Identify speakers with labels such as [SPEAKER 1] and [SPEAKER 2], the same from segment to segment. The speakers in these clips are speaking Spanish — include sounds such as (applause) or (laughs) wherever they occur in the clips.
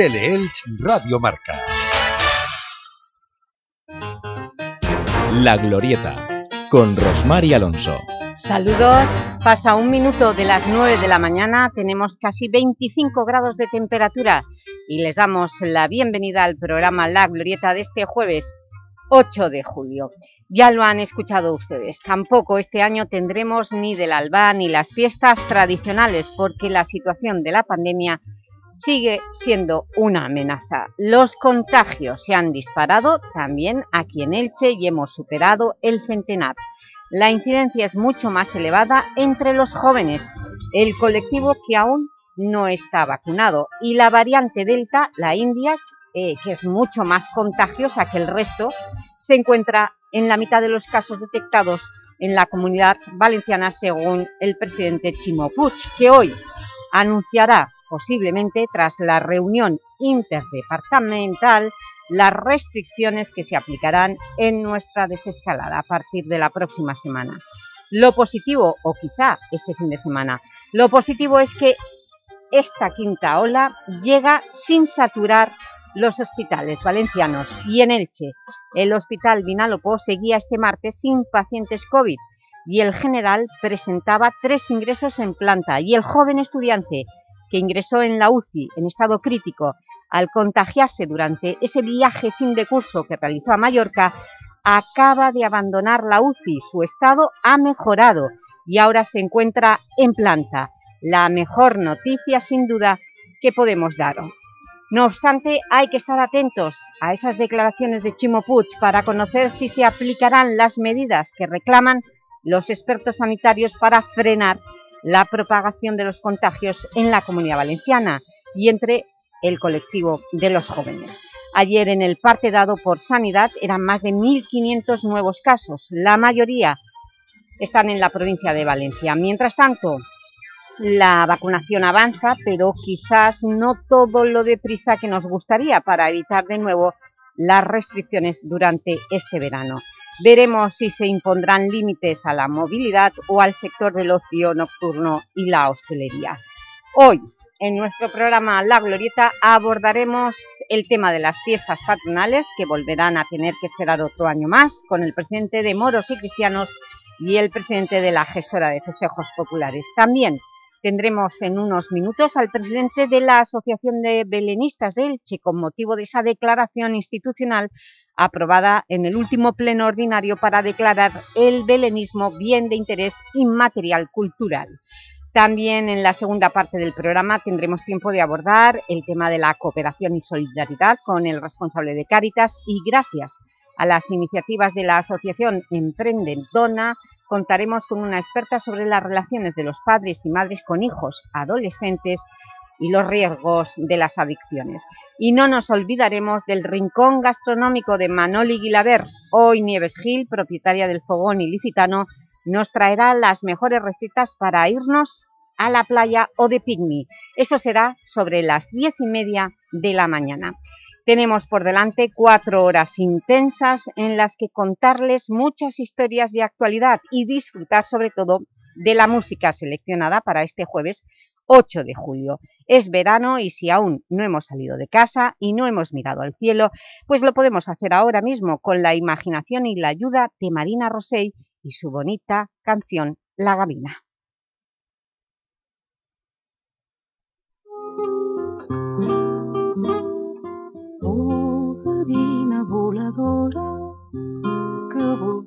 [SPEAKER 1] Teleelch Radio Marca.
[SPEAKER 2] La Glorieta, con Rosmar y Alonso.
[SPEAKER 3] Saludos, pasa un minuto de las 9 de la mañana, tenemos casi 25 grados de temperatura y les damos la bienvenida al programa La Glorieta de este jueves 8 de julio. Ya lo han escuchado ustedes, tampoco este año tendremos ni del alba ni las fiestas tradicionales porque la situación de la pandemia sigue siendo una amenaza. Los contagios se han disparado también aquí en Elche y hemos superado el centenar. La incidencia es mucho más elevada entre los jóvenes, el colectivo que aún no está vacunado, y la variante Delta, la India, eh, que es mucho más contagiosa que el resto, se encuentra en la mitad de los casos detectados en la comunidad valenciana según el presidente Chimo Puig, que hoy anunciará posiblemente tras la reunión interdepartamental las restricciones que se aplicarán en nuestra desescalada a partir de la próxima semana. Lo positivo, o quizá este fin de semana, lo positivo es que esta quinta ola llega sin saturar los hospitales valencianos y en Elche. El Hospital Vinalopó seguía este martes sin pacientes COVID y el general presentaba tres ingresos en planta y el joven estudiante que ingresó en la UCI en estado crítico al contagiarse durante ese viaje fin de curso que realizó a Mallorca, acaba de abandonar la UCI. Su estado ha mejorado y ahora se encuentra en planta. La mejor noticia, sin duda, que podemos dar. No obstante, hay que estar atentos a esas declaraciones de Chimo Puig para conocer si se aplicarán las medidas que reclaman los expertos sanitarios para frenar la propagación de los contagios en la Comunidad Valenciana y entre el colectivo de los jóvenes. Ayer en el parte dado por Sanidad eran más de 1.500 nuevos casos, la mayoría están en la provincia de Valencia. Mientras tanto, la vacunación avanza, pero quizás no todo lo deprisa que nos gustaría para evitar de nuevo las restricciones durante este verano. Veremos si se impondrán límites a la movilidad o al sector del ocio nocturno y la hostelería. Hoy, en nuestro programa La Glorieta, abordaremos el tema de las fiestas patronales, que volverán a tener que esperar otro año más, con el presidente de Moros y Cristianos y el presidente de la gestora de festejos populares. También Tendremos en unos minutos al presidente de la Asociación de Belenistas de Elche con motivo de esa declaración institucional aprobada en el último pleno ordinario para declarar el belenismo bien de interés inmaterial cultural. También en la segunda parte del programa tendremos tiempo de abordar el tema de la cooperación y solidaridad con el responsable de Cáritas y gracias a las iniciativas de la asociación Emprenden Dona contaremos con una experta sobre las relaciones de los padres y madres con hijos, adolescentes y los riesgos de las adicciones. Y no nos olvidaremos del rincón gastronómico de Manoli Guilaber. Hoy Nieves Gil, propietaria del Fogón Ilicitano, nos traerá las mejores recetas para irnos a la playa o de picnic. Eso será sobre las diez y media de la mañana. Tenemos por delante cuatro horas intensas en las que contarles muchas historias de actualidad y disfrutar sobre todo de la música seleccionada para este jueves 8 de julio. Es verano y si aún no hemos salido de casa y no hemos mirado al cielo, pues lo podemos hacer ahora mismo con la imaginación y la ayuda de Marina Rosell y su bonita canción La Gavina.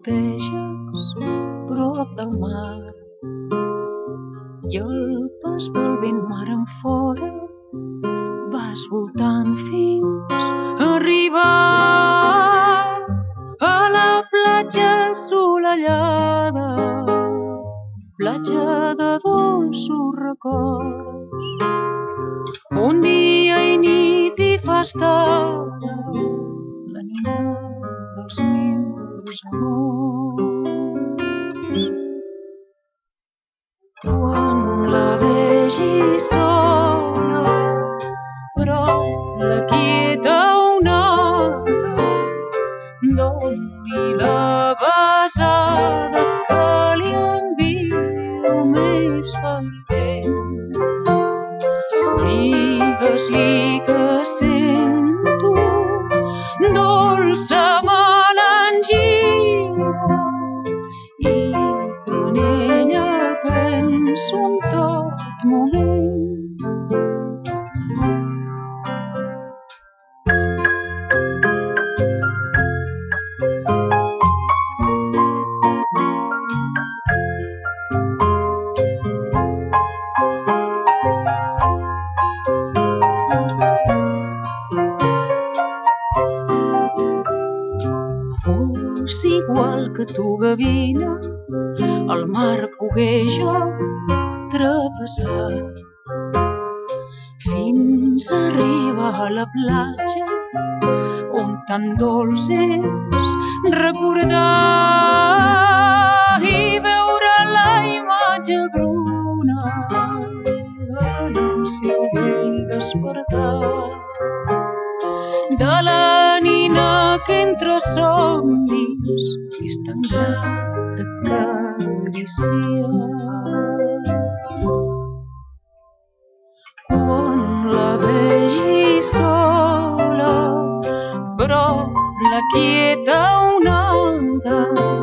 [SPEAKER 4] Volteges prop del mar. I el pas pel vent mar en fora vas voltant fins a arribar a la platja assolellada platja de dolços records. Un dia i nit hi fa estada dels meus amors. Quan la vegi sola, però la quieta onada, doni la besada que li envio més fervent. Digues-li que penso en tot moment.
[SPEAKER 5] Fos igual que tu, gavina, el mar cogueja jo travessar fins a arribar a la platja on tan dolç és recordar i veure la imatge bruna l'anunci vell despertar. De la nina que entre somnis és tan grat vegi sola, però la quieta onada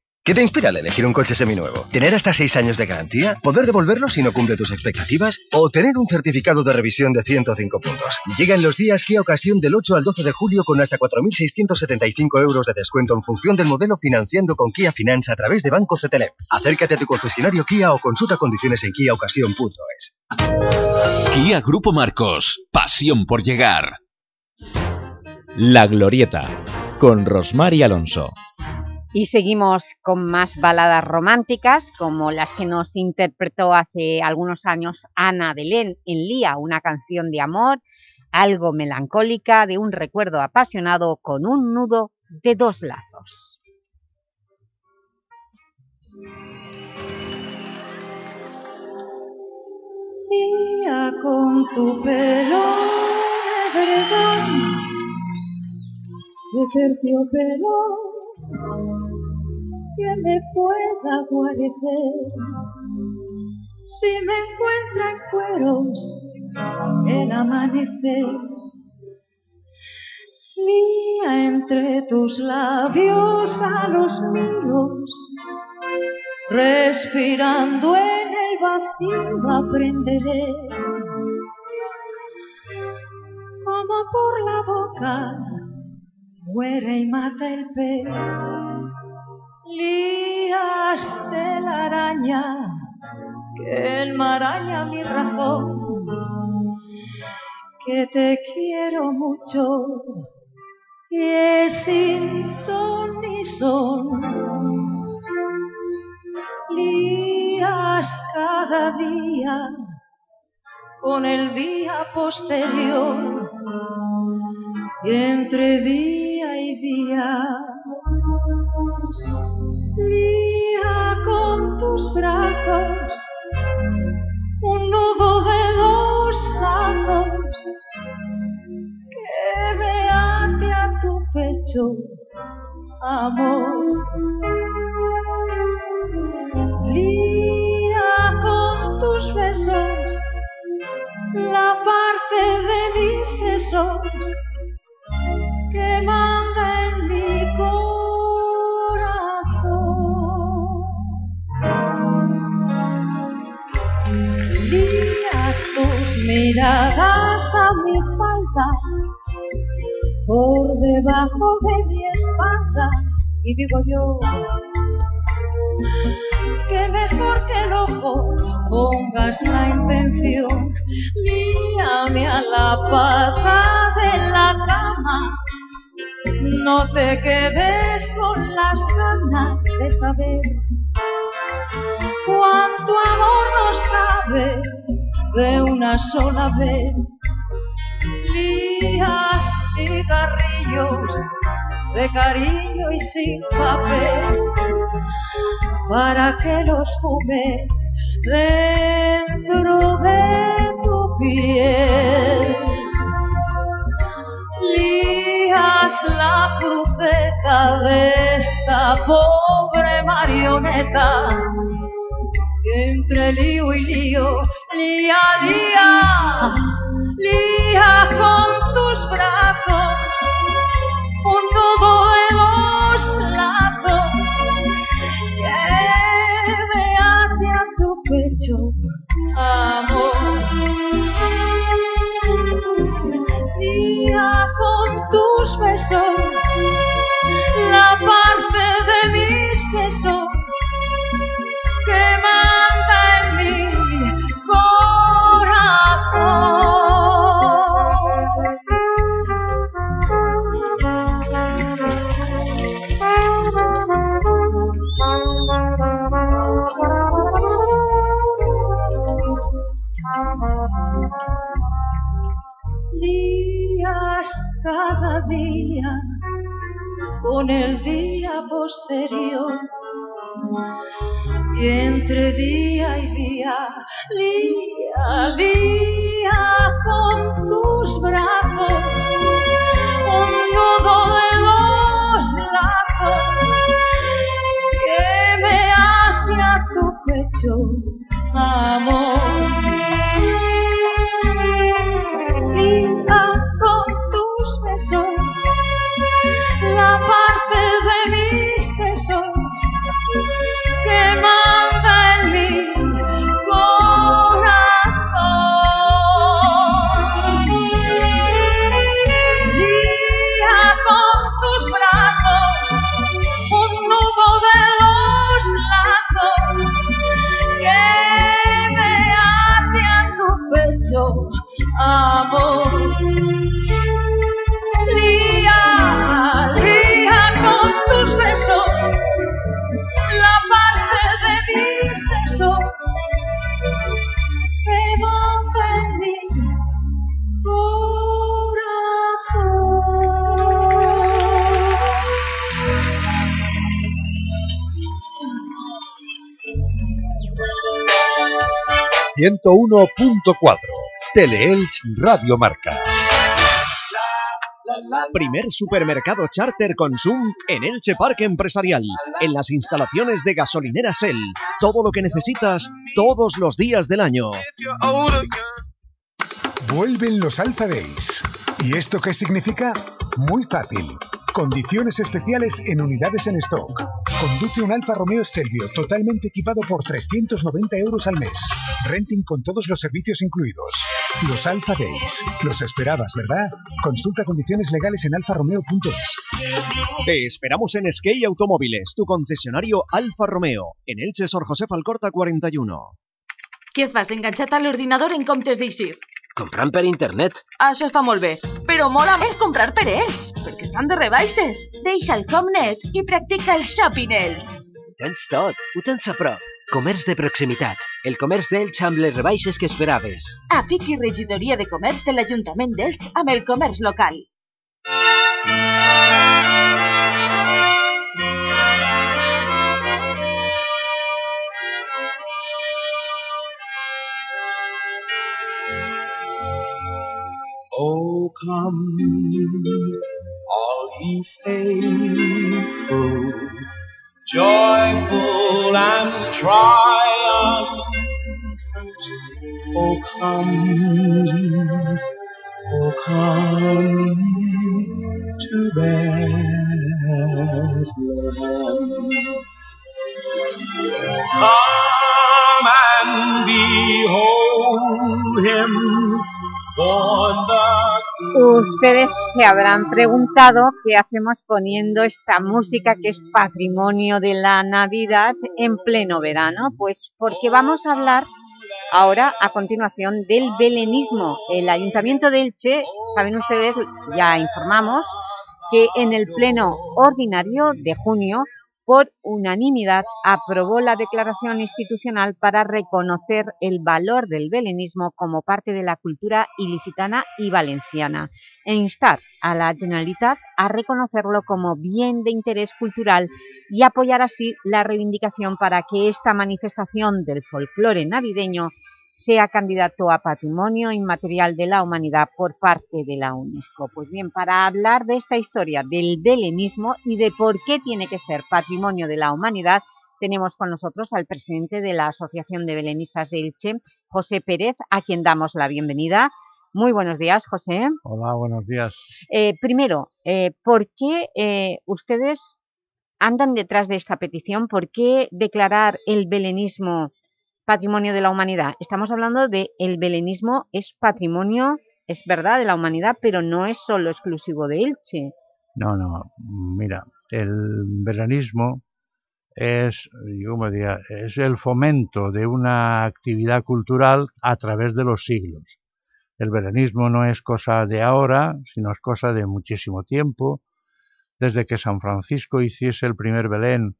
[SPEAKER 6] ¿Qué te inspira al elegir un coche seminuevo? ¿Tener hasta 6 años de garantía? ¿Poder devolverlo si no cumple tus expectativas? ¿O tener un certificado de revisión de 105 puntos? Llegan los días Kia Ocasión del 8 al 12 de julio con hasta 4.675 euros de descuento en función del modelo financiando con Kia Finance a través de Banco CTLM. Acércate a tu concesionario Kia o consulta condiciones en kiaocasión.es.
[SPEAKER 7] Kia Grupo Marcos. Pasión por llegar. La Glorieta. Con Rosmar y Alonso.
[SPEAKER 3] Y seguimos con más baladas románticas, como las que nos interpretó hace algunos años Ana Belén en Lía, una canción de amor, algo melancólica, de un recuerdo apasionado con un nudo de dos lazos.
[SPEAKER 5] Lía con tu pelo de verdad, de terciopelo que me pueda guarecer. Si me encuentra en cueros el amanecer, lía entre tus labios a los míos, respirando en el vacío aprenderé como por la boca muere y mata el pez. Lías de la araña que enmaraña mi razón, que te quiero mucho y es sin ton ni son. Lías cada día con el día posterior y entre día y día lía con tus brazos un nudo de dos lazos que me ate a tu pecho amor. Lía con tus besos la parte de mis sesos que manda tus miradas a mi falda por debajo de mi espalda y digo yo que mejor que el ojo pongas la intención, líame a la pata de la cama, no te quedes con las ganas de saber cuánto amor nos cabe de una sola vez. Lías cigarrillos de cariño y sin papel para que los fume dentro de tu piel. Lías la cruceta de esta pobre marioneta. Entre lío y lío, lía, lía, lía con tus brazos un nudo de dos lazos que me ate a tu pecho, amor. Lía con tus besos la parte de mis sesos cada día con el día posterior entre día y día, lía, lía con tus brazos, un nudo de dos lazos que me hace a tu pecho, amor. Besos la parte de mis sesos que manda en mi
[SPEAKER 1] ...101.4... Teleelch Radio Marca.
[SPEAKER 8] Primer supermercado charter Consum en Elche Parque Empresarial, en las instalaciones de gasolinera Shell. Todo lo que necesitas todos los días del año.
[SPEAKER 9] Vuelven los Alpha Days. ¿Y esto qué significa? Muy fácil. Condiciones especiales en unidades en stock. Conduce un Alfa Romeo Stelvio totalmente equipado por 390 euros al mes. Renting con todos los servicios incluidos. Los Alpha Days. Los esperabas, ¿verdad? Consulta condiciones legales en alfaromeo.es.
[SPEAKER 8] Te esperamos en Skate Automóviles, tu concesionario Alfa Romeo, en Elche Sor José Alcorta 41.
[SPEAKER 10] Què fas, enganxat a l'ordinador en comptes d'eixir?
[SPEAKER 11] Comprant per internet.
[SPEAKER 10] Això està molt bé, però mola més comprar per ells, perquè estan de rebaixes. Deixa el Comnet i practica el Shopping Ells.
[SPEAKER 11] Ho tens tot, ho tens a prop. Comerç de proximitat. El comerç d'Elx amb les rebaixes que esperaves.
[SPEAKER 10] APIC i Regidoria de Comerç de l'Ajuntament d'Elx amb el comerç local.
[SPEAKER 12] Oh, come, all ye faithful, joyful and triumphant. Oh, come, oh, come to Bethlehem. Come and behold him born the
[SPEAKER 3] Ustedes se habrán preguntado qué hacemos poniendo esta música que es patrimonio de la Navidad en pleno verano. Pues porque vamos a hablar ahora, a continuación, del belenismo. El Ayuntamiento de Elche, saben ustedes, ya informamos, que en el pleno ordinario de junio por unanimidad aprobó la declaración institucional para reconocer el valor del belenismo como parte de la cultura ilicitana y valenciana e instar a la Generalitat a reconocerlo como bien de interés cultural y apoyar así la reivindicación para que esta manifestación del folclore navideño sea candidato a Patrimonio Inmaterial de la Humanidad por parte de la UNESCO. Pues bien, para hablar de esta historia del belenismo y de por qué tiene que ser Patrimonio de la Humanidad, tenemos con nosotros al presidente de la Asociación de Belenistas de Elche, José Pérez, a quien damos la bienvenida. Muy buenos días, José.
[SPEAKER 13] Hola, buenos días.
[SPEAKER 3] Eh, primero, eh, ¿por qué eh, ustedes andan detrás de esta petición? ¿Por qué declarar el belenismo patrimonio de la humanidad? Estamos hablando de el belenismo es patrimonio, es verdad, de la humanidad, pero no es solo exclusivo de Elche.
[SPEAKER 13] No, no, mira, el belenismo es, me diría, es el fomento de una actividad cultural a través de los siglos. El belenismo no es cosa de ahora, sino es cosa de muchísimo tiempo, desde que San Francisco hiciese el primer Belén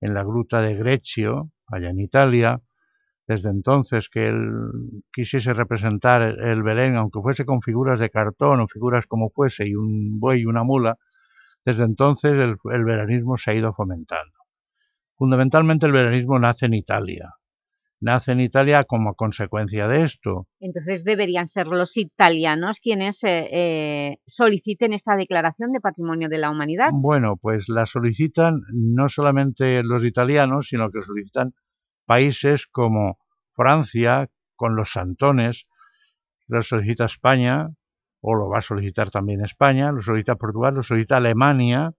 [SPEAKER 13] en la gruta de Greccio, allá en Italia, desde entonces que él quisiese representar el Belén, aunque fuese con figuras de cartón o figuras como fuese, y un buey y una mula, desde entonces el, el belenismo se ha ido fomentando. Fundamentalmente el belenismo nace en Italia. Nace en Italia como consecuencia de esto.
[SPEAKER 3] Entonces deberían ser los italianos quienes eh, eh, soliciten esta declaración de Patrimonio de la Humanidad.
[SPEAKER 13] Bueno, pues la solicitan no solamente los italianos, sino que solicitan países como Francia, con los santones, lo solicita España, o lo va a solicitar también España, lo solicita Portugal, lo solicita Alemania,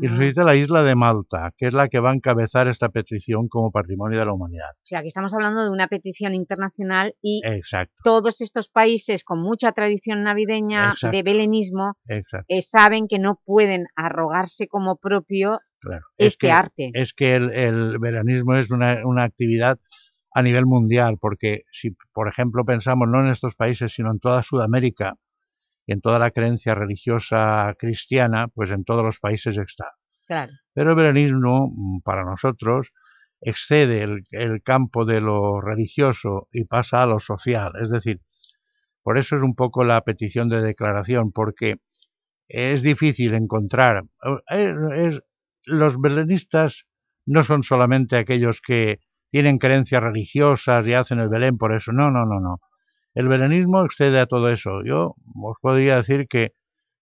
[SPEAKER 13] y lo solicita la isla de Malta, que es la que va a encabezar esta petición como Patrimonio de la Humanidad.
[SPEAKER 3] O sea, que estamos hablando de una petición internacional y
[SPEAKER 13] Exacto.
[SPEAKER 3] todos estos países con mucha tradición navideña
[SPEAKER 13] Exacto.
[SPEAKER 3] de belenismo eh, saben que no pueden arrogarse como propio
[SPEAKER 13] Claro. Es
[SPEAKER 3] este
[SPEAKER 13] que-
[SPEAKER 3] arte.
[SPEAKER 13] Es que el, el veranismo es una, una actividad a nivel mundial, porque si, por ejemplo, pensamos no en estos países, sino en toda Sudamérica y en toda la creencia religiosa cristiana, pues en todos los países está.
[SPEAKER 3] Claro.
[SPEAKER 13] Pero el veranismo, mm, para nosotros, excede el, el campo de lo religioso y pasa a lo social. Es decir, por eso es un poco la petición de declaración, porque es difícil encontrar. es- es- los belenistas no son solamente aquellos que tienen creencias religiosas y hacen el Belén por eso. No, no, no, no. El belenismo excede a todo eso. Yo os podría decir que,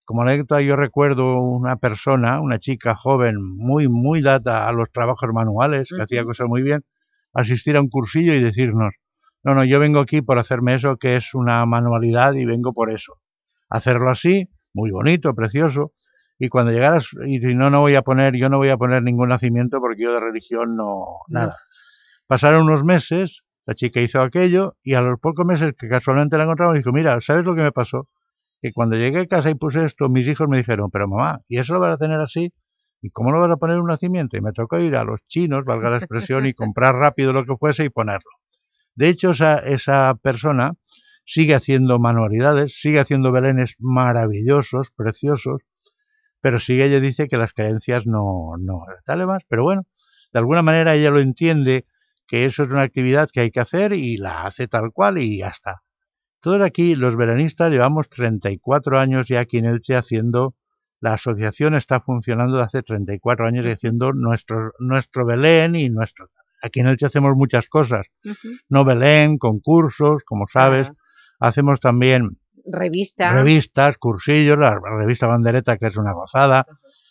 [SPEAKER 13] como anécdota, yo recuerdo una persona, una chica joven, muy, muy data a los trabajos manuales, que hacía cosas muy bien, asistir a un cursillo y decirnos, no, no, yo vengo aquí por hacerme eso, que es una manualidad y vengo por eso. Hacerlo así, muy bonito, precioso, y cuando llegaras, y si no, no voy a poner, yo no voy a poner ningún nacimiento porque yo de religión no, nada. Pasaron unos meses, la chica hizo aquello, y a los pocos meses que casualmente la encontramos, dijo, mira, ¿sabes lo que me pasó? Que cuando llegué a casa y puse esto, mis hijos me dijeron, pero mamá, ¿y eso lo vas a tener así? ¿Y cómo lo vas a poner un nacimiento? Y me tocó ir a los chinos, valga la expresión, y comprar rápido lo que fuese y ponerlo. De hecho, esa, esa persona sigue haciendo manualidades, sigue haciendo belenes maravillosos, preciosos, pero sigue ella dice que las creencias no, no tal más, pero bueno, de alguna manera ella lo entiende que eso es una actividad que hay que hacer y la hace tal cual y ya está. Todos aquí, los veranistas, llevamos 34 años ya aquí en Elche haciendo, la asociación está funcionando desde hace 34 años y haciendo nuestro, nuestro Belén y nuestro... Aquí en Elche hacemos muchas cosas, no Belén, concursos, como sabes, hacemos también
[SPEAKER 3] Revista.
[SPEAKER 13] revistas, cursillos, la revista Bandereta, que es una gozada.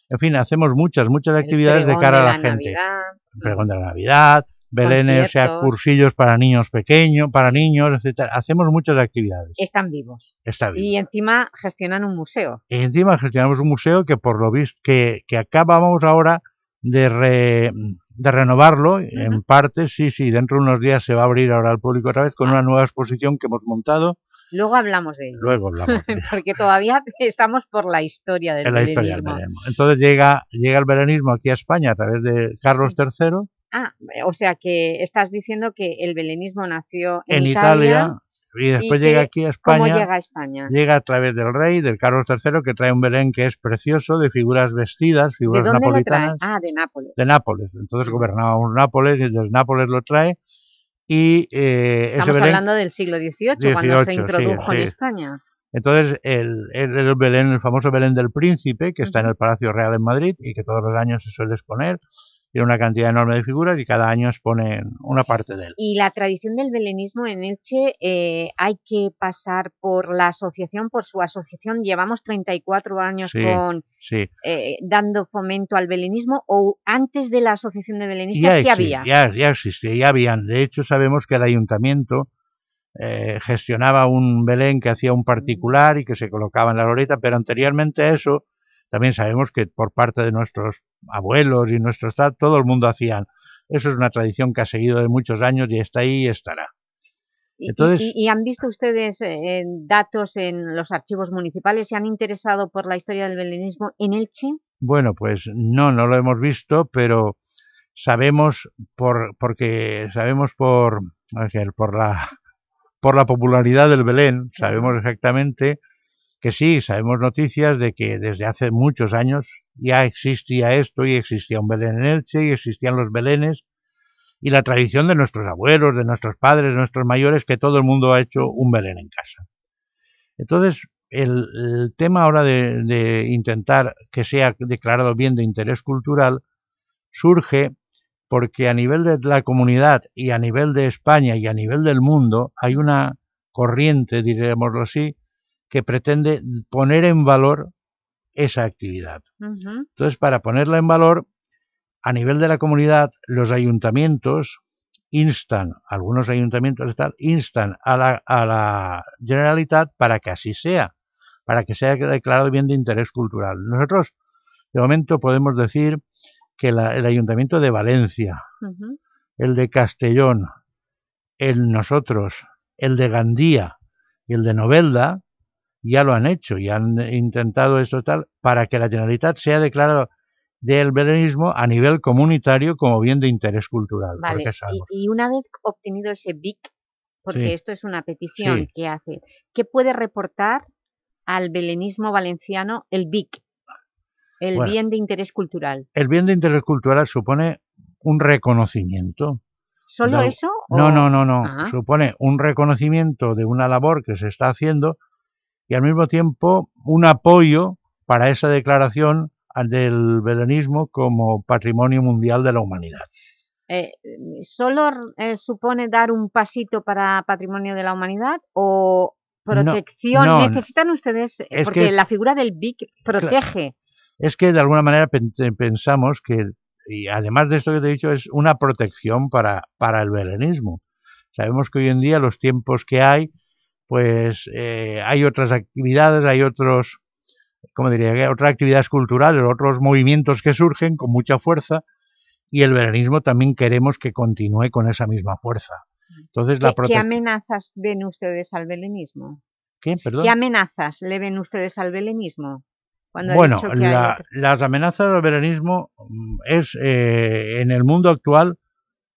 [SPEAKER 13] En fin, hacemos muchas, muchas actividades de cara
[SPEAKER 3] de
[SPEAKER 13] a la, gente.
[SPEAKER 3] Navidad.
[SPEAKER 13] Pregón de la Navidad, belenes, o sea, cursillos para niños pequeños, para niños, etcétera. Hacemos muchas actividades.
[SPEAKER 3] Están vivos.
[SPEAKER 13] Está bien.
[SPEAKER 3] Y encima gestionan un museo.
[SPEAKER 13] Y encima gestionamos un museo que por lo visto, que, que acabamos ahora de, re- de renovarlo, en parte, sí, sí, dentro de unos días se va a abrir ahora al público otra vez con
[SPEAKER 3] Ah.
[SPEAKER 13] una nueva exposición que hemos montado.
[SPEAKER 3] Luego hablamos de ello.
[SPEAKER 13] Luego hablamos de (laughs)
[SPEAKER 3] Porque todavía estamos por la historia del
[SPEAKER 13] en la historia del. Entonces llega, llega el belenismo aquí a España a través de Carlos III
[SPEAKER 3] Ah, o sea que estás diciendo que el belenismo nació en,
[SPEAKER 13] en Italia, y después llega
[SPEAKER 3] que-
[SPEAKER 13] aquí a
[SPEAKER 3] ¿Cómo
[SPEAKER 13] España.
[SPEAKER 3] llega a España?
[SPEAKER 13] Llega a través del rey, del Carlos III, que trae un Belén que es precioso, de figuras vestidas,
[SPEAKER 3] ¿De
[SPEAKER 13] figuras
[SPEAKER 3] dónde lo trae?
[SPEAKER 13] napolitanas,
[SPEAKER 3] Ah, de Nápoles.
[SPEAKER 13] de Nápoles. Entonces gobernábamos Nápoles y desde Nápoles lo trae. Y eh,
[SPEAKER 3] Estamos
[SPEAKER 13] Belén-
[SPEAKER 3] hablando del siglo XVIII, cuando se
[SPEAKER 13] 18, sí,
[SPEAKER 3] introdujo en
[SPEAKER 13] sí.
[SPEAKER 3] España.
[SPEAKER 13] Entonces, el, el, el Belén, el famoso Belén del Príncipe, que está en el Palacio Real en Madrid y que todos los años se suele exponer, tiene una cantidad enorme de figuras y cada año exponen una parte de él.
[SPEAKER 3] Y la tradición del belenismo en Elche, eh, hay que pasar por la asociación, por su asociación, llevamos 34 años con eh, dando fomento al belenismo, o antes de la asociación de belenistas, ¿qué había?
[SPEAKER 13] Ya, ya existía, ya habían. De hecho, sabemos que el ayuntamiento eh, gestionaba un Belén que hacía un particular y que se colocaba en la loreta, pero anteriormente a eso también sabemos que por parte de nuestros abuelos y nuestros todo el mundo hacían. Eso es una tradición que ha seguido de muchos años y está ahí y estará.
[SPEAKER 3] Entonces, ¿Y, han visto ustedes eh, datos en los archivos municipales? ¿Se han interesado por la historia del belenismo en Elche?
[SPEAKER 13] Bueno, pues no, no lo hemos visto, pero sabemos por porque sabemos por por la por la popularidad del Belén, sabemos exactamente que sí, sabemos noticias de que desde hace muchos años ya existía esto y existía un Belén en Elche y existían los Belenes y la tradición de nuestros abuelos, de nuestros padres, de nuestros mayores, que todo el mundo ha hecho un Belén en casa. Entonces, el, tema ahora de, de, intentar que sea declarado bien de interés cultural surge porque a nivel de la comunidad y a nivel de España y a nivel del mundo hay una corriente, dirémoslo así, que pretende poner en valor esa actividad. Entonces, para ponerla en valor, a nivel de la comunidad, los ayuntamientos instan, algunos ayuntamientos tal, instan a la, a la Generalitat para que así sea, para que sea declarado bien de interés cultural. Nosotros, de momento, podemos decir que el Ayuntamiento de Valencia, el de Castellón, el nosotros, el de Gandía y el de Novelda, ya lo han hecho y han intentado esto tal para que la Generalitat sea declarado del belenismo a nivel comunitario como bien de interés cultural.
[SPEAKER 3] Vale. Y, una vez obtenido ese BIC, porque esto es una petición que hace, ¿qué puede reportar al belenismo valenciano el BIC, el bien de interés cultural?
[SPEAKER 13] El bien de interés cultural supone un reconocimiento.
[SPEAKER 3] ¿Solo eso?
[SPEAKER 13] No, no, no, no. Supone un reconocimiento de una labor que se está haciendo y al mismo tiempo un apoyo para esa declaración del belenismo como patrimonio mundial de la humanidad.
[SPEAKER 3] Eh, ¿Solo eh, supone dar un pasito para patrimonio de la humanidad o protección? ¿Necesitan ustedes, eh, porque la figura del BIC protege?
[SPEAKER 13] Es que de alguna manera pensamos que, y además de esto que te he dicho, es una protección para, para el belenismo. Sabemos que hoy en día los tiempos que hay pues eh, hay otras actividades, hay otros, ¿cómo diría? Otras actividades culturales, otros movimientos que surgen con mucha fuerza y el veranismo también queremos que continúe con esa misma fuerza. Entonces, la
[SPEAKER 3] ¿Qué, amenazas ven ustedes al belenismo?
[SPEAKER 13] ¿Qué?
[SPEAKER 3] ¿Qué amenazas le ven ustedes al belenismo?
[SPEAKER 13] bueno, las amenazas al belenismo mm, es, eh, en el mundo actual,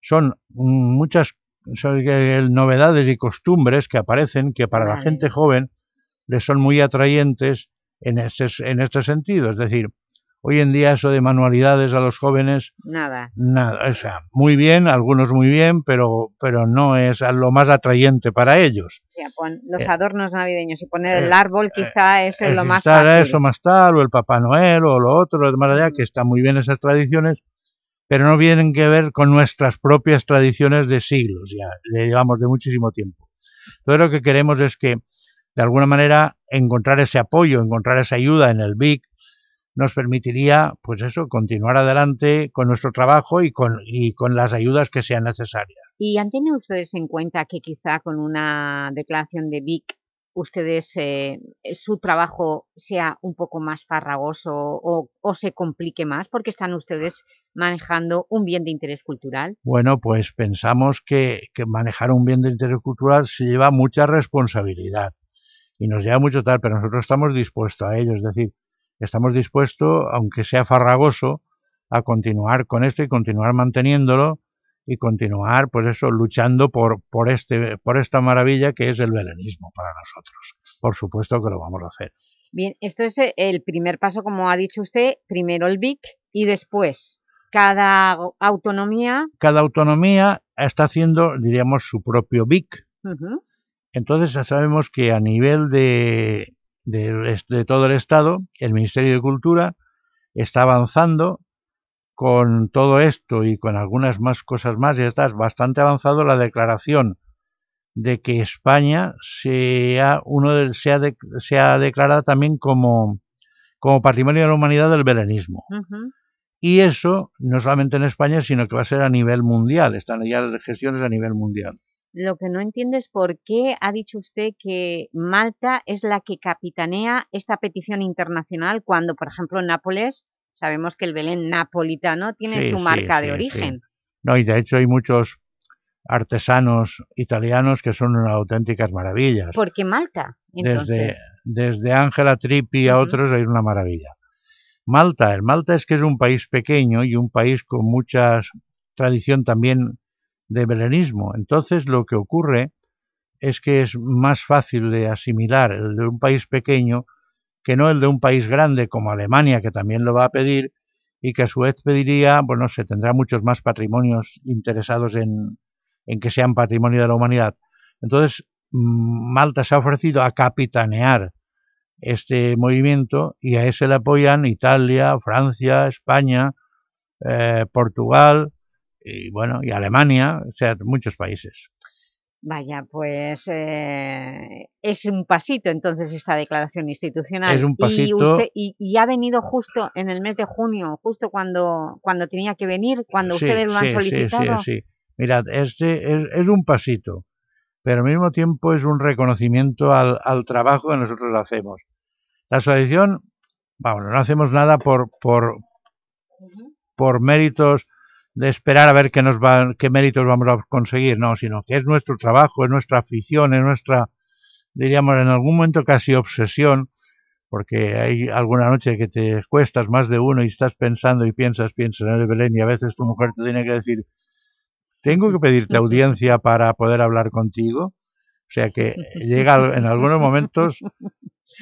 [SPEAKER 13] son mm, muchas son novedades y costumbres que aparecen que para la gente joven les son muy atrayentes en este, en este sentido. Es decir, hoy en día eso de manualidades a los jóvenes...
[SPEAKER 3] Nada.
[SPEAKER 13] Nada, o sea, muy bien, algunos muy bien, pero, pero no es lo más atrayente para ellos.
[SPEAKER 3] O sea, los eh, adornos navideños y poner el eh, árbol quizá es lo más fácil.
[SPEAKER 13] eso más tal, o el Papá Noel, o lo otro, de manera que están muy bien esas tradiciones, pero no tienen que ver con nuestras propias tradiciones de siglos, ya le llevamos de muchísimo tiempo. Entonces lo que queremos es que, de alguna manera, encontrar ese apoyo, encontrar esa ayuda en el BIC, nos permitiría, pues eso, continuar adelante con nuestro trabajo y con, y con las ayudas que sean necesarias.
[SPEAKER 3] ¿Y han tenido ustedes en cuenta que quizá con una declaración de BIC ustedes, eh, su trabajo sea un poco más farragoso o, se complique más porque están ustedes manejando un bien de interés cultural?
[SPEAKER 13] Bueno, pues pensamos que, que manejar un bien de interés cultural se lleva mucha responsabilidad y nos lleva mucho tal, pero nosotros estamos dispuestos a ello, es decir, estamos dispuestos, aunque sea farragoso, a continuar con esto y continuar manteniéndolo y continuar, pues eso, luchando por, por, este, por esta maravilla que es el belenismo para nosotros. Por supuesto que lo vamos a hacer.
[SPEAKER 3] Bien, esto es el primer paso, como ha dicho usted, primero el BIC y después cada autonomía...
[SPEAKER 13] Cada autonomía está haciendo, diríamos, su propio BIC. Entonces ya sabemos que a nivel de, de, de todo el Estado, el Ministerio de Cultura está avanzando con todo esto y con algunas más cosas más, ya está bastante avanzado la declaración de que España sea uno de, sea, de, sea declarada también como, como patrimonio de la humanidad del belenismo. Y eso no solamente en España, sino que va a ser a nivel mundial, están ya las gestiones a nivel mundial.
[SPEAKER 3] Lo que no entiendo es por qué ha dicho usted que Malta es la que capitanea esta petición internacional cuando, por ejemplo, en Nápoles sabemos que el Belén napolitano tiene
[SPEAKER 13] Sí,
[SPEAKER 3] su
[SPEAKER 13] sí,
[SPEAKER 3] marca de
[SPEAKER 13] sí,
[SPEAKER 3] origen.
[SPEAKER 13] No, y de hecho hay muchos artesanos italianos que son unas auténticas maravillas.
[SPEAKER 3] ¿Por qué Malta?
[SPEAKER 13] Desde,
[SPEAKER 3] Entonces,
[SPEAKER 13] desde Ángela Trippi a otros hay una maravilla. Malta, el Malta es que es un país pequeño y un país con mucha tradición también de belenismo. Entonces lo que ocurre es que es más fácil de asimilar el de un país pequeño que no el de un país grande como Alemania, que también lo va a pedir y que a su vez pediría, bueno, se tendrá muchos más patrimonios interesados en, en que sean patrimonio de la humanidad. Entonces, mm, Malta se ha ofrecido a capitanear este movimiento y a ese le apoyan Italia, Francia, España, eh, Portugal y bueno, y Alemania, o sea, muchos países.
[SPEAKER 3] Vaya, pues eh, es un pasito entonces esta declaración institucional.
[SPEAKER 13] Es un
[SPEAKER 3] Y,
[SPEAKER 13] pasito.
[SPEAKER 3] usted, y, y ha venido justo en el mes de junio, justo cuando, cuando tenía que venir, cuando
[SPEAKER 13] Sí,
[SPEAKER 3] ustedes lo han
[SPEAKER 13] sí, sí,
[SPEAKER 3] solicitado.
[SPEAKER 13] Sí, sí, Mirad, este es, es un pasito, pero al mismo tiempo es un reconocimiento al, al trabajo que nosotros hacemos. La asociación, vamos, no hacemos nada por, por, por méritos de esperar a ver qué, nos va, qué méritos vamos a conseguir, no, sino que es nuestro trabajo, es nuestra afición, es nuestra, diríamos, en algún momento casi obsesión, porque hay alguna noche que te cuestas más de uno y estás pensando y piensas, piensas en el Belén y a veces tu mujer te tiene que decir, tengo que pedirte audiencia para poder hablar contigo. O sea que (laughs) llega en algunos momentos,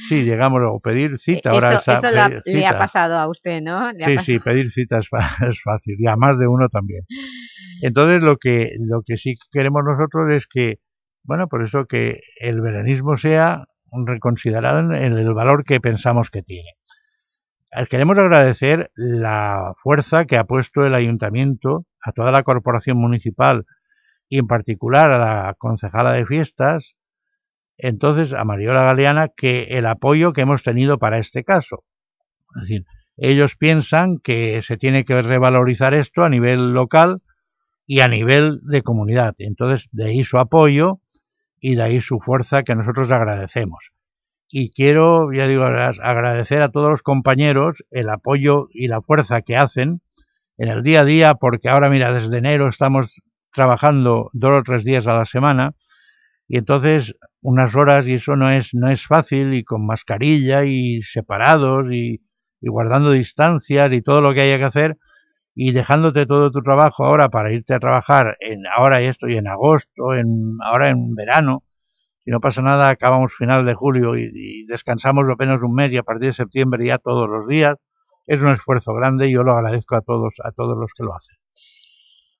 [SPEAKER 13] sí, llegamos a pedir cita. Ahora
[SPEAKER 3] eso
[SPEAKER 13] esa-
[SPEAKER 3] eso le ha- le pasado a usted, ¿no? Le
[SPEAKER 13] Sí, sí, pedir cita es, (laughs) es fácil y a más de uno también. Entonces lo que, lo que sí queremos nosotros es que, bueno, por eso que el belenismo sea reconsiderado en, en el valor que pensamos que tiene. Eh, Queremos agradecer la fuerza que ha puesto el ayuntamiento, a toda la corporación municipal y en particular a la concejala de fiestas, entonces a Mariola Galeana, que el apoyo que hemos tenido para este caso. Es decir, ellos piensan que se tiene que revalorizar esto a nivel local y a nivel de comunidad. Entonces, de ahí su apoyo y de ahí su fuerza que nosotros agradecemos. Y quiero, ya digo, agra- agradecer a todos los compañeros el apoyo y la fuerza que hacen en el día a día, porque ahora, mira, desde enero estamos trabajando dos o tres días a la semana y entonces unas horas y eso no es, no es fácil y con mascarilla y separados y, y guardando distancias y todo lo que haya que hacer y dejándote todo tu trabajo ahora para irte a trabajar en ahora esto y en agosto, en ahora en verano. Si no pasa nada, acabamos final de julio y, y descansamos apenas un mes y a partir de septiembre ya todos los días. Es un esfuerzo grande y yo lo agradezco a todos, a todos los que lo hacen.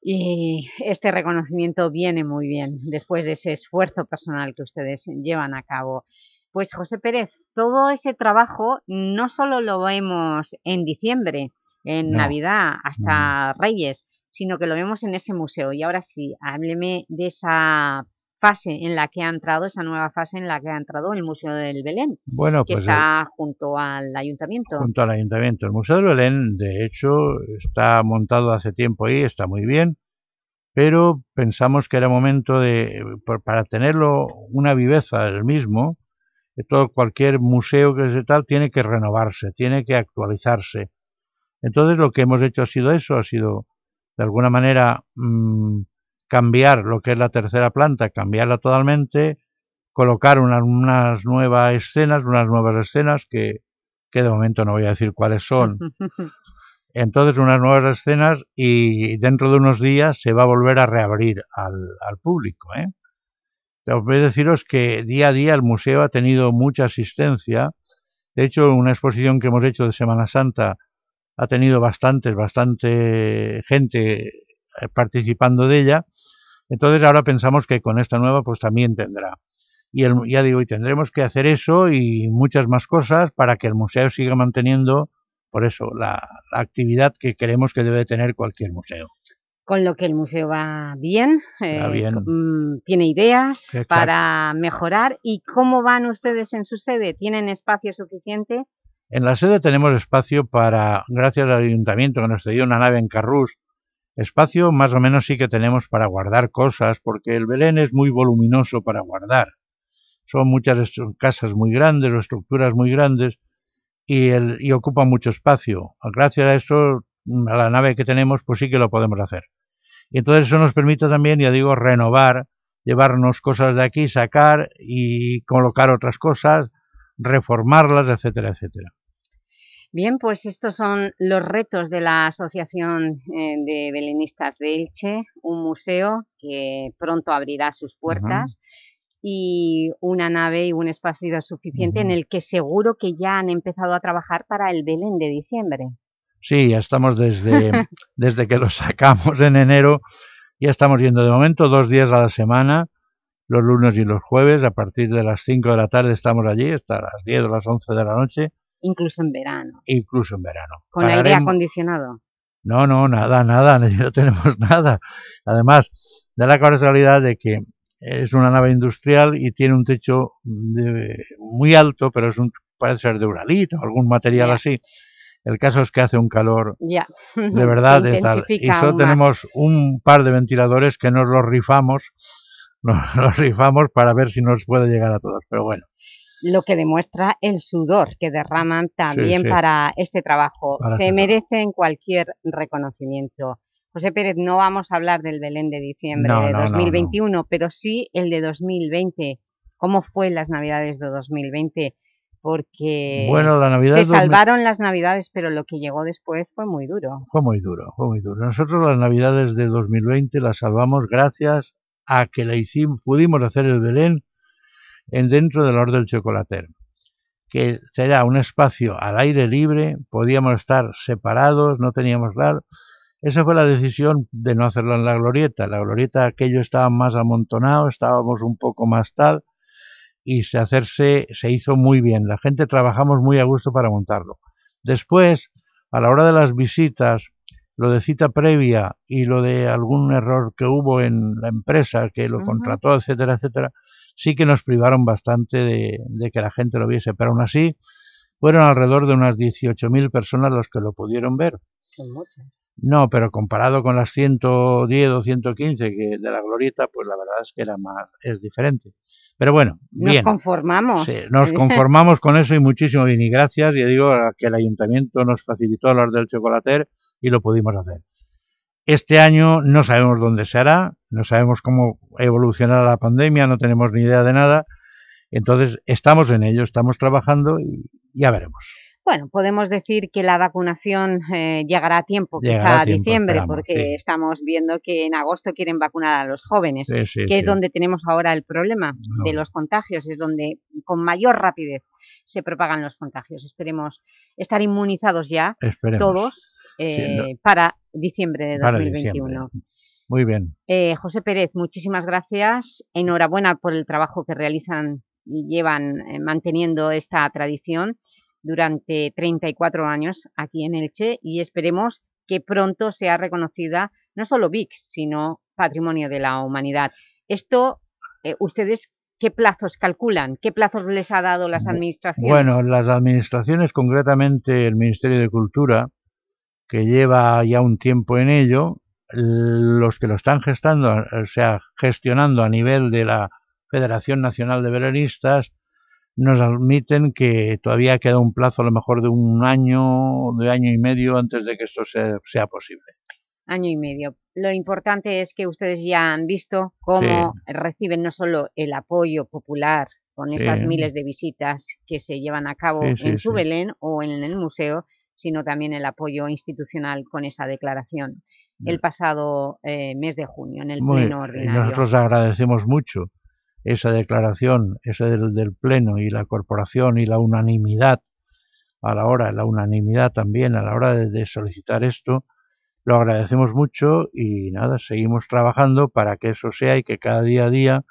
[SPEAKER 3] Y este reconocimiento viene muy bien después de ese esfuerzo personal que ustedes llevan a cabo. Pues José Pérez, todo ese trabajo no solo lo vemos en diciembre, en
[SPEAKER 13] No.
[SPEAKER 3] Navidad, hasta Reyes, sino que lo vemos en ese museo. Y ahora sí, hábleme de esa fase en la que ha entrado, esa nueva fase en la que ha entrado el Museo del Belén,
[SPEAKER 13] Bueno,
[SPEAKER 3] que
[SPEAKER 13] pues
[SPEAKER 3] está junto al Ayuntamiento.
[SPEAKER 13] junto al ayuntamiento. El Museo del Belén, de hecho, está montado hace tiempo ahí, está muy bien, pero pensamos que era momento de, por- para tenerlo una viveza del mismo, que todo cualquier museo que sea tal tiene que renovarse, tiene que actualizarse. Entonces lo que hemos hecho ha sido eso, ha sido de alguna manera mm, cambiar lo que es la tercera planta, cambiarla totalmente, colocar una- unas nuevas escenas, unas nuevas escenas que, que de momento no voy a decir cuáles son. (laughs) Entonces unas nuevas escenas y dentro de unos días se va a volver a reabrir al, al público. ¿eh? Os voy a deciros que día a día el museo ha tenido mucha asistencia. De hecho, una exposición que hemos hecho de Semana Santa ha tenido bastantes, bastante gente eh, participando de ella. Entonces ahora pensamos que con esta nueva pues también tendrá. Y el, ya digo, y tendremos que hacer eso y muchas más cosas para que el museo siga manteniendo por eso, la, actividad que creemos que debe tener cualquier museo.
[SPEAKER 3] Con lo que el museo va bien, eh, mm, tiene ideas para mejorar. ¿Y cómo van ustedes en su sede? ¿Tienen espacio suficiente?
[SPEAKER 13] En la sede tenemos espacio para, gracias al ayuntamiento que nos cedió una nave en Carrús, espacio más o menos sí que tenemos para guardar cosas, porque el Belén es muy voluminoso para guardar. Son muchas casas muy grandes o estructuras muy grandes y, el, y ocupa mucho espacio. Gracias a eso, a la nave que tenemos, pues sí que lo podemos hacer. Y entonces eso nos permite también, ya digo, renovar, llevarnos cosas de aquí, sacar y colocar otras cosas, reformarlas, etcétera, etcétera.
[SPEAKER 3] Bien, pues estos son los retos de la Asociación eh, de Belenistas de Elche, un museo que pronto abrirá sus puertas y una nave y un espacio suficiente en el que seguro que ya han empezado a trabajar para el Belén de diciembre.
[SPEAKER 13] Sí, ya estamos desde, (laughs) desde que lo sacamos en enero, ya estamos yendo de momento dos días a la semana, los lunes y los jueves, a partir de las 5 de la tarde estamos allí, hasta las 10 o las 11 de la noche.
[SPEAKER 3] Incluso en verano.
[SPEAKER 13] Incluso en verano.
[SPEAKER 3] ¿Con aire acondicionado?
[SPEAKER 13] No, no, nada, nada, (laughs) no tenemos nada. Además, da la casualidad de que es una nave industrial y tiene un techo muy alto, pero es un, parece ser de uralito, algún material así. El caso es que hace un calor (laughs) de verdad de tal. Y solo tenemos un par de ventiladores que nos los rifamos, (laughs) nos los rifamos para ver si nos puede llegar a todos. Pero bueno.
[SPEAKER 3] Lo que demuestra el sudor que derraman también para este trabajo. Se merecen cualquier reconocimiento. José Pérez, no vamos a hablar del Belén de diciembre de 2021, pero sí el de 2020. ¿Cómo fue las Navidades de 2020? Porque
[SPEAKER 13] bueno, la Navidad
[SPEAKER 3] se salvaron las Navidades, pero lo que llegó después fue muy duro.
[SPEAKER 13] Fue muy duro, fue muy duro. Nosotros las Navidades de 2020 las salvamos gracias a que la hicimos, pudimos hacer el Belén dentro del Orden del Chocolater, que será un espacio al aire libre, podíamos estar separados, no teníamos claro esa fue la decisión de no hacerlo en la glorieta. La glorieta aquello estaba más amontonado, estábamos un poco más tal y se hacerse se hizo muy bien. La gente trabajamos muy a gusto para montarlo. Después, a la hora de las visitas, lo de cita previa y lo de algún error que hubo en la empresa que lo contrató, etcétera, etcétera, sí que nos privaron bastante de, de, que la gente lo viese. Pero aún así, fueron alrededor de unas 18.000 personas los que lo pudieron ver.
[SPEAKER 3] Son muchas.
[SPEAKER 13] No, pero comparado con las 110 o 115 que de la glorieta, pues la verdad es que era más, es diferente. Pero bueno,
[SPEAKER 3] nos conformamos.
[SPEAKER 13] Sí, nos (laughs) conformamos con eso y muchísimo bien. Y gracias, ya digo, a que el ayuntamiento nos facilitó hablar del chocolater y lo pudimos hacer. Este año no sabemos dónde se hará, no sabemos cómo evolucionará la pandemia, no tenemos ni idea de nada. Entonces, estamos en ello, estamos trabajando y ya veremos.
[SPEAKER 3] Bueno, podemos decir que la vacunación eh, llegará a tiempo, quizá a, diciembre, porque estamos viendo que en agosto quieren vacunar a los jóvenes, que es donde tenemos ahora el problema de los contagios, es donde con mayor rapidez se propagan los contagios. Esperemos estar inmunizados ya todos eh, para diciembre de 2021.
[SPEAKER 13] Muy bien.
[SPEAKER 3] Eh, José Pérez, muchísimas gracias. Enhorabuena por el trabajo que realizan y llevan manteniendo esta tradición durante 34 años aquí en Elche y esperemos que pronto sea reconocida no solo VIC, sino Patrimonio de la Humanidad. Esto, eh, ¿ustedes qué plazos calculan? ¿Qué plazos les ha dado las administraciones?
[SPEAKER 13] Bueno, las administraciones, concretamente el Ministerio de Cultura, que lleva ya un tiempo en ello, los que lo están gestando, o sea, gestionando a nivel de la Federación Nacional de Veranistas, nos admiten que todavía queda un plazo a lo mejor de un año, de año y medio antes de que esto sea, posible.
[SPEAKER 3] Año y medio. Lo importante es que ustedes ya han visto cómo reciben no solo el apoyo popular con esas miles de visitas que se llevan a cabo en su Belén o en el museo, sino también el apoyo institucional con esa declaración el pasado eh, mes de junio en el Pleno Ordinario.
[SPEAKER 13] Nosotros agradecemos mucho esa declaración, ese del, Pleno y la Corporación y la unanimidad a la hora, la unanimidad también a la hora de, solicitar esto, lo agradecemos mucho y nada, seguimos trabajando para que eso sea y que cada día a día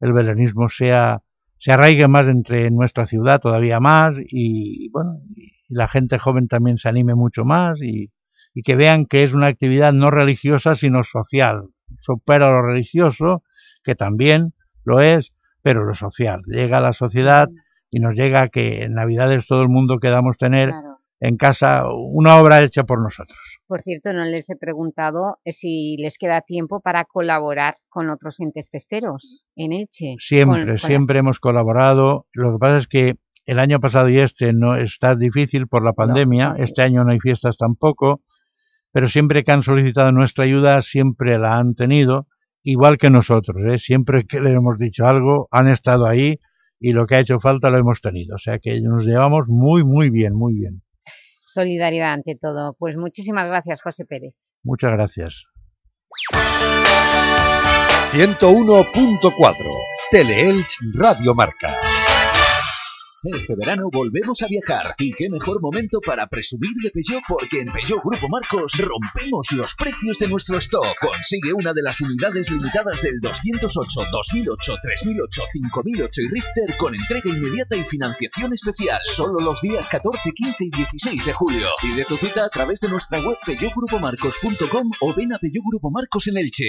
[SPEAKER 13] el belenismo sea, se arraigue más entre nuestra ciudad todavía más y bueno, la gente joven también se anime mucho más y, y que vean que es una actividad no religiosa sino social. Supera lo religioso, que también lo es, pero lo social. Llega a la sociedad y nos llega que en Navidades todo el mundo quedamos tener en casa una obra hecha por nosotros.
[SPEAKER 3] Por cierto, no les he preguntado eh, si les queda tiempo para colaborar con otros entes festeros en Elche.
[SPEAKER 13] Siempre, siempre hemos colaborado. Lo que pasa es que el año pasado y este no está difícil por la pandemia, este año no hay fiestas tampoco, pero siempre que han solicitado nuestra ayuda, siempre la han tenido, igual que nosotros. ¿eh? Siempre que le hemos dicho algo, han estado ahí y lo que ha hecho falta lo hemos tenido. O sea que nos llevamos muy, muy bien, muy bien.
[SPEAKER 3] Solidaridad ante todo. Pues muchísimas gracias, José Pérez.
[SPEAKER 13] Muchas gracias.
[SPEAKER 1] 101.4 Teleelch Radio Marca.
[SPEAKER 14] Este verano volvemos a viajar y qué mejor momento para presumir de Peugeot porque en Peugeot Grupo Marcos rompemos los precios de nuestro stock. Consigue una de las unidades limitadas del 208, 2008, 3008, 5008 y Rifter con entrega inmediata y financiación especial. Solo los días 14, 15 y 16 de julio. Y de tu cita a través de nuestra web peugeotgrupomarcos.com o ven a Peugeot Grupo Marcos en Elche.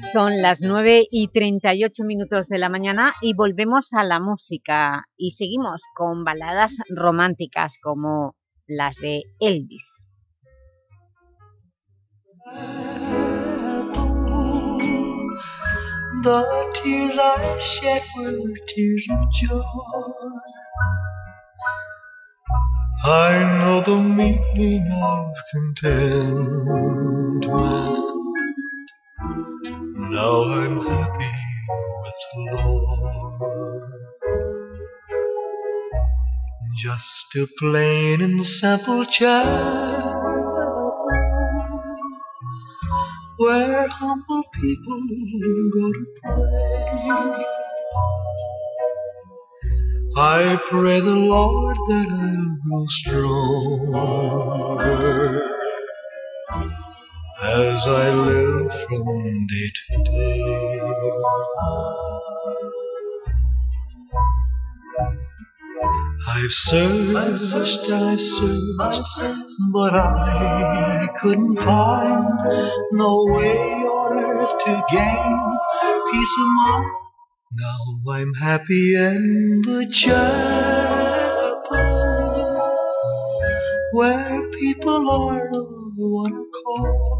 [SPEAKER 3] Son las 9 y 38 minutos de la mañana y volvemos a la música y seguimos con baladas románticas como las de Elvis.
[SPEAKER 12] The tears I shed were tears of joy. I know the meaning of contentment. Now I'm happy with the Lord. Just a plain and simple child where humble people go to pray. I pray the Lord that I'll grow stronger as I live from day to day. I've searched, I've searched, but I couldn't find no way on earth to gain peace of mind. Now I'm happy in the chapel where people are of one accord.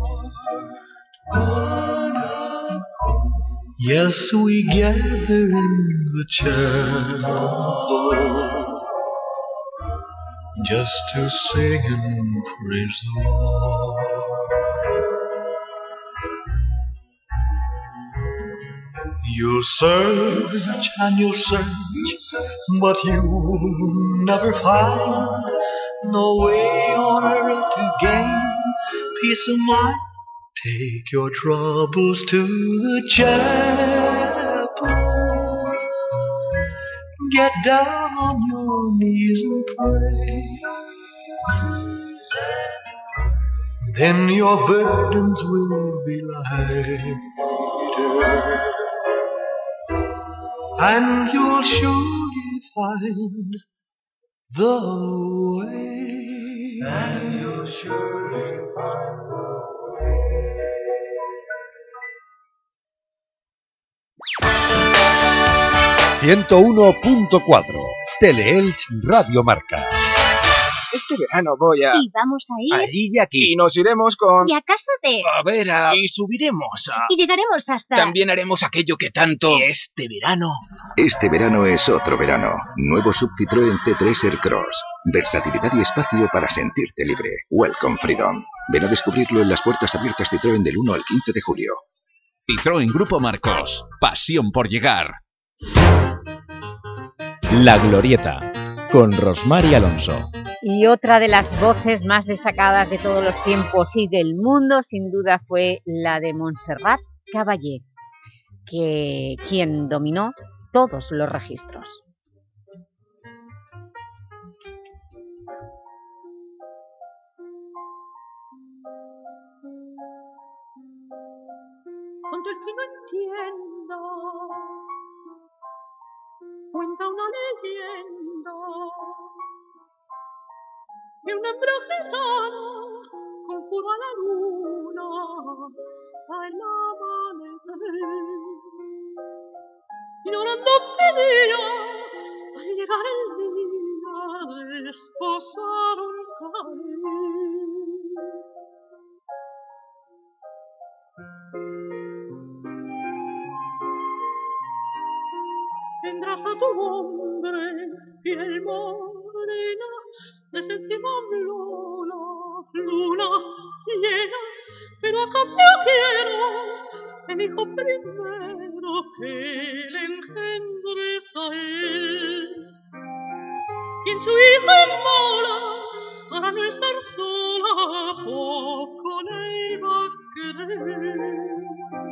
[SPEAKER 12] Yes, we gather in the chapel just to sing and praise the Lord. You'll search and you'll search, but you'll never find no way on earth to gain peace of mind. Take your troubles to the chapel. Get down on your knees and pray. Then your burdens will be lighter and you'll surely find the way. And you'll surely find the
[SPEAKER 1] way. 101.4 Teleelch Radio Marca.
[SPEAKER 15] Este verano voy a...
[SPEAKER 16] Y vamos a ir...
[SPEAKER 15] Allí y aquí. Y nos iremos con...
[SPEAKER 16] Y a casa de...
[SPEAKER 15] A ver, a... Y subiremos a...
[SPEAKER 16] Y llegaremos hasta...
[SPEAKER 15] También haremos aquello que tanto...
[SPEAKER 16] Y
[SPEAKER 15] este verano...
[SPEAKER 17] Este verano es otro verano. Nuevo Sub Citroën C3 Aircross. Versatilidad y espacio para sentirte libre. Welcome Freedom. Ven a descubrirlo en las puertas abiertas Citroën del 1 al 15 de julio.
[SPEAKER 14] Citroën Grupo Marcos. Pasión por llegar. La Glorieta. Con Rosmar y Alonso.
[SPEAKER 3] Y otra de las voces más destacadas de todos los tiempos y del mundo, sin duda, fue la de Montserrat Caballé, que, quien dominó todos los registros.
[SPEAKER 18] Cuando el que no entienda cuenta una leyenda de una gitana conjuró a la luna hasta el amanecer. Llorando pedía al llegar el día desposaron caer. Tendrás a tu hombre piel morena, encima habló la luna llena, pero a cambio quiero el hijo primero que le engendres a él. Y en su hijo mola, para no estar sola, poco le iba a querer.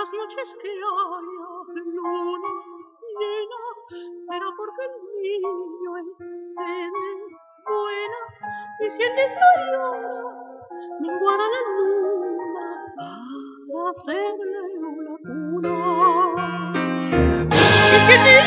[SPEAKER 18] las noches que haya luna llena será porque el niño esté de buenas y si en mi flor llora, menguada la luna para hacerle una cuna. Y si en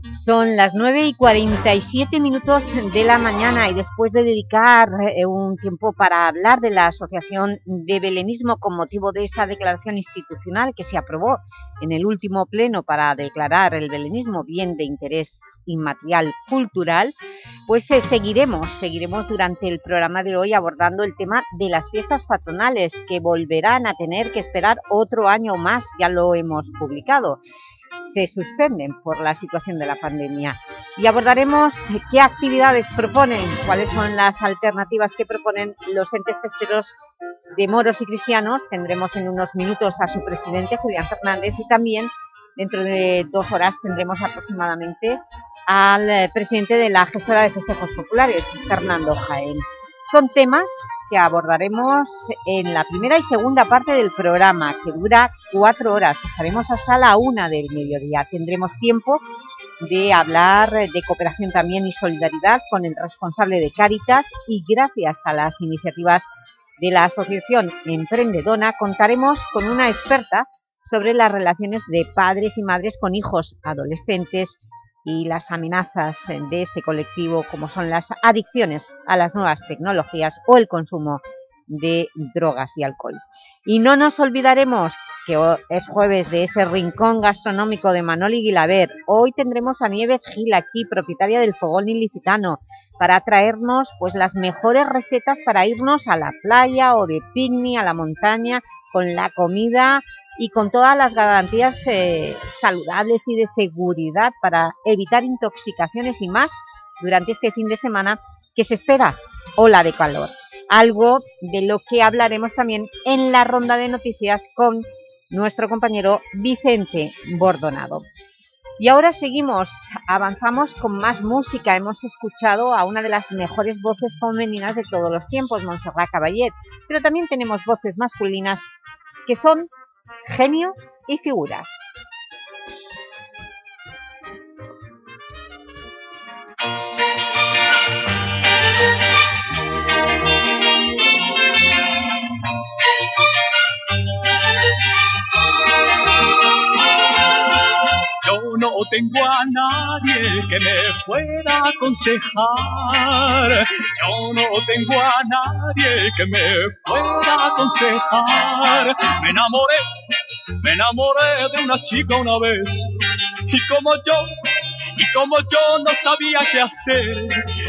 [SPEAKER 3] Son las 9 y 47 minutos de la mañana y después de dedicar eh, un tiempo para hablar de la Asociación de Belenismo con motivo de esa declaración institucional que se aprobó en el último pleno para declarar el belenismo bien de interés inmaterial cultural, pues eh, seguiremos, seguiremos durante el programa de hoy abordando el tema de las fiestas patronales que volverán a tener que esperar otro año más, ya lo hemos publicado se suspenden por la situación de la pandemia. Y abordaremos qué actividades proponen, cuáles son las alternativas que proponen los entes festeros de moros y cristianos. Tendremos en unos minutos a su presidente, Julián Fernández, y también dentro de dos horas tendremos aproximadamente al eh, presidente de la gestora de festejos populares, Fernando Jaén. Son temas que abordaremos en la primera y segunda parte del programa, que dura cuatro horas. Estaremos hasta la una del mediodía. Tendremos tiempo de hablar de cooperación también y solidaridad con el responsable de Cáritas y gracias a las iniciativas de la Asociación Emprendedona contaremos con una experta sobre las relaciones de padres y madres con hijos adolescentes y las amenazas de este colectivo como son las adicciones a las nuevas tecnologías o el consumo de drogas y alcohol. Y no nos olvidaremos que es jueves de ese rincón gastronómico de Manoli Guilaber. Hoy tendremos a Nieves Gil aquí, propietaria del Fogón Ilicitano, para traernos pues, las mejores recetas para irnos a la playa o de picnic, a la montaña, con la comida y con todas las garantías eh, saludables y de seguridad para evitar intoxicaciones y más durante este fin de semana que se espera ola de calor. Algo de lo que hablaremos también en la ronda de noticias con nuestro compañero Vicente Bordonado. Y ahora seguimos, avanzamos con más música. Hemos escuchado a una de las mejores voces femeninas de todos los tiempos, Montserrat Caballé, pero también tenemos voces masculinas que son genio y figuras.
[SPEAKER 19] Tengo a nadie que me pueda aconsejar. Yo no tengo a nadie que me pueda aconsejar. Me enamoré, me enamoré de una chica una vez. Y como yo, y como yo no sabía qué hacer,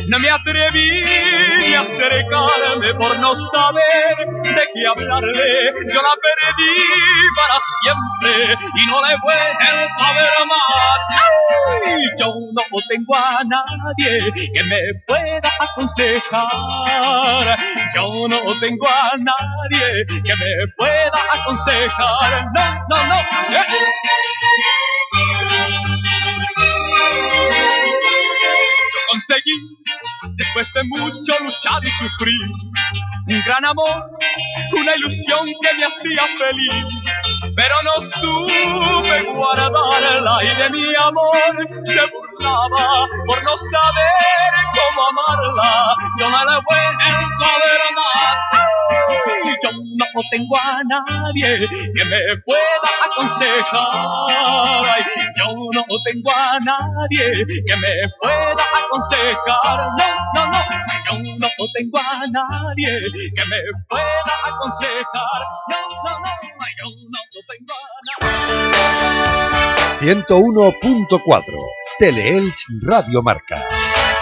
[SPEAKER 19] no me atreví a acercarme por no saber de qué hablarle. Yo la perdí para siempre y no la he vuelto a ver más. ¡Ay! Yo no tengo a nadie que me pueda aconsejar. Yo no tengo a nadie que me pueda aconsejar. No, no, no. Conseguí, después de mucho luchar y sufrir, un gran amor, una ilusión que me hacía feliz. Pero no supe guardarla y de mi amor se burlaba por no saber cómo amarla. Yo no la he a ver más. Yo no tengo a nadie que me pueda aconsejar. Yo no tengo a nadie que me pueda aconsejar. No, no, no. Yo no tengo a nadie que me pueda aconsejar. No, no, no. Yo no tengo a nadie.
[SPEAKER 1] 101.4 Teleelch Radio Marca.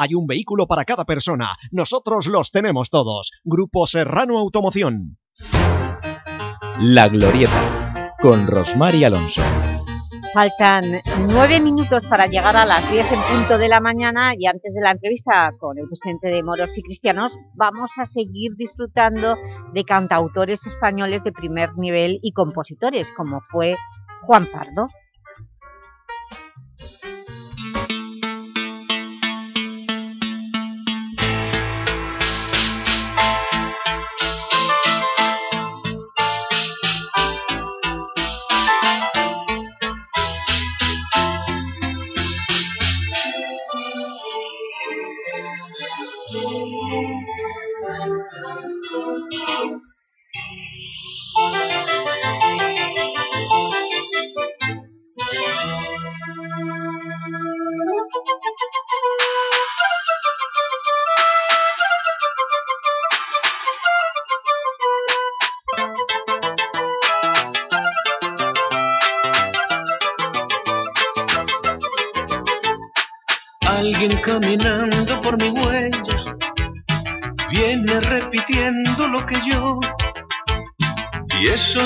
[SPEAKER 8] Hay un vehículo para cada persona. Nosotros los tenemos todos. Grupo Serrano Automoción.
[SPEAKER 2] La Glorieta, con Rosmar y Alonso.
[SPEAKER 3] Faltan nueve minutos para llegar a las 10 en punto de la mañana y antes de la entrevista con el presidente de Moros y Cristianos vamos a seguir disfrutando de cantautores españoles de primer nivel y compositores como fue Juan Pardo.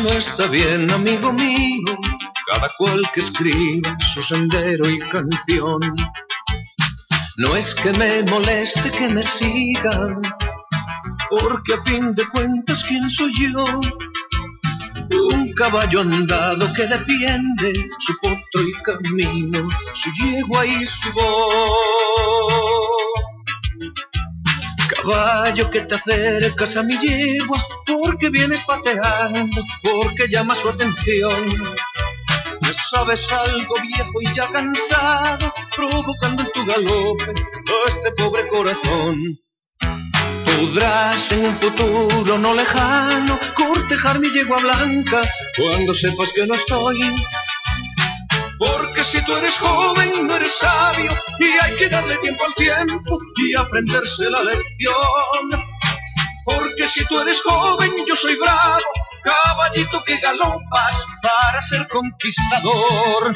[SPEAKER 20] No está bien, amigo mío. Cada cual que escriba su sendero y canción. No es que me moleste que me sigan, porque a fin de cuentas, ¿quién soy yo? Un caballo andado que defiende su potro y camino, su yegua y su voz. Caballo que te acercas a mi yegua, porque vienes pateando, porque llama su atención. Me sabes algo viejo y ya cansado, provocando en tu galope a este pobre corazón. Podrás en un futuro no lejano cortejar mi yegua blanca cuando sepas que no estoy. Porque si tú eres joven no eres sabio y hay que darle tiempo al tiempo y aprenderse la lección. Porque si tú eres joven yo soy bravo, caballito que galopas para ser conquistador.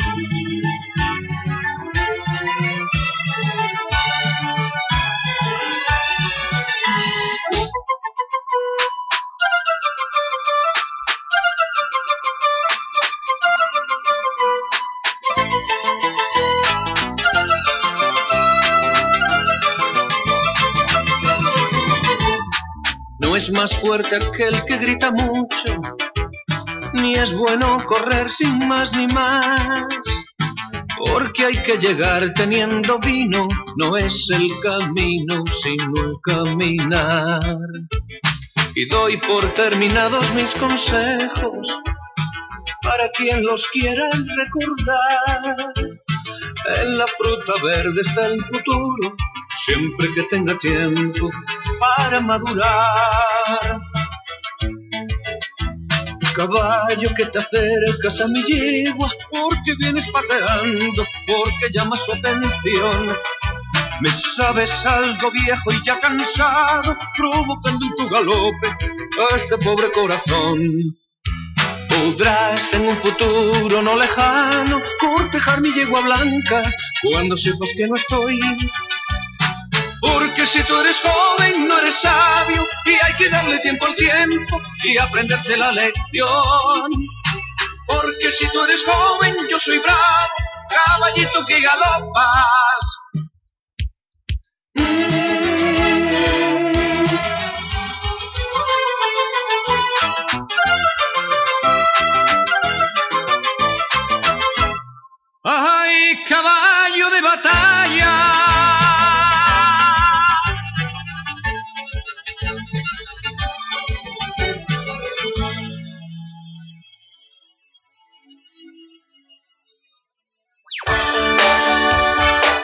[SPEAKER 20] No es más fuerte aquel que grita mucho, ni es bueno correr sin más ni más. Porque hay que llegar teniendo vino, no es el camino sino el caminar. Y doy por terminados mis consejos para quien los quiera recordar. En la fruta verde está el futuro, siempre que tenga tiempo para madurar. Caballo que te acercas a mi yegua, porque vienes pateando, porque llama su atención. Me sabes algo viejo y ya cansado, provocando en tu galope a este pobre corazón. Podrás en un futuro no lejano cortejar mi yegua blanca cuando sepas que no estoy. Porque si tú eres joven no eres sabio y hay que darle tiempo al tiempo y aprenderse la lección. Porque si tú eres joven yo soy bravo, caballito que galopas.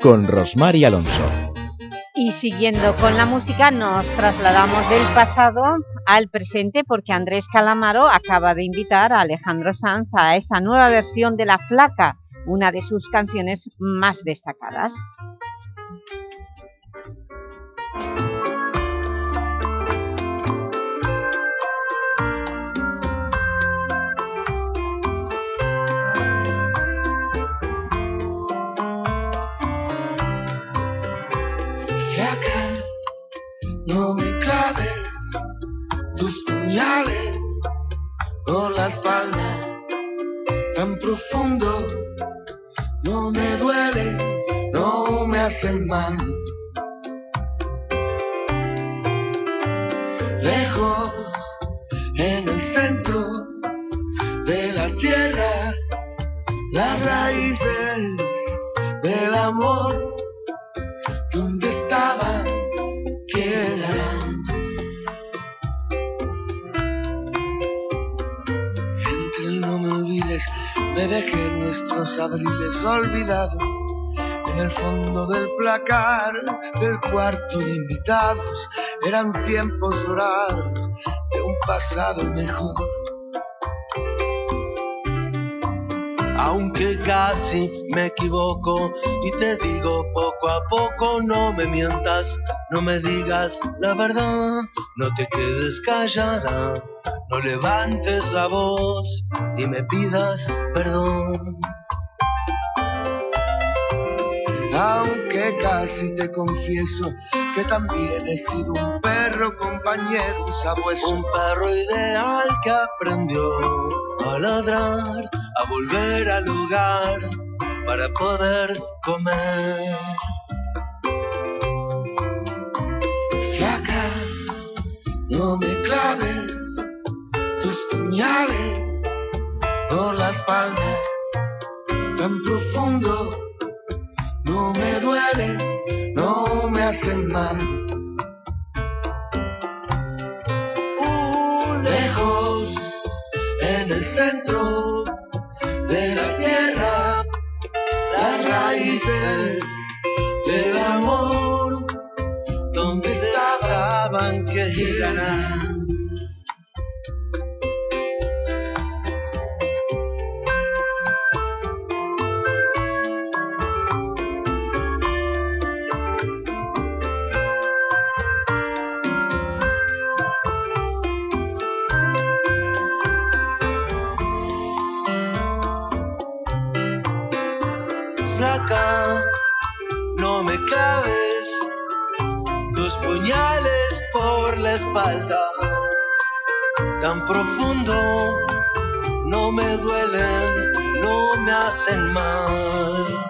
[SPEAKER 2] con Rosmar y Alonso.
[SPEAKER 3] Y siguiendo con la música nos trasladamos del pasado al presente porque Andrés Calamaro acaba de invitar a Alejandro Sanz a esa nueva versión de La Flaca, una de sus canciones más destacadas.
[SPEAKER 21] Tus puñales por la espalda tan profundo. No me duele, no me hacen mal. Lejos, en el centro de la tierra, las raíces del amor dejé nuestros abriles olvidados. En el fondo del placar del cuarto de invitados eran tiempos dorados de un pasado mejor. Aunque casi me equivoco y te digo poco a poco, no me mientas, no me digas la verdad, no te quedes callada, no levantes la voz y me pidas perdón. Aunque casi te confieso que también he sido un perro compañero, un sabueso, un perro ideal que aprendió a ladrar, a volver al hogar para poder comer. Flaca, no me claves tus puñales por la espalda tan profundo. No me duele, no me hacen mal. Profundo, no me duelen, no me hacen mal.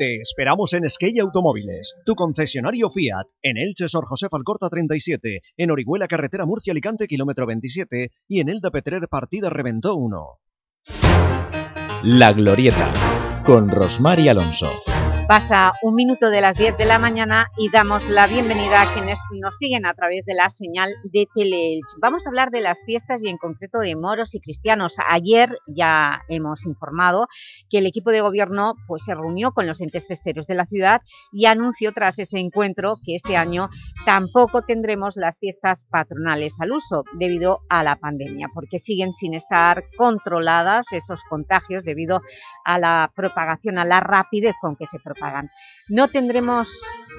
[SPEAKER 8] Te esperamos en Esquella Automóviles, tu concesionario Fiat, en Elche Sor José Falcorta 37, en Orihuela Carretera Murcia Alicante kilómetro 27 y en Elda Petrer Partida Reventó 1.
[SPEAKER 2] La Glorieta, con Rosmar y Alonso.
[SPEAKER 3] Pasa un minuto de las 10 de la mañana y damos la bienvenida a quienes nos siguen a través de la señal de Teleelch. Vamos a hablar de las fiestas y en concreto de moros y cristianos. Ayer ya hemos informado que el equipo de gobierno pues, se reunió con los entes festeros de la ciudad y anunció tras ese encuentro que este año tampoco tendremos las fiestas patronales al uso debido a la pandemia, porque siguen sin estar controladas esos contagios debido a la propagación, a la rapidez con que se No tendremos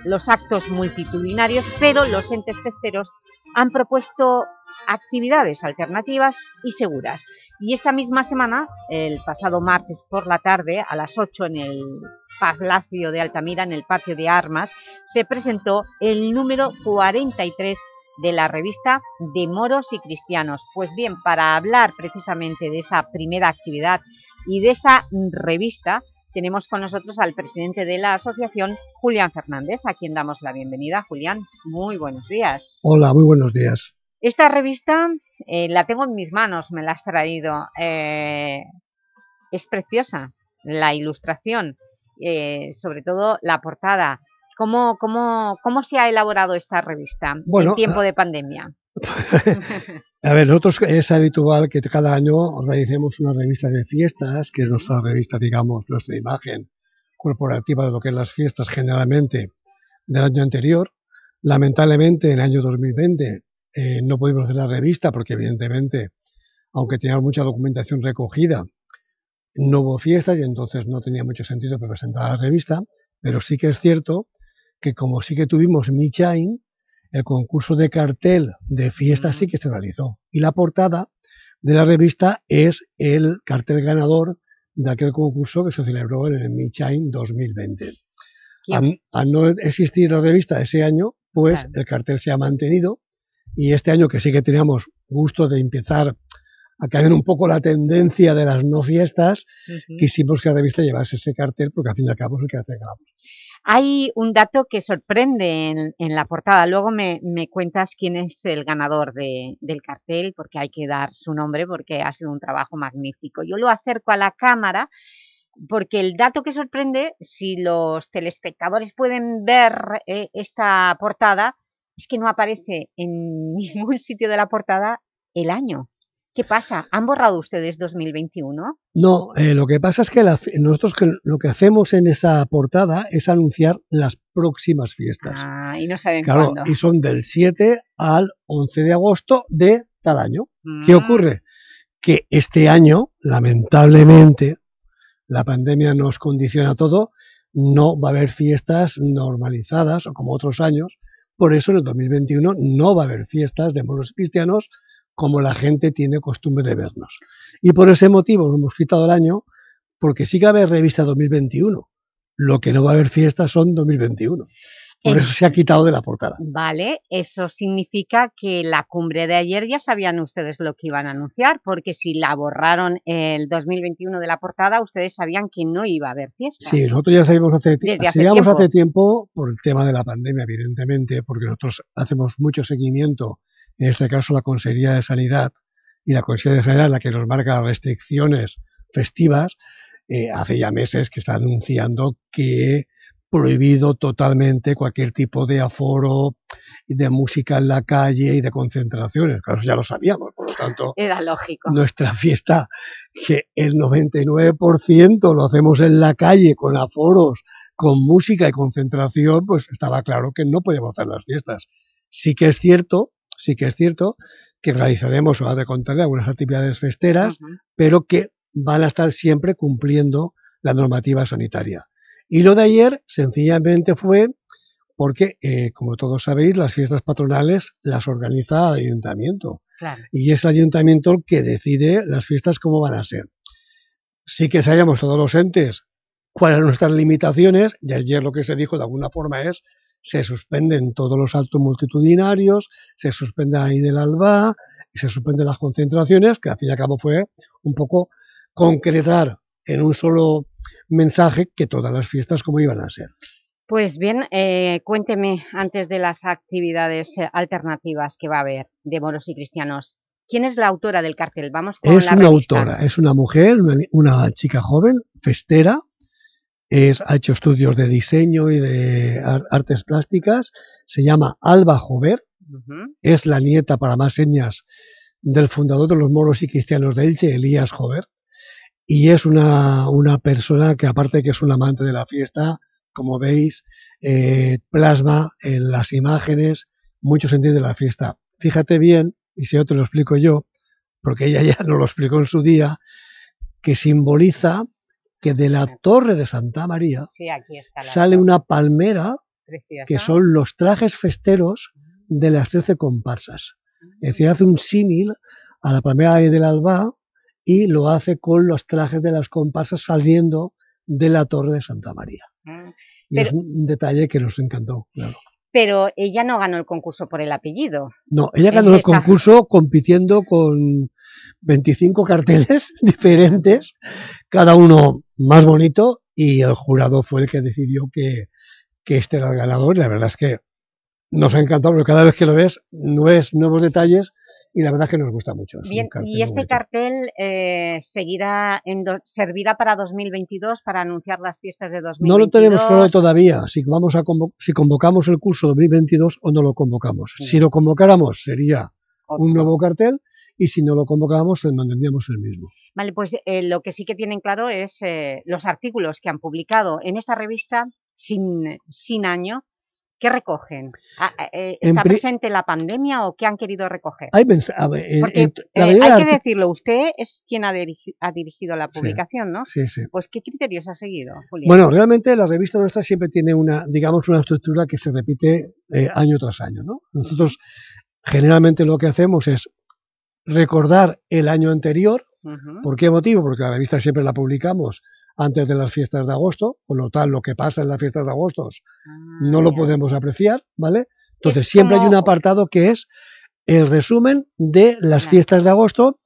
[SPEAKER 3] los actos multitudinarios, pero los entes festeros han propuesto actividades alternativas y seguras. Y esta misma semana, el pasado martes por la tarde, a las 8 en el Palacio de Altamira, en el Patio de Armas, se presentó el número 43 de la revista de Moros y Cristianos. Pues bien, para hablar precisamente de esa primera actividad y de esa revista, tenemos con nosotros al presidente de la asociación, Julián Fernández, a quien damos la bienvenida. Julián, muy buenos días.
[SPEAKER 22] Hola, muy buenos días.
[SPEAKER 3] Esta revista eh, la tengo en mis manos, me la has traído. Eh, es preciosa la ilustración, eh, sobre todo la portada. ¿Cómo, cómo, cómo se ha elaborado esta revista
[SPEAKER 22] Bueno,
[SPEAKER 3] en tiempo
[SPEAKER 22] ah,
[SPEAKER 3] de pandemia? (laughs)
[SPEAKER 22] A ver, nosotros es habitual que cada año realicemos una revista de fiestas, que es nuestra revista, digamos, nuestra imagen corporativa de lo que es las fiestas generalmente del año anterior. Lamentablemente, en el año 2020 eh, no pudimos hacer la revista porque, evidentemente, aunque teníamos mucha documentación recogida, no hubo fiestas y entonces no tenía mucho sentido presentar la revista, pero sí que es cierto que como sí que tuvimos Michain, el concurso de cartel de fiesta sí que se realizó. Y la portada de la revista es el cartel ganador de aquel concurso que se celebró en el Michain 2020. Al, al no existir la revista ese año, pues el cartel se ha mantenido y este año que sí que teníamos gusto de empezar a cambiar un poco la tendencia de las no fiestas, quisimos que la revista llevase ese cartel porque al fin y al cabo es el que hace ganamos.
[SPEAKER 3] Hay un dato que sorprende en, la portada. Luego me, cuentas quién es el ganador de- del cartel, porque hay que dar su nombre, porque ha sido un trabajo magnífico. Yo lo acerco a la cámara, porque el dato que sorprende, si los telespectadores pueden ver eh, esta portada, es que no aparece en (laughs) ningún sitio de la portada el año. ¿Qué pasa? ¿Han borrado ustedes 2021?
[SPEAKER 22] No, eh, lo que pasa es que la nosotros que lo que hacemos en esa portada es anunciar las próximas fiestas.
[SPEAKER 3] Ah, y no saben
[SPEAKER 22] Claro,
[SPEAKER 3] cuándo.
[SPEAKER 22] y son del 7 al 11 de agosto de tal año. ¿Qué
[SPEAKER 3] Mm.
[SPEAKER 22] ocurre? Que este año, lamentablemente, la pandemia nos condiciona todo, no va a haber fiestas normalizadas o como otros años, por eso en el 2021 no va a haber fiestas de moros cristianos como la gente tiene costumbre de vernos. Y por ese motivo nos hemos quitado el año, porque sí que va a haber revista 2021, lo que no va a haber fiestas son 2021. Por eso se ha quitado de la portada.
[SPEAKER 3] Vale, eso significa que la cumbre de ayer ya sabían ustedes lo que iban a anunciar, porque si la borraron el 2021 de la portada, ustedes sabían que no iba a haber fiestas.
[SPEAKER 22] Sí, nosotros ya sabíamos hace,
[SPEAKER 3] Desde hace tiempo.
[SPEAKER 22] hace tiempo por el tema de la pandemia, evidentemente, porque nosotros hacemos mucho seguimiento, en este caso la Consejería de Sanidad, y la Consejería de Sanidad es la que nos marca las restricciones festivas, eh, hace ya meses que está anunciando que prohibido totalmente cualquier tipo de aforo, de música en la calle y de concentraciones. Claro, eso ya lo sabíamos, por lo tanto,
[SPEAKER 3] Era lógico.
[SPEAKER 22] nuestra fiesta, que el 99% lo hacemos en la calle con aforos, con música y concentración, pues estaba claro que no podíamos hacer las fiestas. Sí que es cierto, sí que es cierto que realizaremos, ahora de contarle, algunas actividades festeras, pero que van a estar siempre cumpliendo la normativa sanitaria. Y lo de ayer sencillamente fue porque, eh, como todos sabéis, las fiestas patronales las organiza el ayuntamiento
[SPEAKER 3] Claro.
[SPEAKER 22] y es el ayuntamiento el que decide las fiestas cómo van a ser. Sí que sabíamos todos los entes cuáles eran nuestras limitaciones y ayer lo que se dijo de alguna forma es se suspenden todos los actos multitudinarios, se suspende ahí del alba y se suspenden las concentraciones, que al fin y al cabo fue un poco concretar en un solo mensaje que todas las fiestas como iban a ser.
[SPEAKER 3] Pues bien, eh, cuénteme antes de las actividades eh, alternativas que va a haber de moros y cristianos. ¿Quién es la autora del cartel? Vamos con
[SPEAKER 22] Es
[SPEAKER 3] la
[SPEAKER 22] una
[SPEAKER 3] revista.
[SPEAKER 22] autora, es una mujer, una, una chica joven, festera, es, ha hecho estudios de diseño y de ar- artes plásticas, se llama Alba Jover, es la nieta para más señas del fundador de los moros y cristianos de Elche, Elías Jover, y es una, una persona que aparte de que es un amante de la fiesta, como veis, eh, plasma en las imágenes muchos sentidos de la fiesta. Fíjate bien, y si yo te lo explico yo, porque ella (laughs) ya nos lo explicó en su día, que simboliza que de la torre de Santa María
[SPEAKER 3] Sí, aquí está la
[SPEAKER 22] sale una palmera
[SPEAKER 3] preciosa.
[SPEAKER 22] que son los trajes festeros de las 13 comparsas. Es decir, hace un símil a la palmera del Alba y lo hace con los trajes de las comparsas saliendo de la torre de Santa María.
[SPEAKER 3] Mm.
[SPEAKER 22] Y es un detalle que nos encantó, claro.
[SPEAKER 3] pero ella no ganó el concurso por el apellido.
[SPEAKER 22] No, ella ganó el
[SPEAKER 3] esta-
[SPEAKER 22] concurso compitiendo con 25 carteles (laughs) diferentes, cada uno más bonito, y el jurado fue el que decidió que, que este era el ganador. Y la verdad es que nos ha encantado, porque cada vez que lo ves, no ves nuevos detalles y la verdad es que nos gusta mucho. es
[SPEAKER 3] Bien, y este
[SPEAKER 22] bonito.
[SPEAKER 3] cartel eh, seguirá en do- servirá para 2022 para anunciar las fiestas de 2022.
[SPEAKER 22] No lo tenemos claro todavía, si, vamos a convo- si convocamos el curso 2022 o no lo convocamos. Si lo convocáramos sería un nuevo cartel y si no lo convocáramos mantendríamos el mismo.
[SPEAKER 3] Vale, pues eh, lo que sí que tienen claro es eh, los artículos que han publicado en esta revista sin, sin año. ¿Qué recogen? Ah, eh,
[SPEAKER 22] En
[SPEAKER 3] ¿Está presente la pandemia o qué han querido recoger?
[SPEAKER 22] Hay mens- a ver, en-
[SPEAKER 3] Porque
[SPEAKER 22] en- la
[SPEAKER 3] eh,
[SPEAKER 22] mayoría de
[SPEAKER 3] hay que decirlo, usted es quien ha, dirigi- ha dirigido la publicación, ¿no?
[SPEAKER 22] sí, sí.
[SPEAKER 3] Pues ¿qué criterios ha seguido, Julián?
[SPEAKER 22] Bueno, realmente la revista nuestra siempre tiene una, digamos, una estructura que se repite eh, año tras año, ¿no? Nosotros generalmente lo que hacemos es recordar el año anterior. ¿Por qué motivo? Porque la revista siempre la publicamos antes de las fiestas de agosto, con lo tal, lo que pasa en las fiestas de agosto no lo podemos apreciar, ¿vale? Entonces
[SPEAKER 3] Es
[SPEAKER 22] siempre hay un apartado que es el resumen de las fiestas de agosto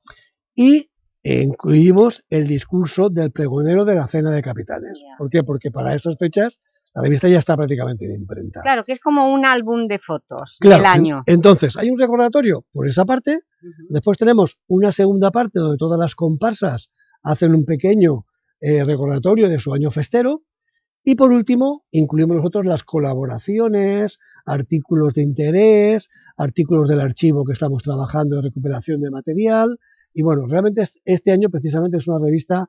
[SPEAKER 22] y eh, incluimos el discurso del pregonero de la cena de capitanes. ¿Por qué? Porque para esas fechas la revista ya está prácticamente en imprenta.
[SPEAKER 3] Claro, que es como un álbum de fotos
[SPEAKER 22] Claro,
[SPEAKER 3] del año.
[SPEAKER 22] entonces hay un recordatorio por esa parte, después tenemos una segunda parte donde todas las comparsas hacen un pequeño eh, recordatorio de su año festero y por último incluimos nosotros las colaboraciones, artículos de interés, artículos del archivo que estamos trabajando de recuperación de material y bueno, realmente es- este año precisamente es una revista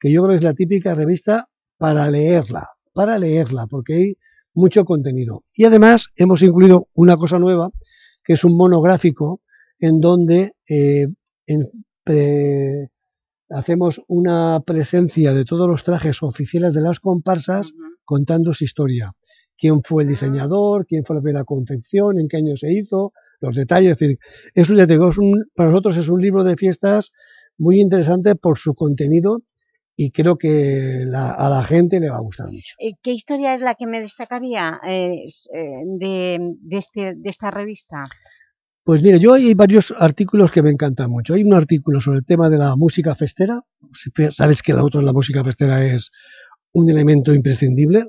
[SPEAKER 22] que yo creo que es la típica revista para leerla, para leerla, porque hay mucho contenido. Y además hemos incluido una cosa nueva, que es un monográfico en donde eh, en- pre- hacemos una presencia de todos los trajes oficiales de las comparsas contando su historia. Quién fue el diseñador, quién fue la primera confección, en qué año se hizo, los detalles. Es decir, es un- para nosotros es un libro de fiestas muy interesante por su contenido y creo que la- a la gente le va a gustar mucho.
[SPEAKER 3] Eh, ¿Qué historia es la que me destacaría eh, eh, de, de este, de esta revista?
[SPEAKER 22] Pues mire, yo hay varios artículos que me encantan mucho. Hay un artículo sobre el tema de la música festera. Sabes que la otra la música festera es un elemento imprescindible,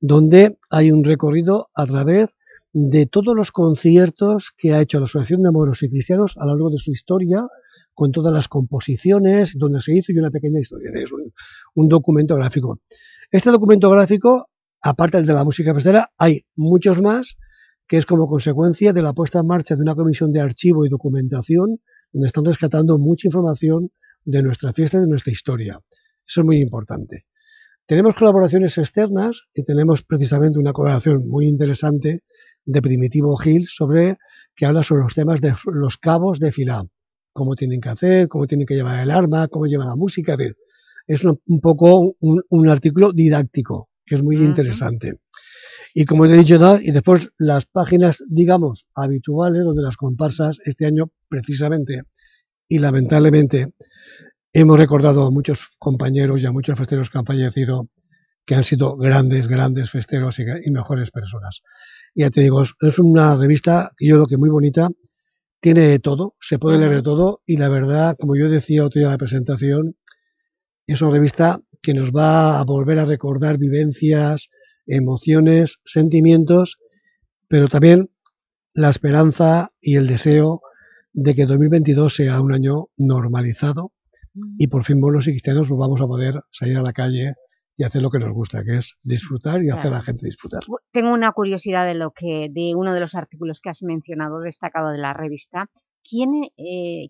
[SPEAKER 22] donde hay un recorrido a través de todos los conciertos que ha hecho la Asociación de Moros y Cristianos a lo largo de su historia, con todas las composiciones, donde se hizo y una pequeña historia. Es un, un documento gráfico. Este documento gráfico, aparte del de la música festera, hay muchos más que es como consecuencia de la puesta en marcha de una comisión de archivo y documentación, donde están rescatando mucha información de nuestra fiesta y de nuestra historia. Eso es muy importante. Tenemos colaboraciones externas y tenemos precisamente una colaboración muy interesante de Primitivo Gil sobre que habla sobre los temas de los cabos de fila, cómo tienen que hacer, cómo tienen que llevar el arma, cómo llevan la música. Es, un, un poco un, un, artículo didáctico que es muy uh -huh. interesante. Y como te he dicho, y después las páginas, digamos, habituales, donde las comparsas este año precisamente y lamentablemente hemos recordado a muchos compañeros y a muchos festeros que han fallecido, que han sido grandes, grandes festeros y, y mejores personas. Ya te digo, es una revista que yo lo que muy bonita, tiene de todo, se puede leer de todo y la verdad, como yo decía otro día en la presentación, es una revista que nos va a volver a recordar vivencias, emociones, sentimientos, pero también la esperanza y el deseo de que 2022 sea un año normalizado y por fin monos y cristianos pues vamos a poder salir a la calle y hacer lo que nos gusta, que es disfrutar y hacer a la gente disfrutar.
[SPEAKER 3] Tengo una curiosidad de lo que de uno de los artículos que has mencionado, destacado de la revista. ¿Quién, eh,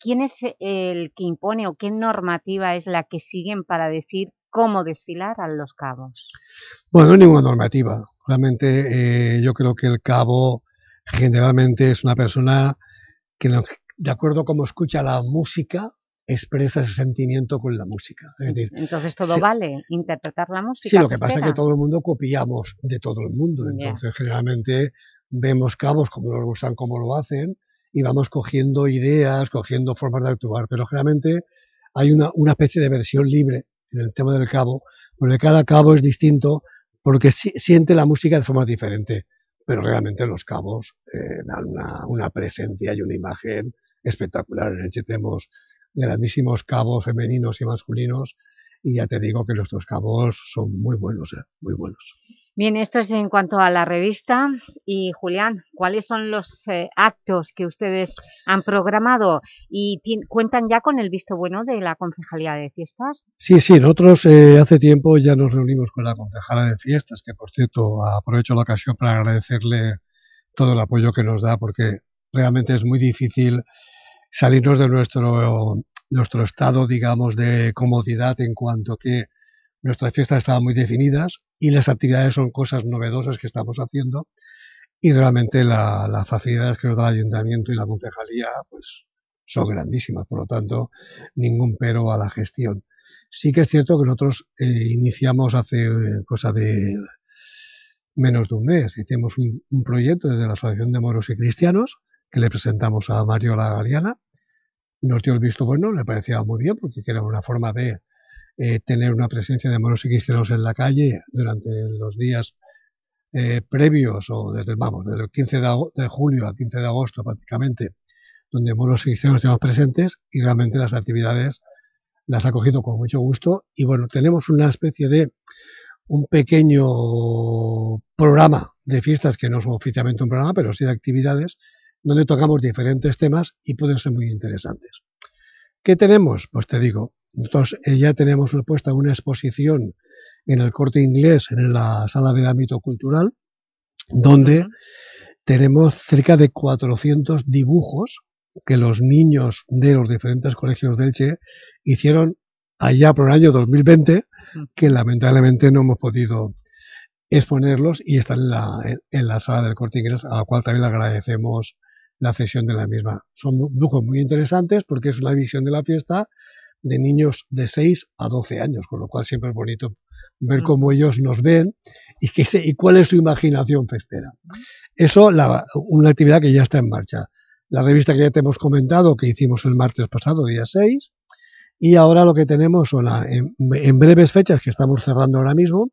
[SPEAKER 3] ¿Quién es el que impone o qué normativa es la que siguen para decir cómo desfilar a Los Cabos?
[SPEAKER 22] Bueno, no hay ninguna normativa. Realmente eh, yo creo que el cabo generalmente es una persona que de acuerdo a cómo escucha la música, expresa ese sentimiento con la música. Es decir,
[SPEAKER 3] Entonces todo
[SPEAKER 22] sí-
[SPEAKER 3] vale, interpretar la música.
[SPEAKER 22] Sí, lo que pasa es que todo el mundo copiamos de todo el mundo. Entonces, generalmente vemos cabos como nos gustan, cómo lo hacen, y vamos cogiendo ideas, cogiendo formas de actuar. Pero generalmente hay una, una especie de versión libre en el tema del cabo, porque cada cabo es distinto, porque si- siente la música de forma diferente. Pero realmente los cabos eh, dan una, una presencia y una imagen espectacular. En Elche tenemos grandísimos cabos femeninos y masculinos y ya te digo que nuestros cabos son muy buenos, eh, muy buenos.
[SPEAKER 3] Bien, esto es en cuanto a la revista. Y Julián, ¿cuáles son los eh, actos que ustedes han programado y cuentan ya con el visto bueno de la Concejalía de Fiestas?
[SPEAKER 22] Sí, sí, nosotros eh, hace tiempo ya nos reunimos con la concejala de fiestas, que por cierto aprovecho la ocasión para agradecerle todo el apoyo que nos da, porque realmente es muy difícil salirnos de nuestro, nuestro estado, digamos, de comodidad en cuanto que nuestras fiestas estaban muy definidas y las actividades son cosas novedosas que estamos haciendo. Y realmente la- las facilidades que nos da el ayuntamiento y la concejalía pues son grandísimas, por lo tanto, ningún pero a la gestión. Sí que es cierto que nosotros eh, iniciamos hace eh, cosa de menos de un mes, hicimos un, un proyecto desde la Asociación de Moros y Cristianos que le presentamos a Mario La Galiana, nos dio el visto bueno, le parecía muy bien porque era una forma de eh, tener una presencia de moros y cristianos en la calle durante los días eh, previos o desde, vamos, desde el 15 de, de julio al 15 de agosto prácticamente, donde moros y cristianos estamos presentes y realmente las actividades las ha cogido con mucho gusto. Y bueno, tenemos una especie de un pequeño programa de fiestas que no son oficialmente un programa, pero sí de actividades donde tocamos diferentes temas y pueden ser muy interesantes. ¿Qué tenemos? Pues te digo, nosotros eh, ya tenemos puesta una exposición en el corte inglés, en la sala de ámbito cultural, donde tenemos cerca de 400 dibujos que los niños de los diferentes colegios de Elche hicieron allá por el año 2020, que lamentablemente no hemos podido exponerlos y están en la, en, en la sala del corte inglés, a la cual también le agradecemos la cesión de la misma. Son dibujos muy interesantes porque es una visión de la fiesta de niños de 6 a 12 años, con lo cual siempre es bonito ver cómo ellos nos ven y, que se, y cuál es su imaginación festera. Eso, la, una actividad que ya está en marcha. La revista que ya te hemos comentado, que hicimos el martes pasado, día 6, y ahora lo que tenemos son, la, en, en breves fechas que estamos cerrando ahora mismo,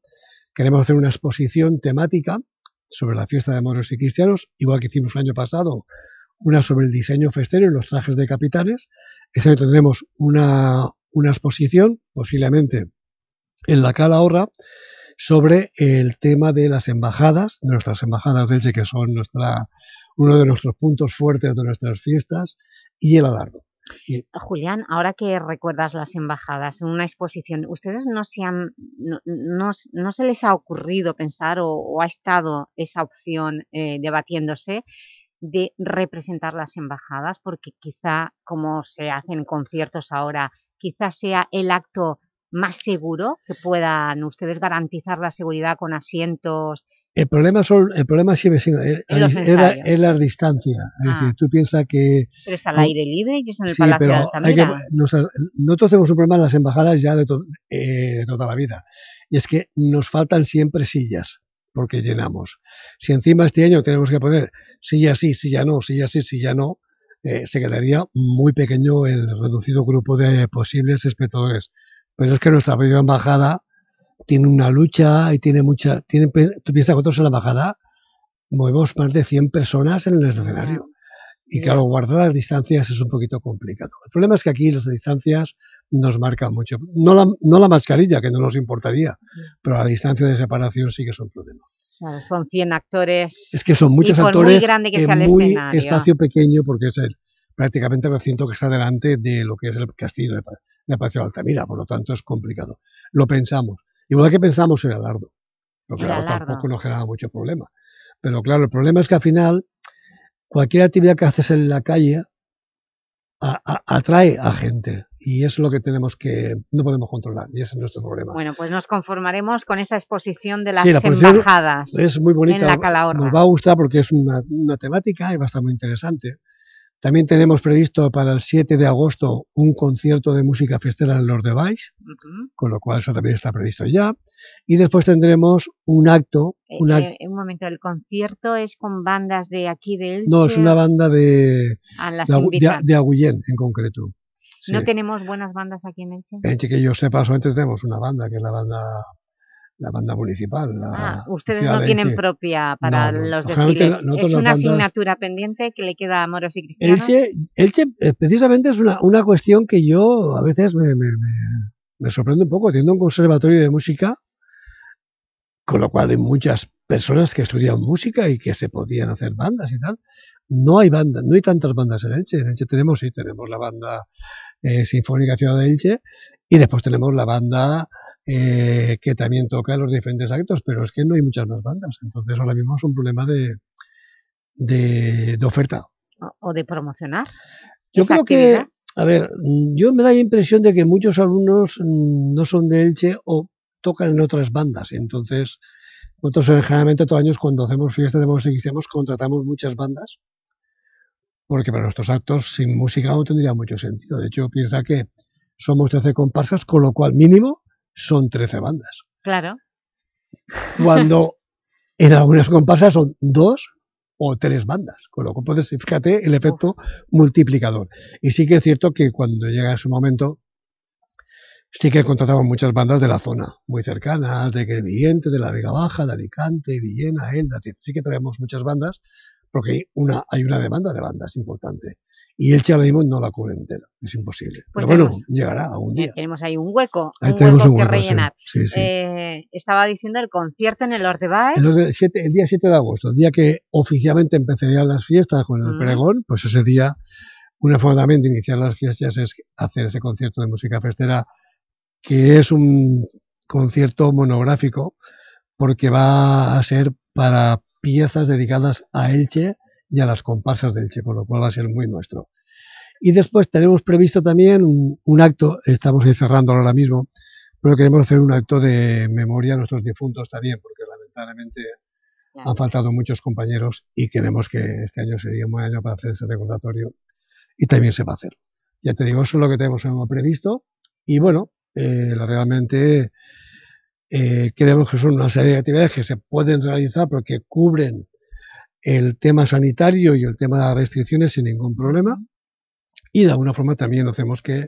[SPEAKER 22] queremos hacer una exposición temática sobre la fiesta de moros y cristianos, igual que hicimos el año pasado, una sobre el diseño festero y los trajes de capitanes. Este año tendremos una, una exposición, posiblemente en la Calahorra, sobre el tema de las embajadas, nuestras embajadas de Elche, que son nuestra, uno de nuestros puntos fuertes de nuestras fiestas, y el alardo.
[SPEAKER 3] Julián, ahora que recuerdas las embajadas en una exposición, ¿ustedes no se, han, no, no, no se les ha ocurrido pensar o, o ha estado esa opción eh, debatiéndose de representar las embajadas? Porque quizá, como se hacen conciertos ahora, quizá sea el acto más seguro, que puedan ustedes garantizar la seguridad con asientos.
[SPEAKER 22] El problema, son, el problema siempre es, es, es la distancia. Es ah. decir, tú piensas que...
[SPEAKER 3] Pero es al aire libre y es en el
[SPEAKER 22] sí,
[SPEAKER 3] Palacio
[SPEAKER 22] pero
[SPEAKER 3] de Altamira.
[SPEAKER 22] Que, nuestras, nosotros tenemos un problema en las embajadas ya de, to, eh, de toda la vida. Y es que nos faltan siempre sillas porque llenamos. Si encima este año tenemos que poner silla sí, silla no, silla sí, silla no, eh, se quedaría muy pequeño el reducido grupo de posibles espectadores. Pero es que nuestra propia embajada tiene una lucha y tiene mucha... Tiene, tú piensas que nosotros en la embajada movemos más de 100 personas en el escenario. Y claro, guardar las distancias es un poquito complicado. El problema es que aquí las distancias nos marcan mucho. No la, no la mascarilla, que no nos importaría, pero la distancia de separación sí que es un problema.
[SPEAKER 3] Claro, son 100 actores.
[SPEAKER 22] Es que son muchos actores
[SPEAKER 3] muy grande que sea el
[SPEAKER 22] en muy
[SPEAKER 3] escenario.
[SPEAKER 22] espacio pequeño, porque es el, prácticamente el recinto que está delante de lo que es el castillo de, de Palacio de Altamira, por lo tanto es complicado. Lo pensamos. Igual que pensamos en Alardo, claro,
[SPEAKER 3] Alardo.
[SPEAKER 22] tampoco nos genera mucho problema. Pero claro, el problema es que al final cualquier actividad que haces en la calle a- a- atrae a gente y es lo que tenemos que, no podemos controlar y ese es nuestro problema.
[SPEAKER 3] Bueno, pues nos conformaremos con esa exposición de las
[SPEAKER 22] Sí, la exposición
[SPEAKER 3] embajadas
[SPEAKER 22] es muy bonita.
[SPEAKER 3] en la Calahorra.
[SPEAKER 22] Nos va a gustar porque es una, una temática y va a estar muy interesante. También tenemos previsto para el 7 de agosto un concierto de música festera en Lord de Valls,
[SPEAKER 3] Ujú.
[SPEAKER 22] con lo cual eso también está previsto ya. Y después tendremos un acto,
[SPEAKER 3] Eh, eh, un momento, ¿el concierto es con bandas de aquí de Elche?
[SPEAKER 22] no, es una banda de,
[SPEAKER 3] Ah,
[SPEAKER 22] de, de,
[SPEAKER 3] invitan.
[SPEAKER 22] de Agullén en concreto. Sí.
[SPEAKER 3] ¿No tenemos buenas bandas aquí en Elche?
[SPEAKER 22] En Elche, que yo sepa, solamente tenemos una banda, que es la banda la banda municipal. La
[SPEAKER 3] Ah, ustedes no tienen propia para
[SPEAKER 22] No, no.
[SPEAKER 3] los desfiles.
[SPEAKER 22] nosotros
[SPEAKER 3] ¿Es una
[SPEAKER 22] bandas-
[SPEAKER 3] asignatura pendiente que le queda a moros y cristianos?
[SPEAKER 22] Elche, Elche eh, precisamente es una, una cuestión que yo a veces me, me, me- me sorprende un poco, teniendo un conservatorio de música, con lo cual hay muchas personas que estudian música y que se podían hacer bandas y tal. No hay bandas, no hay tantas bandas en Elche. En Elche tenemos, sí, tenemos la banda eh, Sinfónica Ciudad de Elche y después tenemos la banda eh, que también toca en los diferentes actos, pero es que no hay muchas más bandas. Entonces ahora mismo es un problema de, de, de oferta.
[SPEAKER 3] O, de promocionar
[SPEAKER 22] Yo creo
[SPEAKER 3] actividad.
[SPEAKER 22] que, a ver, yo me da la impresión de que muchos alumnos mm, no son de Elche o tocan en otras bandas. Entonces, nosotros eh, generalmente todos los años cuando hacemos fiestas de música cristianos contratamos muchas bandas porque para nuestros actos sin música no tendría mucho sentido. De hecho, piensa que somos 13 comparsas, con lo cual mínimo son 13 bandas.
[SPEAKER 3] Claro.
[SPEAKER 22] Cuando (laughs) en algunas comparsas son dos o tres bandas, con lo cual puedes, fíjate el efecto multiplicador. Y sí que es cierto que cuando llega ese momento, sí que contratamos muchas bandas de la zona, muy cercanas, de Crevillente, de la Vega Baja, de Alicante, Villena, Elda, sí que traemos muchas bandas, porque hay una, hay una demanda de bandas importante. Y el ahora mismo no la cubre entera, es imposible.
[SPEAKER 3] Pues
[SPEAKER 22] Pero bueno, llegará algún
[SPEAKER 3] Eh,
[SPEAKER 22] día.
[SPEAKER 3] tenemos ahí un hueco,
[SPEAKER 22] Ahí
[SPEAKER 3] un
[SPEAKER 22] tenemos
[SPEAKER 3] hueco
[SPEAKER 22] un
[SPEAKER 3] que
[SPEAKER 22] hueco,
[SPEAKER 3] rellenar.
[SPEAKER 22] sí, sí.
[SPEAKER 3] Eh, estaba diciendo el concierto en el Ordebae.
[SPEAKER 22] El, el día 7 de agosto, el día que oficialmente empezarían las fiestas con el
[SPEAKER 3] Mm.
[SPEAKER 22] pregón, pues ese día, una forma también de iniciar las fiestas es hacer ese concierto de música festera, que es un concierto monográfico, porque va a ser para piezas dedicadas a Elche y a las comparsas de Elche, con lo cual va a ser muy nuestro. Y después tenemos previsto también un, un acto, estamos ahí cerrándolo ahora mismo, pero queremos hacer un acto de memoria a nuestros difuntos también, porque lamentablemente han faltado muchos compañeros y queremos que este año sería un buen año para hacer ese recordatorio y también se va a hacer. Ya te digo, eso es lo que tenemos previsto y bueno, eh, realmente eh, creemos que son una serie de actividades que se pueden realizar porque cubren el tema sanitario y el tema de las restricciones sin ningún problema y de alguna forma también hacemos que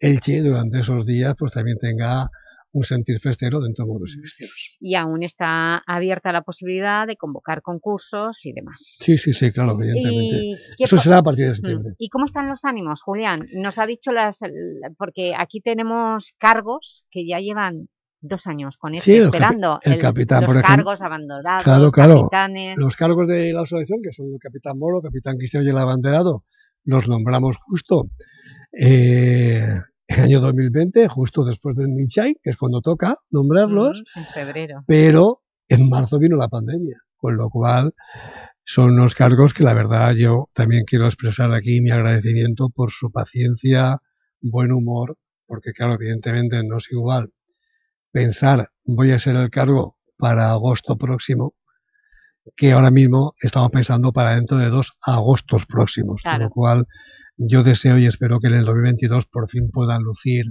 [SPEAKER 22] Elche durante esos días pues también tenga un sentir festero dentro de los cristianos.
[SPEAKER 3] Y aún está abierta la posibilidad de convocar concursos y demás.
[SPEAKER 22] Sí, sí, sí, claro, evidentemente.
[SPEAKER 3] ¿Y qué
[SPEAKER 22] Eso será a partir de septiembre.
[SPEAKER 3] ¿Y cómo están los ánimos, Julián? Nos ha dicho las... Porque aquí tenemos cargos que ya llevan dos años con esto,
[SPEAKER 22] Sí, el
[SPEAKER 3] esperando
[SPEAKER 22] el capitán,
[SPEAKER 3] los cargos abandonados,
[SPEAKER 22] Claro, claro.
[SPEAKER 3] capitanes...
[SPEAKER 22] Los cargos de la asociación, que son el capitán Moro, capitán Cristiano y el abanderado, los nombramos justo eh, en el año 2020, justo después del Nichai, que es cuando toca nombrarlos,
[SPEAKER 3] Mm, en febrero.
[SPEAKER 22] pero en marzo vino la pandemia, con lo cual son unos cargos que la verdad yo también quiero expresar aquí mi agradecimiento por su paciencia, buen humor, porque claro, evidentemente no es igual pensar voy a ser el cargo para agosto próximo que ahora mismo estamos pensando para dentro de dos agostos próximos, con lo cual yo deseo y espero que en el 2022 por fin puedan lucir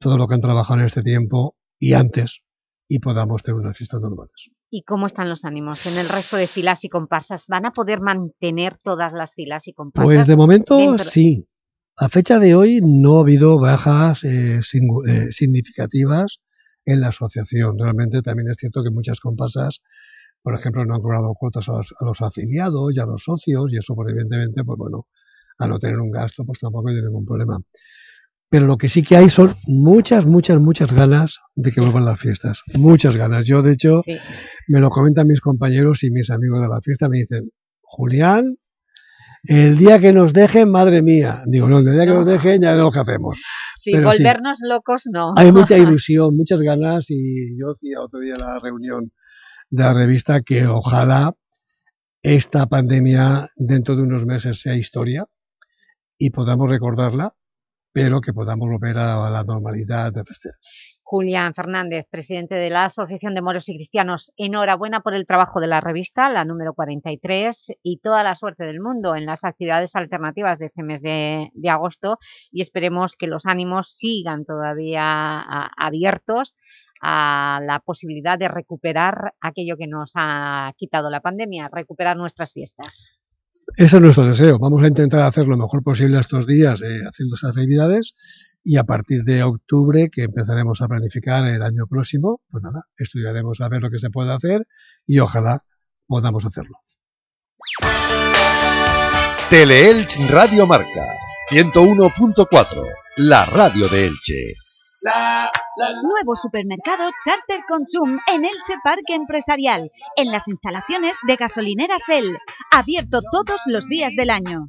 [SPEAKER 22] todo lo que han trabajado en este tiempo y antes y podamos tener unas fiestas normales.
[SPEAKER 3] ¿Y cómo están los ánimos en el resto de filas y comparsas? ¿Van a poder mantener todas las filas y comparsas?
[SPEAKER 22] Pues de momento
[SPEAKER 3] dentro-
[SPEAKER 22] sí. A fecha de hoy no ha habido bajas eh, eh, significativas en la asociación. Realmente también es cierto que muchas comparsas por ejemplo, no han cobrado cuotas a los, a los afiliados y a los socios, y eso, pues, evidentemente, pues bueno, a no tener un gasto, pues tampoco hay ningún problema. Pero lo que sí que hay son muchas, muchas, muchas ganas de que vuelvan las fiestas. Muchas ganas. Yo, de hecho, me lo comentan mis compañeros y mis amigos de la fiesta. Me dicen, Julián, el día que nos dejen, madre mía. Digo, no, el día que nos dejen ya lo que hacemos.
[SPEAKER 3] Sí,
[SPEAKER 22] Pero sí,
[SPEAKER 3] volvernos locos no.
[SPEAKER 22] hay mucha (laughs) ilusión, muchas ganas y yo decía otro día en la reunión de la revista que ojalá esta pandemia dentro de unos meses sea historia y podamos recordarla, pero que podamos volver a la normalidad festejo.
[SPEAKER 3] Julián Fernández, presidente de la Asociación de Moros y Cristianos, enhorabuena por el trabajo de la revista, la número 43, y toda la suerte del mundo en las actividades alternativas de este mes de, agosto y esperemos que los ánimos sigan todavía abiertos a la posibilidad de recuperar aquello que nos ha quitado la pandemia, recuperar nuestras fiestas.
[SPEAKER 22] Ese es nuestro deseo. Vamos a intentar hacer lo mejor posible estos días eh, haciendo esas actividades y a partir de octubre, que empezaremos a planificar el año próximo, pues nada, estudiaremos a ver lo que se puede hacer y ojalá podamos hacerlo.
[SPEAKER 1] Teleelch Radio Marca 101.4, la radio de Elche.
[SPEAKER 23] Nuevo supermercado Charter Consum en Elche Parque Empresarial, en las instalaciones de gasolineras El, abierto todos los días del año.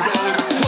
[SPEAKER 23] En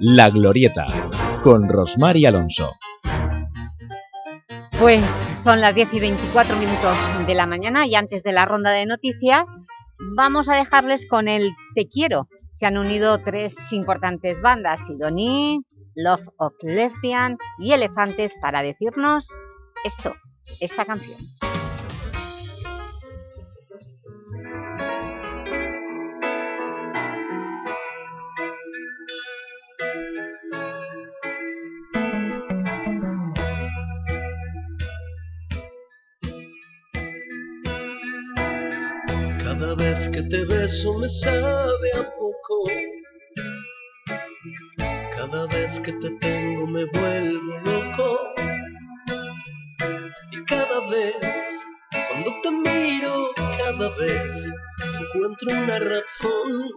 [SPEAKER 2] La Glorieta, con Rosmar y Alonso.
[SPEAKER 3] Pues son las 10 y 24 minutos de la mañana y antes de la ronda de noticias vamos a dejarles con el Te Quiero. Se han unido tres importantes bandas, Sidoní, Love of Lesbian y Elefantes para decirnos esto, esta canción.
[SPEAKER 24] Beso me sabe a poco. Cada vez que te tengo me vuelvo loco. Y cada vez, cuando te miro, cada vez encuentro una razón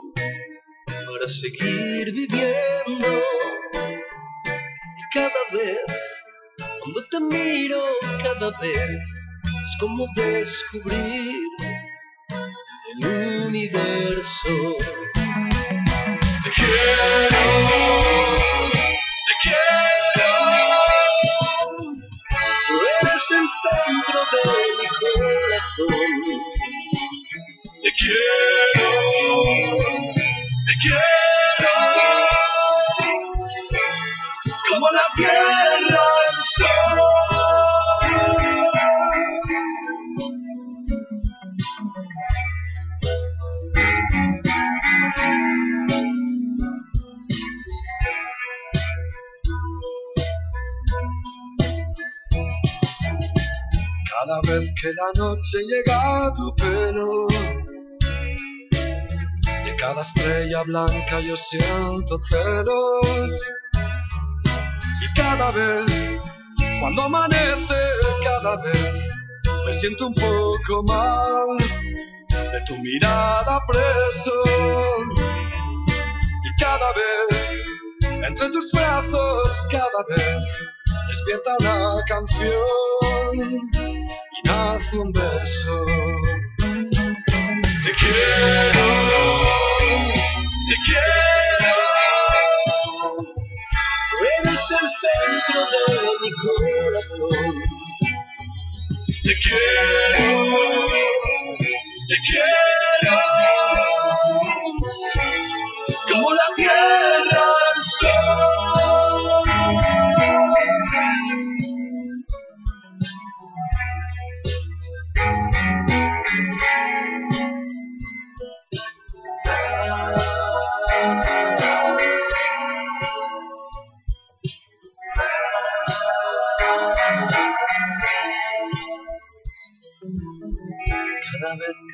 [SPEAKER 24] para seguir viviendo. Y cada vez, cuando te miro, cada vez es como descubrir universo. Te quiero, te quiero. Tú eres el centro de mi corazón. Te quiero, te quiero.
[SPEAKER 21] Que la noche llega a tu pelo, de cada estrella blanca yo siento celos. Y cada vez, cuando amanece, cada vez me siento un poco más de tu mirada preso. Y cada vez, entre tus brazos, cada vez despierta una canción nace un beso. Te quiero, te quiero. Eres el centro de mi corazón. Te quiero, te quiero.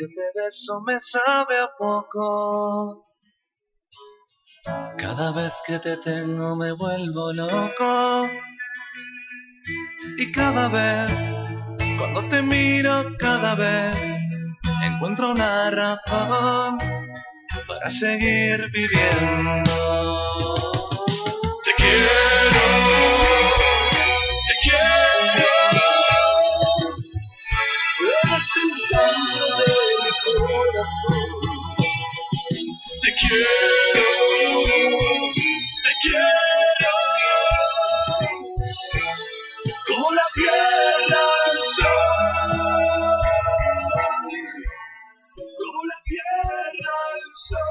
[SPEAKER 21] Que te beso me sabe a poco. Cada vez que te tengo me vuelvo loco. Y cada vez, cuando te miro, cada vez encuentro una razón para seguir viviendo. Te quiero, te quiero. Eres el Te quiero, te quiero. Como la tierra al sol. Como la tierra al sol.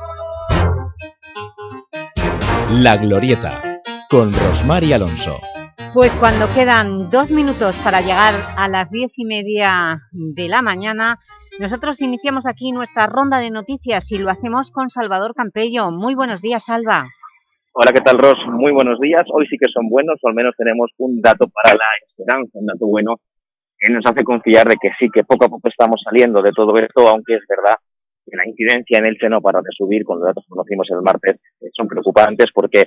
[SPEAKER 2] La Glorieta, con Rosmar y Alonso.
[SPEAKER 3] Pues cuando quedan dos minutos para llegar a las diez y media de la mañana, nosotros iniciamos aquí nuestra ronda de noticias y lo hacemos con Salvador Campello. Muy buenos días, Salva.
[SPEAKER 25] Hola, ¿qué tal, Ros? Muy buenos días. Hoy sí que son buenos, o al menos tenemos un dato para la esperanza, un dato bueno que nos hace confiar de que sí, que poco a poco estamos saliendo de todo esto, aunque es verdad que la incidencia en Elche no para de subir, con los datos que conocimos el martes, eh, son preocupantes porque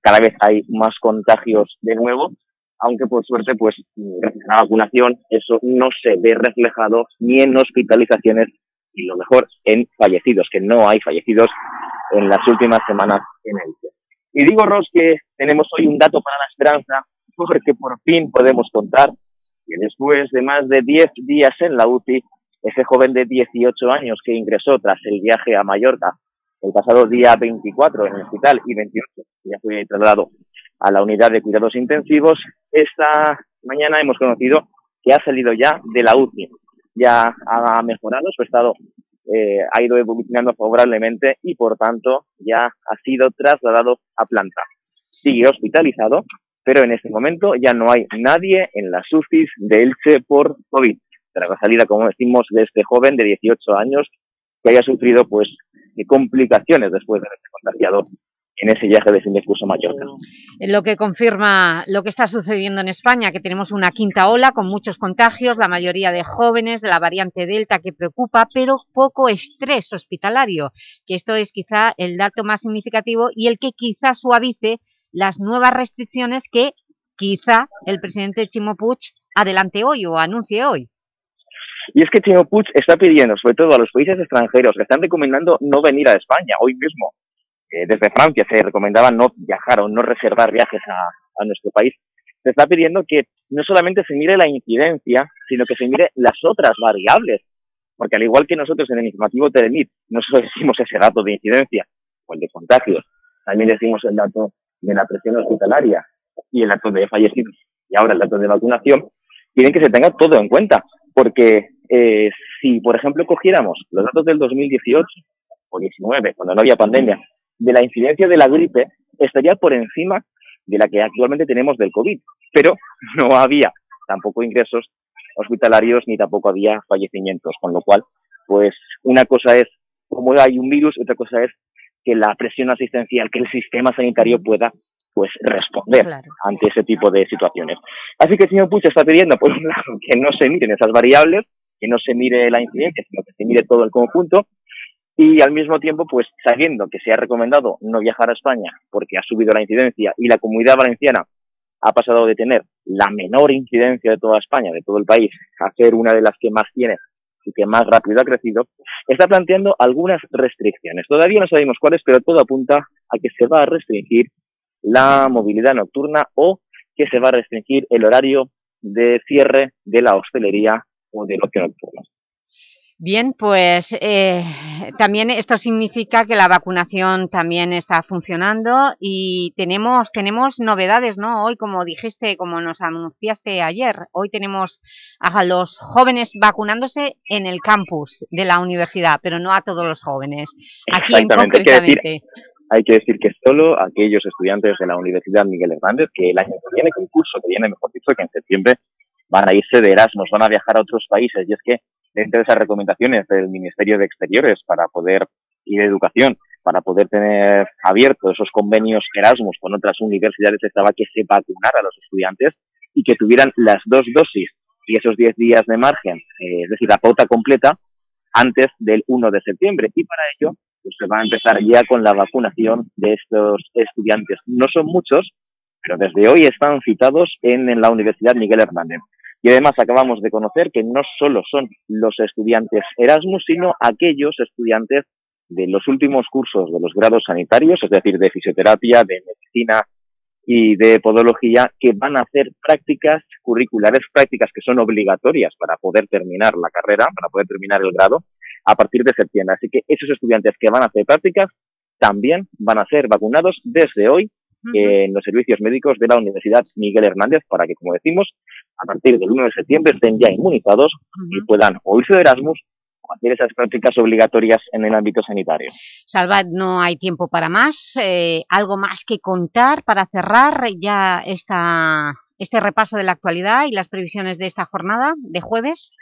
[SPEAKER 25] cada vez hay más contagios de nuevo, aunque por suerte, pues gracias a la vacunación, eso no se ve reflejado ni en hospitalizaciones y lo mejor en fallecidos, que no hay fallecidos en las últimas semanas en Elche. Y digo, Ros, que tenemos hoy un dato para la esperanza, porque por fin podemos contar que después de más de 10 días en la UCI, ese joven de 18 años que ingresó tras el viaje a Mallorca el pasado día 24 en el hospital y 28 ya fue trasladado a la unidad de cuidados intensivos, esta mañana hemos conocido que ha salido ya de la UCI, ya ha mejorado su estado, eh, ha ido evolucionando favorablemente y por tanto ya ha sido trasladado a planta. Sigue hospitalizado, pero en este momento ya no hay nadie en las UCIs de Elche por COVID. Tras la salida, como decimos, de este joven de 18 años que haya sufrido pues complicaciones después de haberse contagiado en ese viaje de fin de curso a Mallorca.
[SPEAKER 3] Lo que confirma lo que está sucediendo en España, que tenemos una quinta ola con muchos contagios, la mayoría de jóvenes, de la variante Delta que preocupa, pero poco estrés hospitalario, que esto es quizá el dato más significativo y el que quizá suavice las nuevas restricciones que quizá el presidente Chimo Puig adelante hoy o anuncie hoy.
[SPEAKER 25] Y es que Chimo Puig está pidiendo, sobre todo a los países extranjeros, que están recomendando no venir a España hoy mismo. Eh, desde Francia se recomendaba no viajar o no reservar viajes a, a nuestro país. Se está pidiendo que no solamente se mire la incidencia, sino que se mire las otras variables. Porque al igual que nosotros en el informativo Telenit no solo decimos ese dato de incidencia o el de contagios, también decimos el dato de la presión hospitalaria y el dato de fallecidos y ahora el dato de vacunación, tienen que se tenga todo en cuenta. Porque eh, si, por ejemplo, cogiéramos los datos del 2018 o 19, cuando no había pandemia, de la incidencia de la gripe, estaría por encima de la que actualmente tenemos del COVID. Pero (laughs) no había tampoco ingresos hospitalarios ni tampoco había fallecimientos, con lo cual, pues una cosa es como hay un virus, otra cosa es que la presión asistencial, que el sistema sanitario pueda pues responder ante ese tipo de situaciones. Así que el señor Puig está pidiendo, por un lado, que no se miren esas variables, que no se mire la incidencia, sino que se mire todo el conjunto, y al mismo tiempo, pues sabiendo que se ha recomendado no viajar a España porque ha subido la incidencia y la comunidad valenciana ha pasado de tener la menor incidencia de toda España, de todo el país, a ser una de las que más tiene y que más rápido ha crecido, está planteando algunas restricciones. Todavía no sabemos cuáles, pero todo apunta a que se va a restringir la movilidad nocturna o que se va a restringir el horario de cierre de la hostelería o del ocio nocturno.
[SPEAKER 3] Bien, pues eh, también esto significa que la vacunación también está funcionando y tenemos, tenemos novedades, ¿no? Hoy, como dijiste, como nos anunciaste ayer, hoy tenemos a los jóvenes vacunándose en el campus de la universidad, pero no a todos los jóvenes. Aquí en concretamente.
[SPEAKER 25] Hay que, decir, que solo aquellos estudiantes de la Universidad Miguel Hernández que el año que viene, que el curso que viene, mejor dicho, que en septiembre van a irse de Erasmus, van a viajar a otros países y es que dentro de esas recomendaciones del Ministerio de Exteriores para poder y de Educación para poder tener abiertos esos convenios Erasmus con otras universidades estaba que se vacunara a los estudiantes y que tuvieran las dos dosis y esos 10 días de margen, eh, es decir, la pauta completa, antes del 1 de septiembre. Y para ello pues, se va a empezar ya con la vacunación de estos estudiantes. No son muchos, pero desde hoy están citados en, en la Universidad Miguel Hernández. Y además acabamos de conocer que no solo son los estudiantes Erasmus, sino aquellos estudiantes de los últimos cursos de los grados sanitarios, es decir, de fisioterapia, de medicina y de podología, que van a hacer prácticas curriculares, prácticas que son obligatorias para poder terminar la carrera, para poder terminar el grado, a partir de septiembre. Así que esos estudiantes que van a hacer prácticas también van a ser vacunados desde hoy en los servicios médicos de la Universidad Miguel Hernández para que, como decimos, a partir del 1 de septiembre estén ya inmunizados y puedan o irse de Erasmus o hacer esas prácticas obligatorias en el ámbito sanitario.
[SPEAKER 3] Salva, no hay tiempo para más. Eh, ¿Algo más que contar para cerrar ya esta, este repaso de la actualidad y las previsiones de esta jornada de jueves?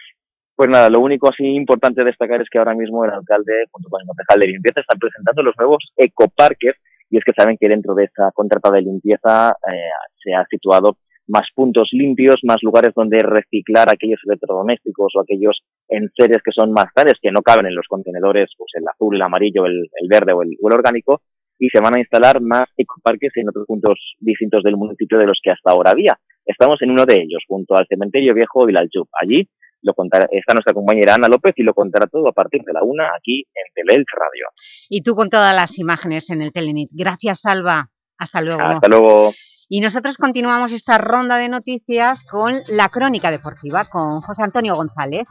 [SPEAKER 25] Pues nada, lo único así importante destacar es que ahora mismo el alcalde, junto con el concejal de limpieza, están presentando los nuevos ecoparques y es que saben que dentro de esta contrata de limpieza eh, se ha situado más puntos limpios, más lugares donde reciclar aquellos electrodomésticos o aquellos enseres que son más grandes, que no caben en los contenedores, pues el azul, el amarillo, el, verde o el, orgánico, y se van a instalar más ecoparques en otros puntos distintos del municipio de los que hasta ahora había. Estamos en uno de ellos, junto al cementerio viejo y la Aljub. Allí lo contará, está nuestra compañera Ana López y lo contará todo a partir de la una aquí en Teleelch Radio.
[SPEAKER 3] Y tú con todas las imágenes en el Telenit. Gracias, Salva. Hasta luego.
[SPEAKER 25] Hasta luego.
[SPEAKER 3] Y nosotros continuamos esta ronda de noticias con la crónica deportiva con José Antonio González.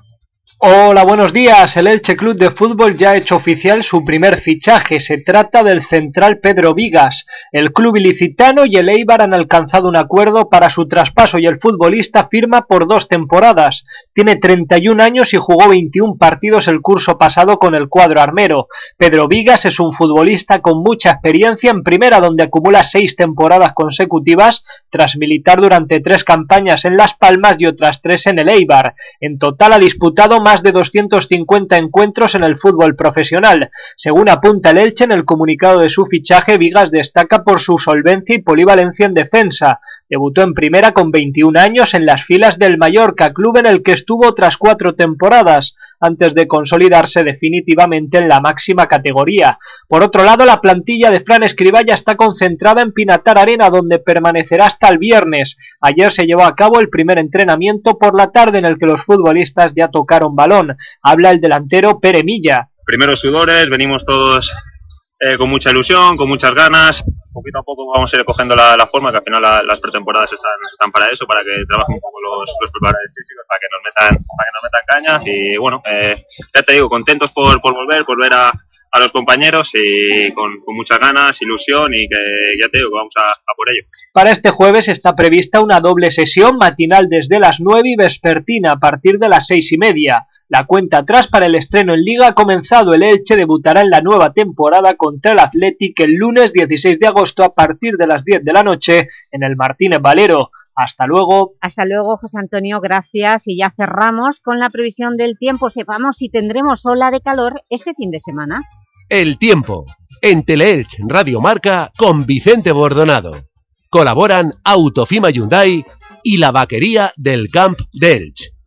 [SPEAKER 26] Hola, buenos días. El Elche Club de Fútbol ya ha hecho oficial su primer fichaje. Se trata del central Pedro Vigas. El club ilicitano y el Eibar han alcanzado un acuerdo para su traspaso y el futbolista firma por dos temporadas. Tiene 31 años y jugó 21 partidos el curso pasado con el cuadro armero. Pedro Vigas es un futbolista con mucha experiencia en primera donde acumula seis temporadas consecutivas tras militar durante tres campañas en Las Palmas y otras tres en el Eibar. En total ha disputado más de 250 encuentros en el fútbol profesional. Según apunta el Elche en el comunicado de su fichaje, Vigas destaca por su solvencia y polivalencia en defensa. Debutó en primera con 21 años en las filas del Mallorca, club en el que estuvo tras cuatro temporadas, antes de consolidarse definitivamente en la máxima categoría. Por otro lado, la plantilla de Fran Escribaya está concentrada en Pinatar Arena, donde permanecerá hasta el viernes. Ayer se llevó a cabo el primer entrenamiento por la tarde en el que los futbolistas ya tocaron balón. Habla el delantero Pere Milla.
[SPEAKER 27] Primeros sudores, venimos todos eh, con mucha ilusión, con muchas ganas. Poquito a poco vamos a ir cogiendo la, forma, que al final las pretemporadas están, están para eso, para que trabajen un poco los, los preparadores físicos, para que nos metan, para que nos metan caña. Y bueno, eh, ya te digo, contentos por, por volver, por ver a, a los compañeros y con, muchas ganas, ilusión y que ya te digo que vamos a, a, por ello.
[SPEAKER 26] Para este jueves está prevista una doble sesión matinal desde las 9 y vespertina a partir de las seis y media. La cuenta atrás para el estreno en Liga ha comenzado. El Elche debutará en la nueva temporada contra el Athletic el lunes 16 de agosto a partir de las 10 de la noche en el Martínez Valero. Hasta luego.
[SPEAKER 3] Hasta luego, José Antonio, gracias. Y ya cerramos con la previsión del tiempo. Sepamos si tendremos ola de calor este fin de semana.
[SPEAKER 1] El tiempo, en Teleelch Radio Marca, con Vicente Bordonado.
[SPEAKER 28] Colaboran Autofima Hyundai y la vaquería del Camp d'Elch.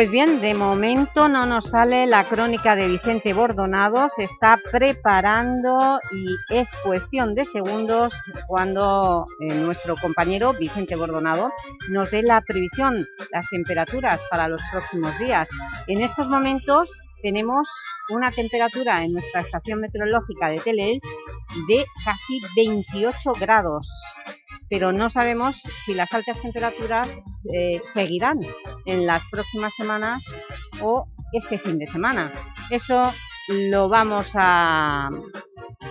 [SPEAKER 3] Pues bien, de momento no nos sale la crónica de Vicente Bordonado, se está preparando y es cuestión de segundos cuando eh, nuestro compañero Vicente Bordonado nos dé la previsión, las temperaturas para los próximos días. En estos momentos tenemos una temperatura en nuestra estación meteorológica de Teleel de casi 28 grados pero no sabemos si las altas temperaturas eh, seguirán en las próximas semanas o este fin de semana. Eso lo vamos a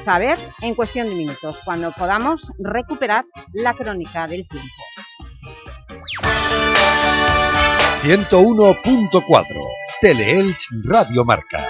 [SPEAKER 3] saber en cuestión de minutos, cuando podamos recuperar la crónica del tiempo.
[SPEAKER 1] 101.4 Teleelch Radio Marca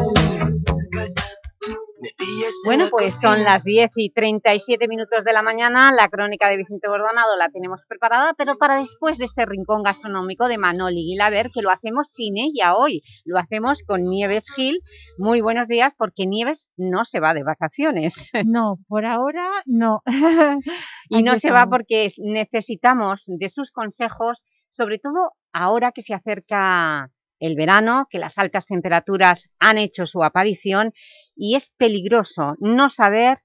[SPEAKER 3] Bueno, pues son las 10 y 37 minutos de la mañana, la crónica de Vicente Bordonado la tenemos preparada, pero para después de este rincón gastronómico de Manoli Guilaber, que lo hacemos sin ella hoy, lo hacemos con Nieves Gil. Muy buenos días, porque Nieves no se va de vacaciones.
[SPEAKER 29] No, por ahora no. (laughs)
[SPEAKER 3] y no se va porque necesitamos de sus consejos, sobre todo ahora que se acerca el verano, que las altas temperaturas han hecho su aparición y es peligroso no saber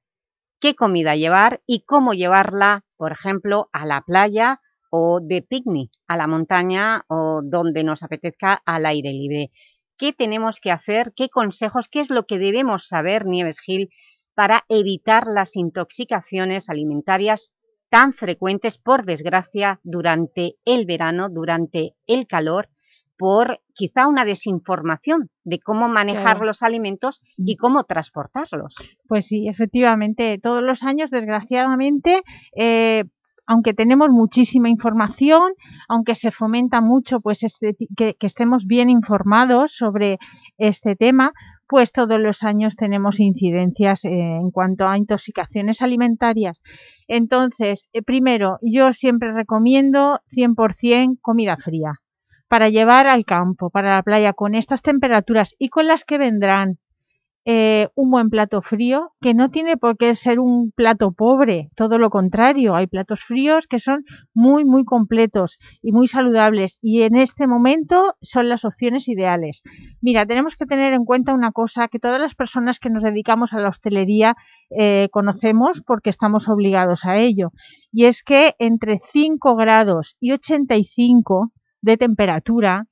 [SPEAKER 3] qué comida llevar y cómo llevarla, por ejemplo, a la playa o de picnic, a la montaña o donde nos apetezca al aire libre. ¿Qué tenemos que hacer? ¿Qué consejos? ¿Qué es lo que debemos saber, Nieves Gil, para evitar las intoxicaciones alimentarias tan frecuentes, por desgracia, durante el verano, durante el calor por quizá una desinformación de cómo manejar los alimentos y mm. cómo transportarlos.
[SPEAKER 29] Pues sí, efectivamente, todos los años, desgraciadamente, eh, aunque tenemos muchísima información, aunque se fomenta mucho pues este, que, estemos bien informados sobre este tema, pues todos los años tenemos incidencias eh, en cuanto a intoxicaciones alimentarias. Entonces, eh, primero, yo siempre recomiendo 100% comida fría para llevar al campo, para la playa, con estas temperaturas y con las que vendrán eh, un buen plato frío, que no tiene por qué ser un plato pobre, todo lo contrario, hay platos fríos que son muy, muy completos y muy saludables y en este momento son las opciones ideales. Mira, tenemos que tener en cuenta una cosa que todas las personas que nos dedicamos a la hostelería eh, conocemos porque estamos obligados a ello, y es que entre 5 grados y 85 de temperatura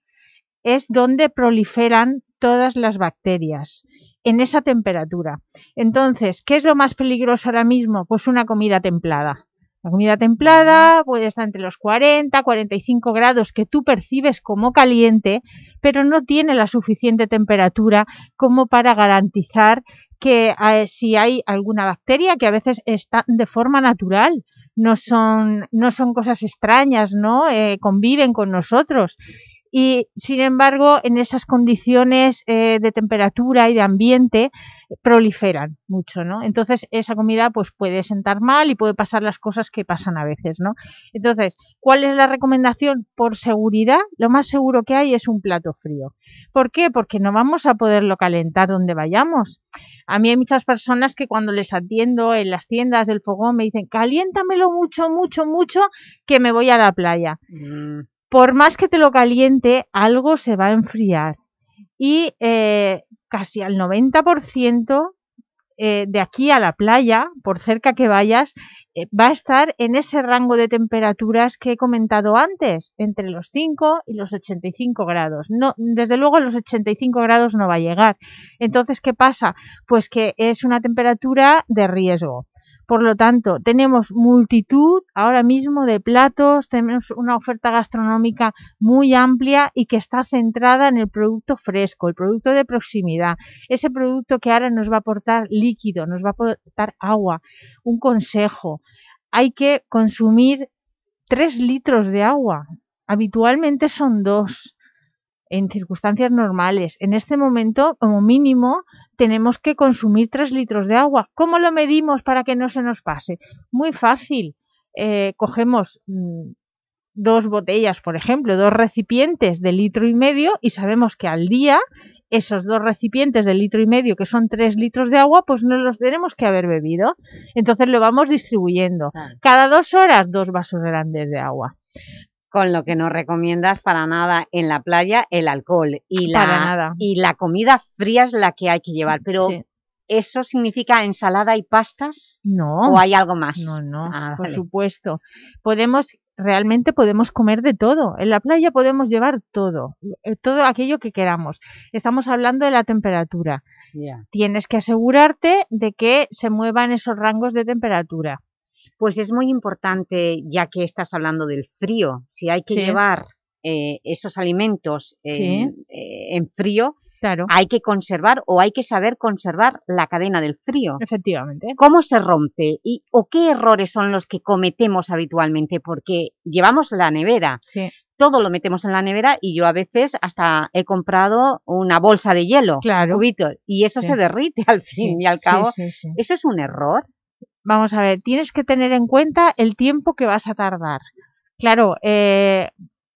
[SPEAKER 29] es donde proliferan todas las bacterias, en esa temperatura. Entonces, ¿qué es lo más peligroso ahora mismo? Pues una comida templada. La comida templada puede estar entre los 40, 45 grados que tú percibes como caliente, pero no tiene la suficiente temperatura como para garantizar que eh, si hay alguna bacteria que a veces está de forma natural, no son, no son cosas extrañas, ¿no? Eh, conviven con nosotros. Y, sin embargo, en esas condiciones eh, de temperatura y de ambiente proliferan mucho, ¿no? Entonces, esa comida pues puede sentar mal y puede pasar las cosas que pasan a veces, ¿no? Entonces, ¿cuál es la recomendación? Por seguridad, lo más seguro que hay es un plato frío. ¿Por qué? Porque no vamos a poderlo calentar donde vayamos. A mí hay muchas personas que cuando les atiendo en las tiendas del fogón me dicen caliéntamelo mucho, mucho, mucho que me voy a la playa. Mm. Por más que te lo caliente, algo se va a enfriar. Y eh, casi al 90% eh, de aquí a la playa, por cerca que vayas, eh, va a estar en ese rango de temperaturas que he comentado antes, entre los 5 y los 85 grados. No, desde luego los 85 grados no va a llegar. Entonces, ¿qué pasa? Pues que es una temperatura de riesgo. Por lo tanto, tenemos multitud ahora mismo de platos, tenemos una oferta gastronómica muy amplia y que está centrada en el producto fresco, el producto de proximidad, ese producto que ahora nos va a aportar líquido, nos va a aportar agua. Un consejo, hay que consumir 3 litros de agua, habitualmente son 2 en circunstancias normales. En este momento, como mínimo, tenemos que consumir 3 litros de agua. ¿Cómo lo medimos para que no se nos pase? Muy fácil. Eh, cogemos mm, dos botellas, por ejemplo, dos recipientes de litro y medio y sabemos que al día esos dos recipientes de litro y medio, que son 3 litros de agua, pues no los tenemos que haber bebido. Entonces lo vamos distribuyendo. Cada dos horas, dos vasos grandes de agua
[SPEAKER 3] con lo que no recomiendas para nada en la playa el alcohol y la,
[SPEAKER 29] Para nada.
[SPEAKER 3] y la comida fría es la que hay que llevar, pero
[SPEAKER 29] Sí.
[SPEAKER 3] ¿eso significa ensalada y pastas?
[SPEAKER 29] No.
[SPEAKER 3] ¿O hay algo más?
[SPEAKER 29] No, no,
[SPEAKER 3] Ah,
[SPEAKER 29] por
[SPEAKER 3] vale.
[SPEAKER 29] supuesto. Podemos, realmente podemos comer de todo. En la playa podemos llevar todo, eh, todo aquello que queramos. Estamos hablando de la temperatura. Tienes que asegurarte de que se muevan esos rangos de temperatura.
[SPEAKER 3] Pues es muy importante, ya que estás hablando del frío, si hay que
[SPEAKER 29] Sí.
[SPEAKER 3] llevar eh, esos alimentos en,
[SPEAKER 29] Sí.
[SPEAKER 3] eh, en frío,
[SPEAKER 29] Claro.
[SPEAKER 3] hay que conservar o hay que saber conservar la cadena del frío.
[SPEAKER 29] Efectivamente.
[SPEAKER 3] ¿Cómo se rompe? ¿Y, ¿O qué errores son los que cometemos habitualmente? Porque llevamos la nevera,
[SPEAKER 29] Sí.
[SPEAKER 3] todo lo metemos en la nevera y yo a veces hasta he comprado una bolsa de hielo,
[SPEAKER 29] Claro.
[SPEAKER 3] y eso se derrite al fin y al
[SPEAKER 29] sí,
[SPEAKER 3] cabo.
[SPEAKER 29] sí, sí.
[SPEAKER 3] ¿Eso es un error?
[SPEAKER 29] Vamos a ver, tienes que tener en cuenta el tiempo que vas a tardar. Claro, eh,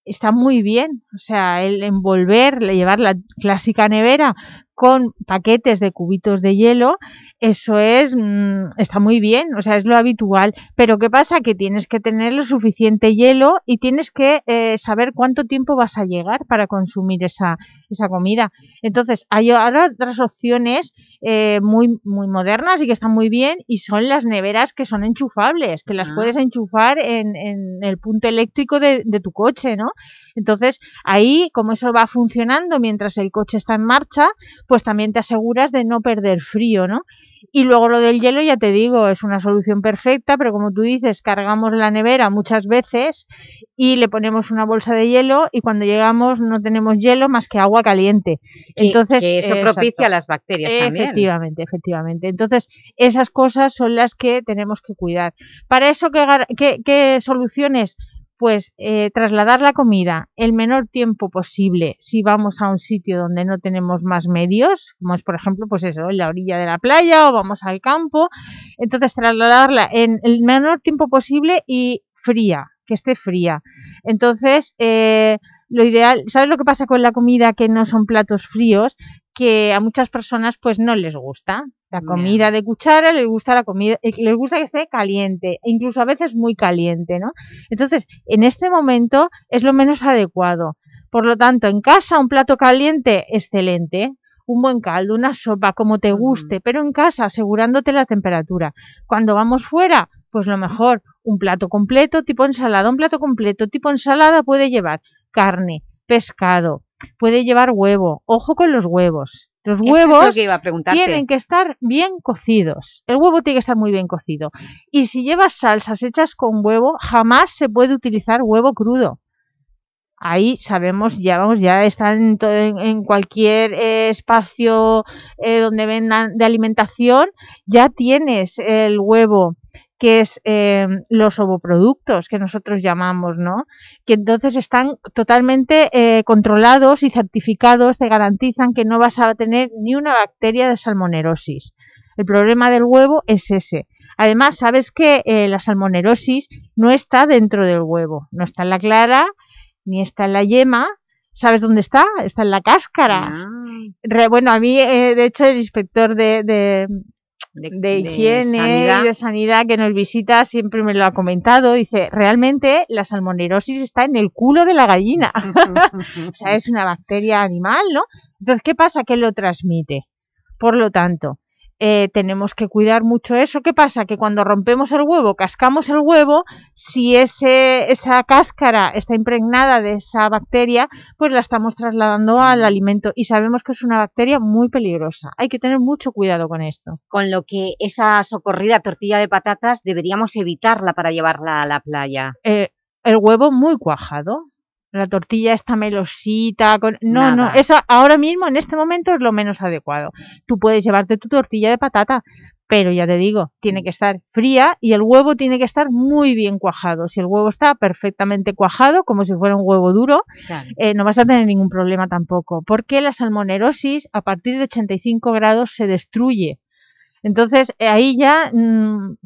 [SPEAKER 29] está muy bien, o sea, el envolver, llevar la clásica nevera con paquetes de cubitos de hielo, eso es, mm, está muy bien, o sea, es lo habitual. Pero ¿qué pasa? Que tienes que tener lo suficiente hielo y tienes que eh, saber cuánto tiempo vas a llegar para consumir esa, esa comida. Entonces, hay ahora otras opciones eh, muy, muy modernas y que están muy bien y son las neveras que son enchufables, que las
[SPEAKER 3] Ah.
[SPEAKER 29] puedes enchufar en, en el punto eléctrico de, de tu coche, ¿no? Entonces, ahí, como eso va funcionando mientras el coche está en marcha, pues también te aseguras de no perder frío, ¿no? Y luego lo del hielo, ya te digo, es una solución perfecta, pero como tú dices, cargamos la nevera muchas veces y le ponemos una bolsa de hielo y cuando llegamos no tenemos hielo más que agua caliente. Entonces,
[SPEAKER 3] que eso propicia
[SPEAKER 29] exacto.
[SPEAKER 3] las bacterias también.
[SPEAKER 29] Efectivamente, efectivamente. Entonces, esas cosas son las que tenemos que cuidar. Para eso, ¿qué, gar- qué, qué soluciones? Pues eh, trasladar la comida el menor tiempo posible si vamos a un sitio donde no tenemos más medios, como es por ejemplo, pues eso, en la orilla de la playa o vamos al campo, entonces trasladarla en el menor tiempo posible y fría, que esté fría. Entonces, eh, lo ideal, ¿sabes lo que pasa con la comida que no son platos fríos? Que a muchas personas pues no les gusta. La comida de cuchara les gusta la comida, eh, les gusta que esté caliente, e incluso a veces muy caliente, ¿no? Entonces, en este momento es lo menos adecuado. Por lo tanto, en casa un plato caliente, excelente. Un buen caldo, una sopa, como te guste, pero en casa asegurándote la temperatura. Cuando vamos fuera, pues lo mejor, un plato completo tipo ensalada. Un plato completo tipo ensalada puede llevar carne, pescado, puede llevar huevo. Ojo con los huevos. Los
[SPEAKER 3] Eso es lo
[SPEAKER 29] huevos
[SPEAKER 3] iba a
[SPEAKER 29] tienen que estar bien cocidos. El huevo tiene que estar muy bien cocido. Y si llevas salsas hechas con huevo, jamás se puede utilizar huevo crudo. Ahí sabemos, ya vamos, ya está en, en cualquier eh, espacio eh, donde vendan de alimentación, ya tienes el huevo que es eh, los ovoproductos que nosotros llamamos, ¿no? Que entonces están totalmente eh, controlados y certificados, te garantizan que no vas a tener ni una bacteria de salmonerosis. El problema del huevo es ese. Además, sabes que eh, la salmonerosis no está dentro del huevo, no está en la clara, ni está en la yema. ¿Sabes dónde está? Está en la cáscara.
[SPEAKER 3] Ah.
[SPEAKER 29] Re- bueno, a mí, eh, de hecho, el inspector de, de, de higiene
[SPEAKER 3] sanidad.
[SPEAKER 29] y de sanidad que nos visita siempre me lo ha comentado. Dice, realmente la salmonerosis está en el culo de la gallina. (laughs) o sea, es una bacteria animal, ¿no? Entonces, ¿qué pasa? Que lo transmite. Por lo tanto, eh, tenemos que cuidar mucho eso. ¿Qué pasa? Que cuando rompemos el huevo, cascamos el huevo, si ese, esa cáscara está impregnada de esa bacteria, pues la estamos trasladando al alimento y sabemos que es una bacteria muy peligrosa. Hay que tener mucho cuidado con esto.
[SPEAKER 3] Con lo que esa socorrida tortilla de patatas deberíamos evitarla para llevarla a la playa.
[SPEAKER 29] Eh, el huevo muy cuajado, la tortilla está melosita, con... no, no, eso ahora mismo en este momento es lo menos adecuado. Tú puedes llevarte tu tortilla de patata, pero ya te digo, tiene que estar fría y el huevo tiene que estar muy bien cuajado. Si el huevo está perfectamente cuajado, como si fuera un huevo duro, eh, no vas a tener ningún problema tampoco, porque la salmonerosis a partir de 85 grados se destruye. Entonces ahí ya mm,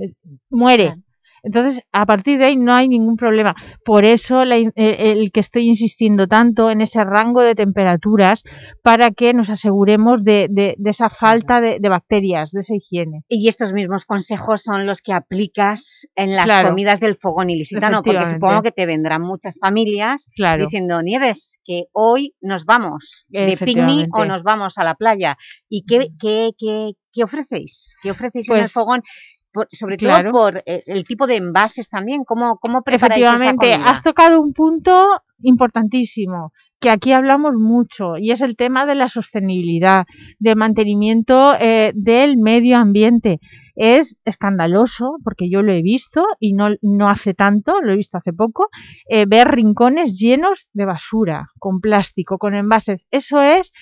[SPEAKER 29] muere. Entonces, a partir de ahí no hay ningún problema. Por eso eh, el que estoy insistiendo tanto en ese rango de temperaturas para que nos aseguremos de, esa falta de, bacterias, de esa higiene.
[SPEAKER 3] Y estos mismos consejos son los que aplicas en las comidas del fogón ilicitano, porque supongo que te vendrán muchas familias diciendo, Nieves, que hoy nos vamos de picnic o nos vamos a la playa. ¿Y qué, qué, qué, ofrecéis? ¿Qué ofrecéis en el pues fogón? sobre todo por eh, el tipo de envases también, ¿cómo, cómo preparáis
[SPEAKER 29] Efectivamente, has tocado un punto importantísimo, que aquí hablamos mucho, y es el tema de la sostenibilidad, de mantenimiento eh, del medio ambiente. Es escandaloso, porque yo lo he visto, y no, no hace tanto, lo he visto hace poco, eh, ver rincones llenos de basura, con plástico, con envases. Eso es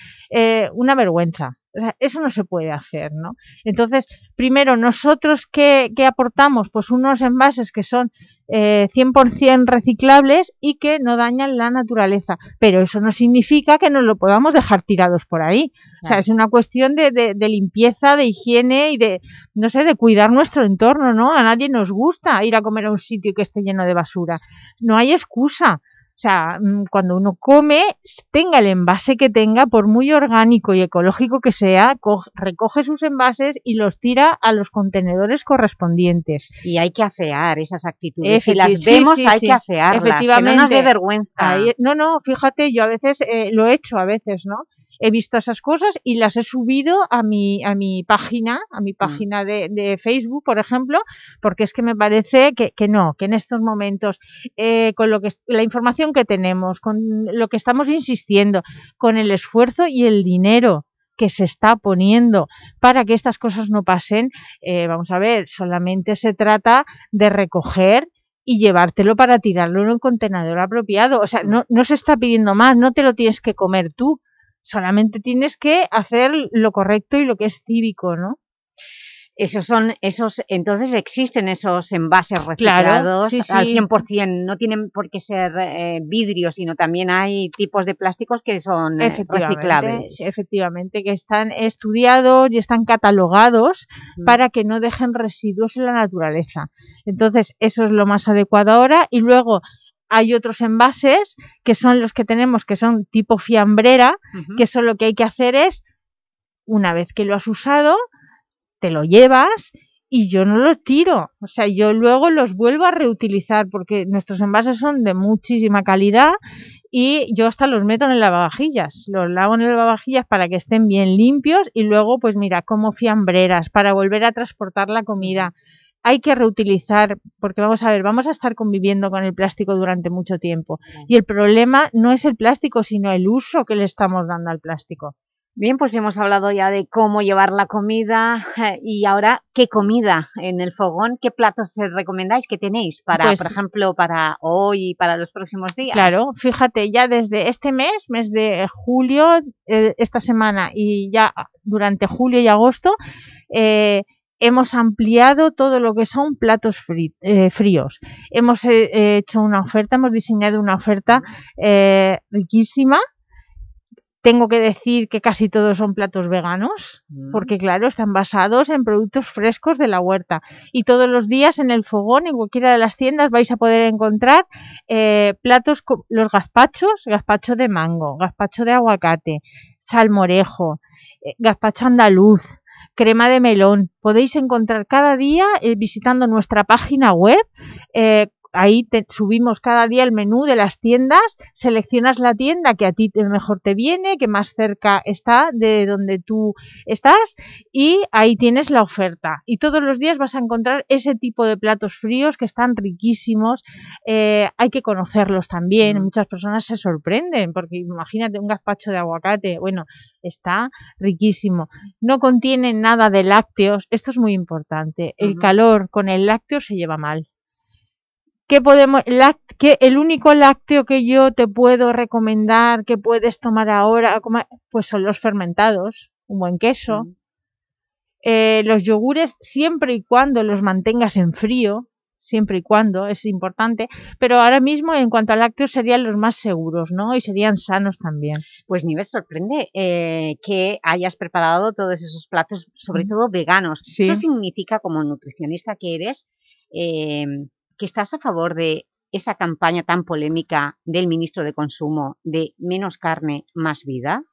[SPEAKER 29] una vergüenza eso no se puede hacer, ¿no? Entonces, primero, nosotros ¿qué, aportamos? Pues unos envases que son eh, 100% reciclables y que no dañan la naturaleza, pero eso no significa que nos lo podamos dejar tirados por ahí. O sea, es una cuestión de, de, limpieza, de higiene y de, no sé, de cuidar nuestro entorno, ¿no? A nadie nos gusta ir a comer a un sitio que esté lleno de basura. No hay excusa. O sea, mm, cuando uno come, tenga el envase que tenga, por muy orgánico y ecológico que sea, recoge sus envases y los tira a los contenedores correspondientes.
[SPEAKER 3] Y hay que afear esas actitudes. si las vemos, hay que afearlas, Efectivamente. que no nos dé vergüenza.
[SPEAKER 29] no, no, fíjate, yo a veces eh, lo he hecho, a veces, ¿no? He visto esas cosas y las he subido a mi, a mi página, a mi mm. página de, de Facebook, por ejemplo, porque es que me parece que, que no, que en estos momentos, eh, con lo que la información que tenemos, con lo que estamos insistiendo, con el esfuerzo y el dinero que se está poniendo para que estas cosas no pasen, eh, vamos a ver, solamente se trata de recoger y llevártelo para tirarlo en un contenedor apropiado. O sea, no, no se está pidiendo más, no te lo tienes que comer tú, solamente tienes que hacer lo correcto y lo que es cívico, ¿no?
[SPEAKER 3] Esos son, esos, entonces existen esos envases reciclados al 100%, no tienen por qué ser eh, vidrio, sino también hay tipos de plásticos que son eh, reciclables.
[SPEAKER 29] Efectivamente, que están estudiados y están catalogados mm. para que no dejen residuos en la naturaleza. Entonces, eso es lo más adecuado ahora y luego hay otros envases que son los que tenemos, que son tipo fiambrera, que eso lo que hay que hacer es, una vez que lo has usado, te lo llevas y yo no los tiro. O sea, yo luego los vuelvo a reutilizar porque nuestros envases son de muchísima calidad y yo hasta los meto en el lavavajillas. Los lavo en el lavavajillas para que estén bien limpios y luego, pues mira, como fiambreras para volver a transportar la comida hay que reutilizar, porque vamos a ver, vamos a estar conviviendo con el plástico durante mucho tiempo. Y el problema no es el plástico, sino el uso que le estamos dando al plástico.
[SPEAKER 3] Bien, pues hemos hablado ya de cómo llevar la comida y ahora qué comida en el fogón, qué platos recomendáis, qué tenéis para, pues por ejemplo, para hoy y para los próximos días.
[SPEAKER 29] Claro, fíjate, ya desde este mes, mes de julio, eh, esta semana y ya durante julio y agosto, eh, hemos ampliado todo lo que son platos eh, fríos. Hemos eh, hecho una oferta, hemos diseñado una oferta eh, riquísima. Tengo que decir que casi todos son platos veganos, mm. porque claro, están basados en productos frescos de la huerta. Y todos los días en el fogón, en cualquiera de las tiendas, vais a poder encontrar platos, los gazpachos, gazpacho de mango, gazpacho de aguacate, salmorejo, gazpacho andaluz, crema de melón. Podéis encontrar cada día eh, visitando nuestra página web eh, ahí te, subimos cada día el menú de las tiendas, seleccionas la tienda que a ti mejor te viene, que más cerca está de donde tú estás y ahí tienes la oferta. Y todos los días vas a encontrar ese tipo de platos fríos que están riquísimos, eh, hay que conocerlos también,
[SPEAKER 3] Mm.
[SPEAKER 29] muchas personas se sorprenden porque imagínate un gazpacho de aguacate, bueno, está riquísimo. No contiene nada de lácteos, esto es muy importante, el calor con el lácteo se lleva mal. ¿Qué podemos, qué- el único lácteo que yo te puedo recomendar que puedes tomar ahora, pues son los fermentados, un buen queso. Eh, los yogures, siempre y cuando los mantengas en frío, siempre y cuando, es importante, pero ahora mismo en cuanto a lácteos serían los más seguros, ¿no? Y serían sanos también.
[SPEAKER 3] Pues ni me sorprende eh, que hayas preparado todos esos platos, sobre
[SPEAKER 29] Mm.
[SPEAKER 3] todo veganos.
[SPEAKER 29] Sí.
[SPEAKER 3] Eso significa, como nutricionista que eres, eh, que estás a favor de esa campaña tan polémica del ministro de Consumo de menos carne, más vida.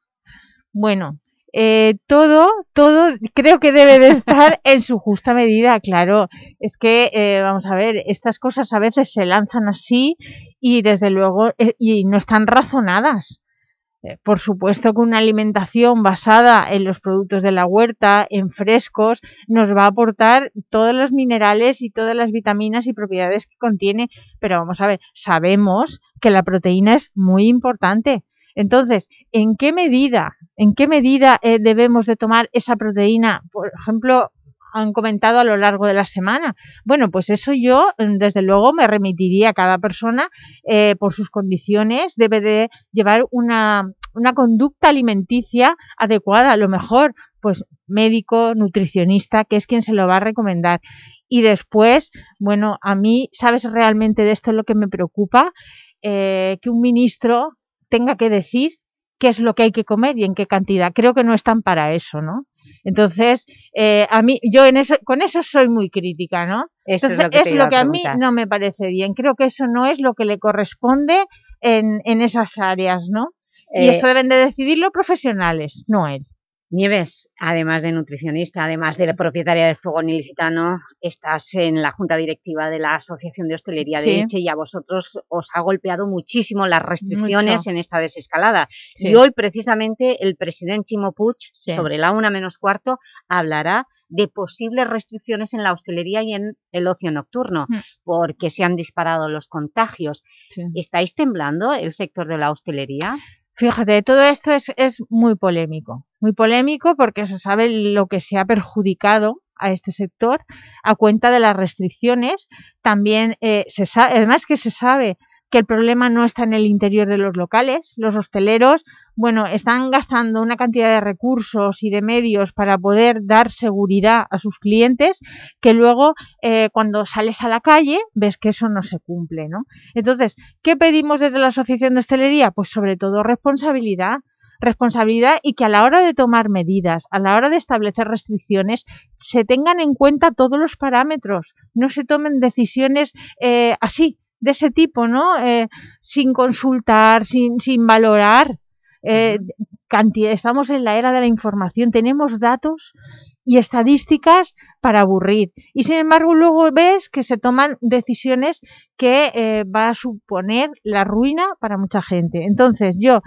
[SPEAKER 29] Bueno, eh, todo, todo creo que debe de estar (laughs) en su justa medida, claro. Es que, eh, vamos a ver, estas cosas a veces se lanzan así y desde luego, eh, y no están razonadas. Eh, Por supuesto que una alimentación basada en los productos de la huerta, en frescos, nos va a aportar todos los minerales y todas las vitaminas y propiedades que contiene, pero vamos a ver, sabemos que la proteína es muy importante. Entonces, ¿en qué medida, en qué medida eh, debemos de tomar esa proteína? Por ejemplo, han comentado a lo largo de la semana. Bueno, pues eso yo, mm, desde luego, me remitiría a cada persona eh, por sus condiciones, debe de llevar una, una conducta alimenticia adecuada, a lo mejor, pues médico, nutricionista, que es quien se lo va a recomendar. Y después, bueno, a mí, ¿sabes realmente de esto lo que me preocupa? Eh, que un ministro tenga que decir qué es lo que hay que comer y en qué cantidad. Creo que no están para eso, ¿no? Entonces, eh, a mí, yo en eso, con eso soy muy crítica, ¿no?
[SPEAKER 3] Eso es lo que a
[SPEAKER 29] a mí no me parece bien. Creo que eso no es lo que le corresponde en, en esas áreas, ¿no? y
[SPEAKER 3] Eh,
[SPEAKER 29] eso deben de decidirlo profesionales, no él.
[SPEAKER 3] Nieves, además de nutricionista, además de la propietaria del Fogón Ilicitano, estás en la junta directiva de la Asociación de Hostelería
[SPEAKER 29] Sí.
[SPEAKER 3] de Elche y a vosotros os ha golpeado muchísimo las restricciones
[SPEAKER 29] Mucho.
[SPEAKER 3] en esta desescalada.
[SPEAKER 29] Sí.
[SPEAKER 3] Y hoy, precisamente, el presidente Chimo Puig,
[SPEAKER 29] Sí.
[SPEAKER 3] sobre la una menos cuarto, hablará de posibles restricciones en la hostelería y en el ocio nocturno,
[SPEAKER 29] Mm.
[SPEAKER 3] porque se han disparado los contagios. ¿Estáis temblando el sector de la hostelería?
[SPEAKER 29] Fíjate, todo esto es, es muy polémico, muy polémico porque se sabe lo que se ha perjudicado a este sector a cuenta de las restricciones. También eh, se sabe, además que se sabe que el problema no está en el interior de los locales. Los hosteleros, bueno, están gastando una cantidad de recursos y de medios para poder dar seguridad a sus clientes que luego eh, cuando sales a la calle ves que eso no se cumple, ¿no? Entonces, ¿qué pedimos desde la Asociación de Hostelería? Pues sobre todo responsabilidad responsabilidad y que a la hora de tomar medidas, a la hora de establecer restricciones, se tengan en cuenta todos los parámetros, no se tomen decisiones eh, así, de ese tipo, ¿no? Eh, sin consultar, sin, sin valorar. Eh, cantidad, estamos en la era de la información, tenemos datos y estadísticas para aburrir. Y sin embargo luego ves que se toman decisiones que eh, va a suponer la ruina para mucha gente. Entonces yo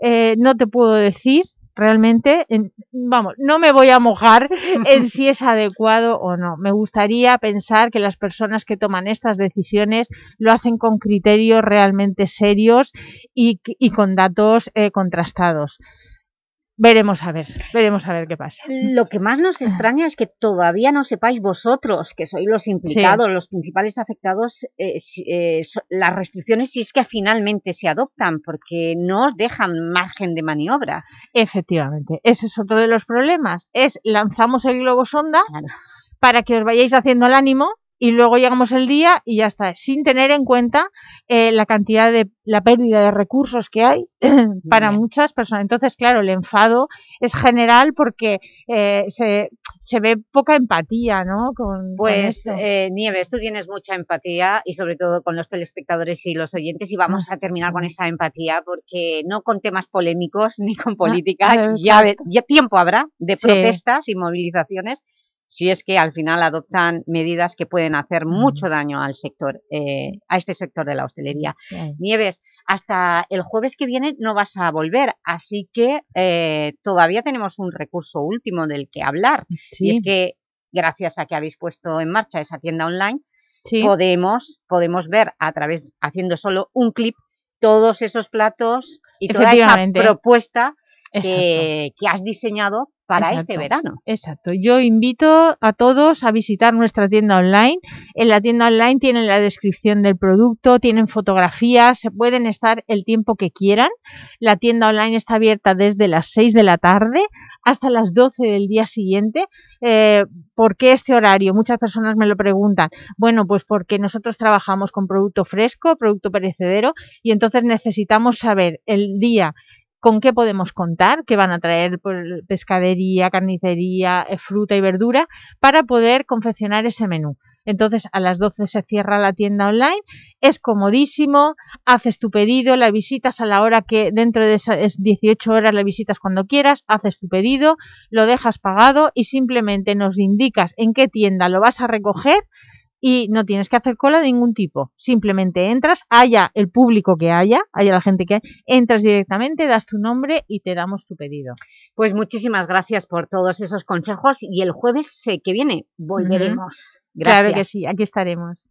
[SPEAKER 29] eh, no te puedo decir realmente, en- vamos, no me voy a mojar (laughs) en si es adecuado o no. Me gustaría pensar que las personas que toman estas decisiones lo hacen con criterios realmente serios y, y con datos eh, contrastados. Veremos a ver, veremos a ver qué pasa.
[SPEAKER 3] Lo que más nos extraña es que todavía no sepáis vosotros, que sois los implicados, los principales afectados, eh, eh, las restricciones si es que finalmente se adoptan, porque no os dejan margen de maniobra.
[SPEAKER 29] Efectivamente, ese es otro de los problemas. Es lanzamos el globo sonda para que os vayáis haciendo el ánimo y luego llegamos el día y ya está, sin tener en cuenta eh, la cantidad de, la pérdida de recursos que hay (clears throat) para muchas personas. Entonces, claro, el enfado es general porque eh, se, se ve poca empatía, ¿no? Con, con
[SPEAKER 3] Pues,
[SPEAKER 29] esto.
[SPEAKER 3] eh, Nieves, tú tienes mucha empatía y sobre todo con los telespectadores y los oyentes y vamos a terminar con esa empatía porque no con temas polémicos (laughs) ni con política,
[SPEAKER 29] ah,
[SPEAKER 3] ya, ya tiempo habrá de
[SPEAKER 29] Sí.
[SPEAKER 3] protestas y movilizaciones si es que al final adoptan medidas que pueden hacer mucho daño al sector, eh, a este sector de la hostelería. Nieves, hasta el jueves que viene no vas a volver, así que eh, todavía tenemos un recurso último del que hablar, y es que gracias a que habéis puesto en marcha esa tienda online, podemos, podemos ver a través, haciendo solo un clip, todos esos platos y toda esa propuesta que, que, has diseñado para este verano.
[SPEAKER 29] Exacto. Yo invito a todos a visitar nuestra tienda online. En la tienda online tienen la descripción del producto, tienen fotografías, se pueden estar el tiempo que quieran. La tienda online está abierta desde las 6 de la tarde hasta las 12 del día siguiente. Eh, ¿Por qué este horario? Muchas personas me lo preguntan. Bueno, pues porque nosotros trabajamos con producto fresco, producto perecedero, y entonces necesitamos saber el día con qué podemos contar, que van a traer pescadería, carnicería, eh, fruta y verdura, para poder confeccionar ese menú. Entonces a las 12 se cierra la tienda online, es comodísimo, haces tu pedido, la visitas a la hora que dentro de esas 18 horas la visitas cuando quieras, haces tu pedido, lo dejas pagado y simplemente nos indicas en qué tienda lo vas a recoger y no tienes que hacer cola de ningún tipo. Simplemente entras, haya el público que haya, haya la gente que entras directamente, das tu nombre y te damos tu pedido.
[SPEAKER 3] Pues muchísimas gracias por todos esos consejos y el jueves que viene volveremos.
[SPEAKER 29] Claro que sí, aquí estaremos.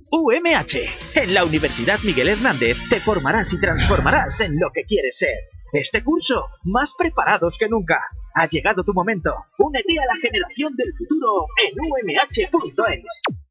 [SPEAKER 7] UMH. En la Universidad Miguel Hernández te formarás y transformarás en lo que quieres ser. Este curso, más preparados que nunca. Ha llegado tu momento. Únete a la generación del futuro en umh.es.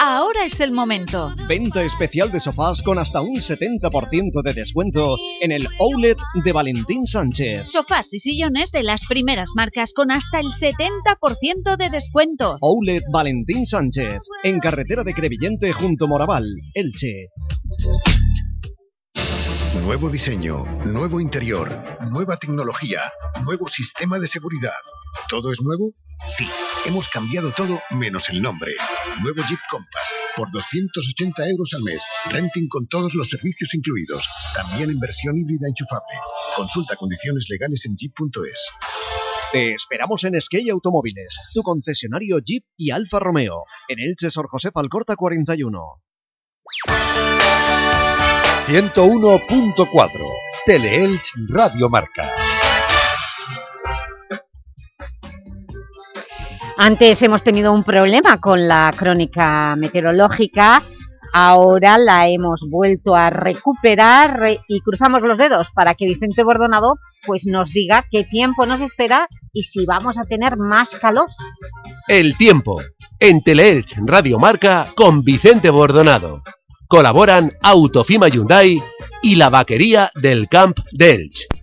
[SPEAKER 23] Ahora es el momento.
[SPEAKER 8] Venta especial de sofás con hasta un 70% de descuento en el Outlet de Valentín Sánchez.
[SPEAKER 23] Sofás y sillones de las primeras marcas con hasta el 70% de descuento.
[SPEAKER 8] Outlet Valentín Sánchez, en carretera de Crevillente junto Moraval, Elche.
[SPEAKER 1] Nuevo diseño, nuevo interior, nueva tecnología, nuevo sistema de seguridad. ¿Todo es nuevo? Sí, hemos cambiado todo menos el nombre. Nuevo Jeep Compass, por 280 euros al mes. Renting con todos los servicios incluidos. También en versión híbrida enchufable. Consulta condiciones legales en jeep.es.
[SPEAKER 8] Te esperamos en Skate Automóviles, tu concesionario Jeep y Alfa Romeo. En Elche, Sor José Falcorta 41.
[SPEAKER 1] 101.4 Teleelch Radio Marca.
[SPEAKER 3] Antes hemos tenido un problema con la crónica meteorológica, ahora la hemos vuelto a recuperar y cruzamos los dedos para que Vicente Bordonado pues, nos diga qué tiempo nos espera y si vamos a tener más calor.
[SPEAKER 28] El tiempo, en Teleelch Radio Marca con Vicente Bordonado. Colaboran Autofima Hyundai y la vaquería del Camp de Elche.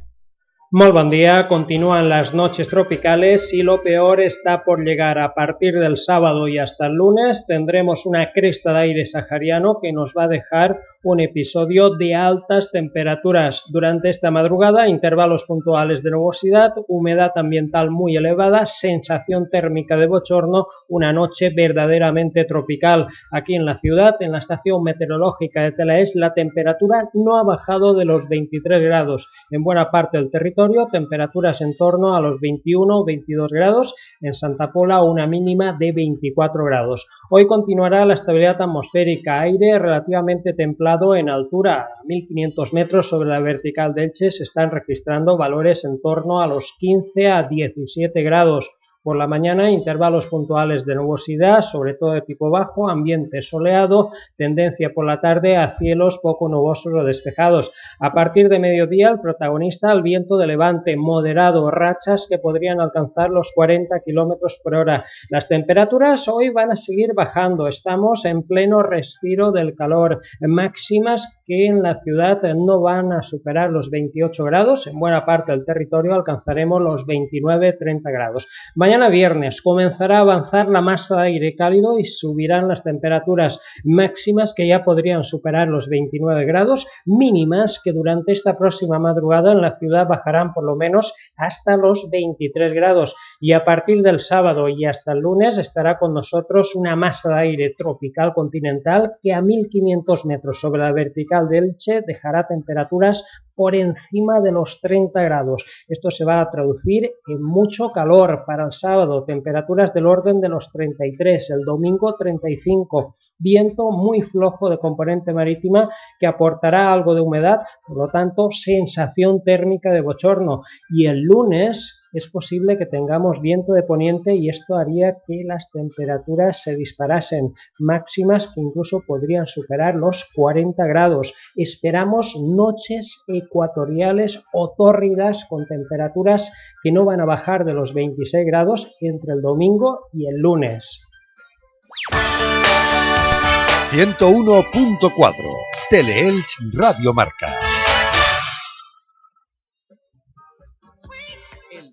[SPEAKER 26] Muy buen día, continúan las noches tropicales y lo peor está por llegar. A partir del sábado y hasta el lunes tendremos una cresta de aire sahariano que nos va a dejar
[SPEAKER 30] un episodio de altas temperaturas. Durante esta madrugada, intervalos puntuales de nubosidad, humedad ambiental muy elevada, sensación térmica de bochorno, una noche verdaderamente tropical. Aquí en la ciudad, en la estación meteorológica de Telaes, la temperatura no ha bajado de los 23 grados. En buena parte del territorio, temperaturas en torno a los 21 o 22 grados. En Santa Pola, una mínima de 24 grados. Hoy continuará la estabilidad atmosférica, aire relativamente templado en altura, a 1500 metros sobre la vertical de Elche se están registrando valores en torno a los 15 a 17 grados. Por la mañana, intervalos puntuales de nubosidad, sobre todo de tipo bajo, ambiente soleado, tendencia por la tarde a cielos poco nubosos o despejados. A partir de mediodía, el protagonista, el viento de levante moderado, rachas que podrían alcanzar los 40 km por hora. Las temperaturas hoy van a seguir bajando, estamos en pleno respiro del calor, máximas que en la ciudad no van a superar los 28 grados, en buena parte del territorio alcanzaremos los 29-30 grados. Mañana viernes comenzará a avanzar la masa de aire cálido y subirán las temperaturas máximas que ya podrían superar los 29 grados, mínimas que durante esta próxima madrugada en la ciudad bajarán por lo menos hasta los 23 grados. Y a partir del sábado y hasta el lunes estará con nosotros una masa de aire tropical continental que a 1500 metros sobre la vertical del Elche dejará temperaturas por encima de los 30 grados. Esto se va a traducir en mucho calor para el sábado, temperaturas del orden de los 33, el domingo 35, viento muy flojo de componente marítima que aportará algo de humedad, por lo tanto sensación térmica de bochorno y el lunes es posible que tengamos viento de poniente y esto haría que las temperaturas se disparasen, máximas que incluso podrían superar los 40 grados. Esperamos noches ecuatoriales o tórridas con temperaturas que no van a bajar de los 26 grados entre el domingo y el lunes.
[SPEAKER 1] 101.4 Teleelch Radio Marca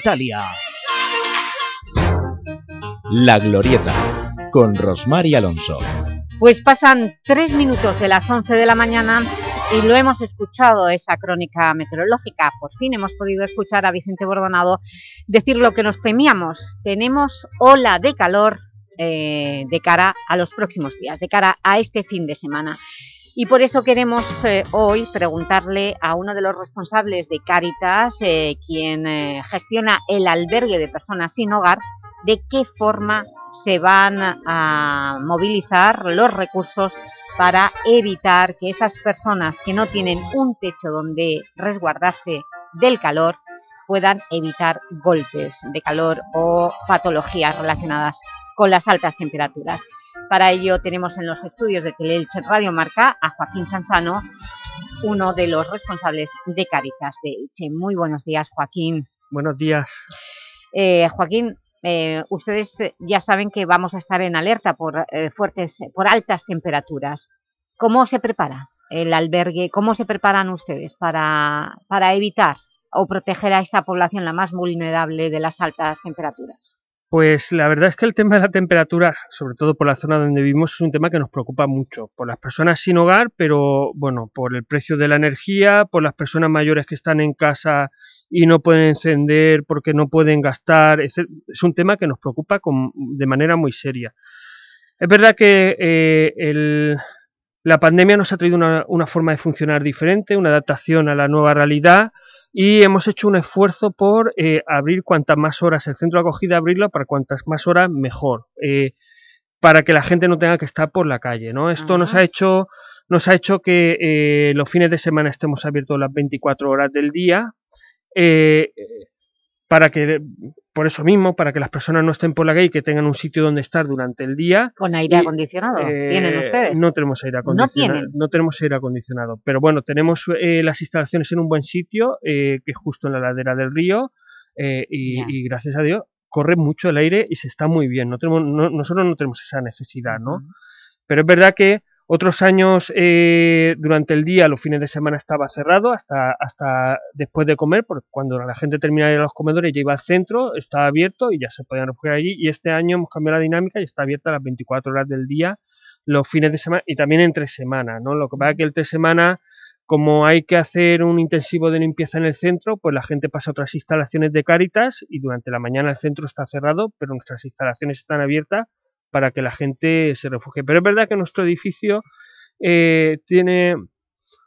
[SPEAKER 8] Italia.
[SPEAKER 2] La Glorieta, con Rosmar y Alonso.
[SPEAKER 3] Pues pasan tres minutos de las 11 de la mañana y lo hemos escuchado, esa crónica meteorológica. Por fin hemos podido escuchar a Vicente Bordonado decir lo que nos temíamos. Tenemos ola de calor eh, de cara a los próximos días, de cara a este fin de semana. Y por eso queremos eh, hoy preguntarle a uno de los responsables de Cáritas, eh, quien gestiona el albergue de personas sin hogar, de qué forma se van a movilizar los recursos para evitar que esas personas que no tienen un techo donde resguardarse del calor puedan evitar golpes de calor o patologías relacionadas con las altas temperaturas. Para ello tenemos en los estudios de Teleelche Radio Marca a Joaquín Sansano, uno de los responsables de Caritas de Elche. Muy buenos días, Joaquín.
[SPEAKER 31] Buenos días.
[SPEAKER 3] Eh, Joaquín, eh, ustedes ya saben que vamos a estar en alerta por, eh, fuertes, por altas temperaturas. ¿Cómo se prepara el albergue? ¿Cómo se preparan ustedes para, para evitar o proteger a esta población la más vulnerable de las altas temperaturas?
[SPEAKER 31] Pues la verdad es que el tema de la temperatura, sobre todo por la zona donde vivimos, es un tema que nos preocupa mucho. Por las personas sin hogar, pero bueno, por el precio de la energía, por las personas mayores que están en casa y no pueden encender porque no pueden gastar. Es, un tema que nos preocupa de manera muy seria. Es verdad que eh, la pandemia nos ha traído una forma de funcionar diferente, una adaptación a la nueva realidad, y hemos hecho un esfuerzo por eh, abrir cuantas más horas, el centro de acogida abrirlo para cuantas más horas mejor, eh, para que la gente no tenga que estar por la calle, ¿no? Esto nos ha hecho nos ha hecho que eh, los fines de semana estemos abiertos las 24 horas del día, para que, por eso mismo, para que las personas no estén por la calle y que tengan un sitio donde estar durante el día.
[SPEAKER 3] ¿Con aire acondicionado? ¿Tienen
[SPEAKER 31] Eh,
[SPEAKER 3] ustedes?
[SPEAKER 31] No tenemos aire acondicionado.
[SPEAKER 3] tienen?
[SPEAKER 31] No tenemos aire acondicionado. Pero bueno, tenemos eh, las instalaciones en un buen sitio, eh, que es justo en la ladera del río, eh, y, y gracias a Dios corre mucho el aire y se está muy bien. No tenemos, no- nosotros no tenemos esa necesidad, ¿no? Pero es verdad que otros años eh, durante el día, los fines de semana estaba cerrado hasta, hasta después de comer, porque cuando la gente terminaba de los comedores ya iba al centro, estaba abierto y ya se podían refugiar allí. Y este año hemos cambiado la dinámica y está abierta las 24 horas del día, los fines de semana y también entre semana, ¿no? Lo que pasa es que entre semana, como hay que hacer un intensivo de limpieza en el centro, pues la gente pasa a otras instalaciones de Cáritas y durante la mañana el centro está cerrado, pero nuestras instalaciones están abiertas para que la gente se refugie. Pero es verdad que nuestro edificio eh, tiene,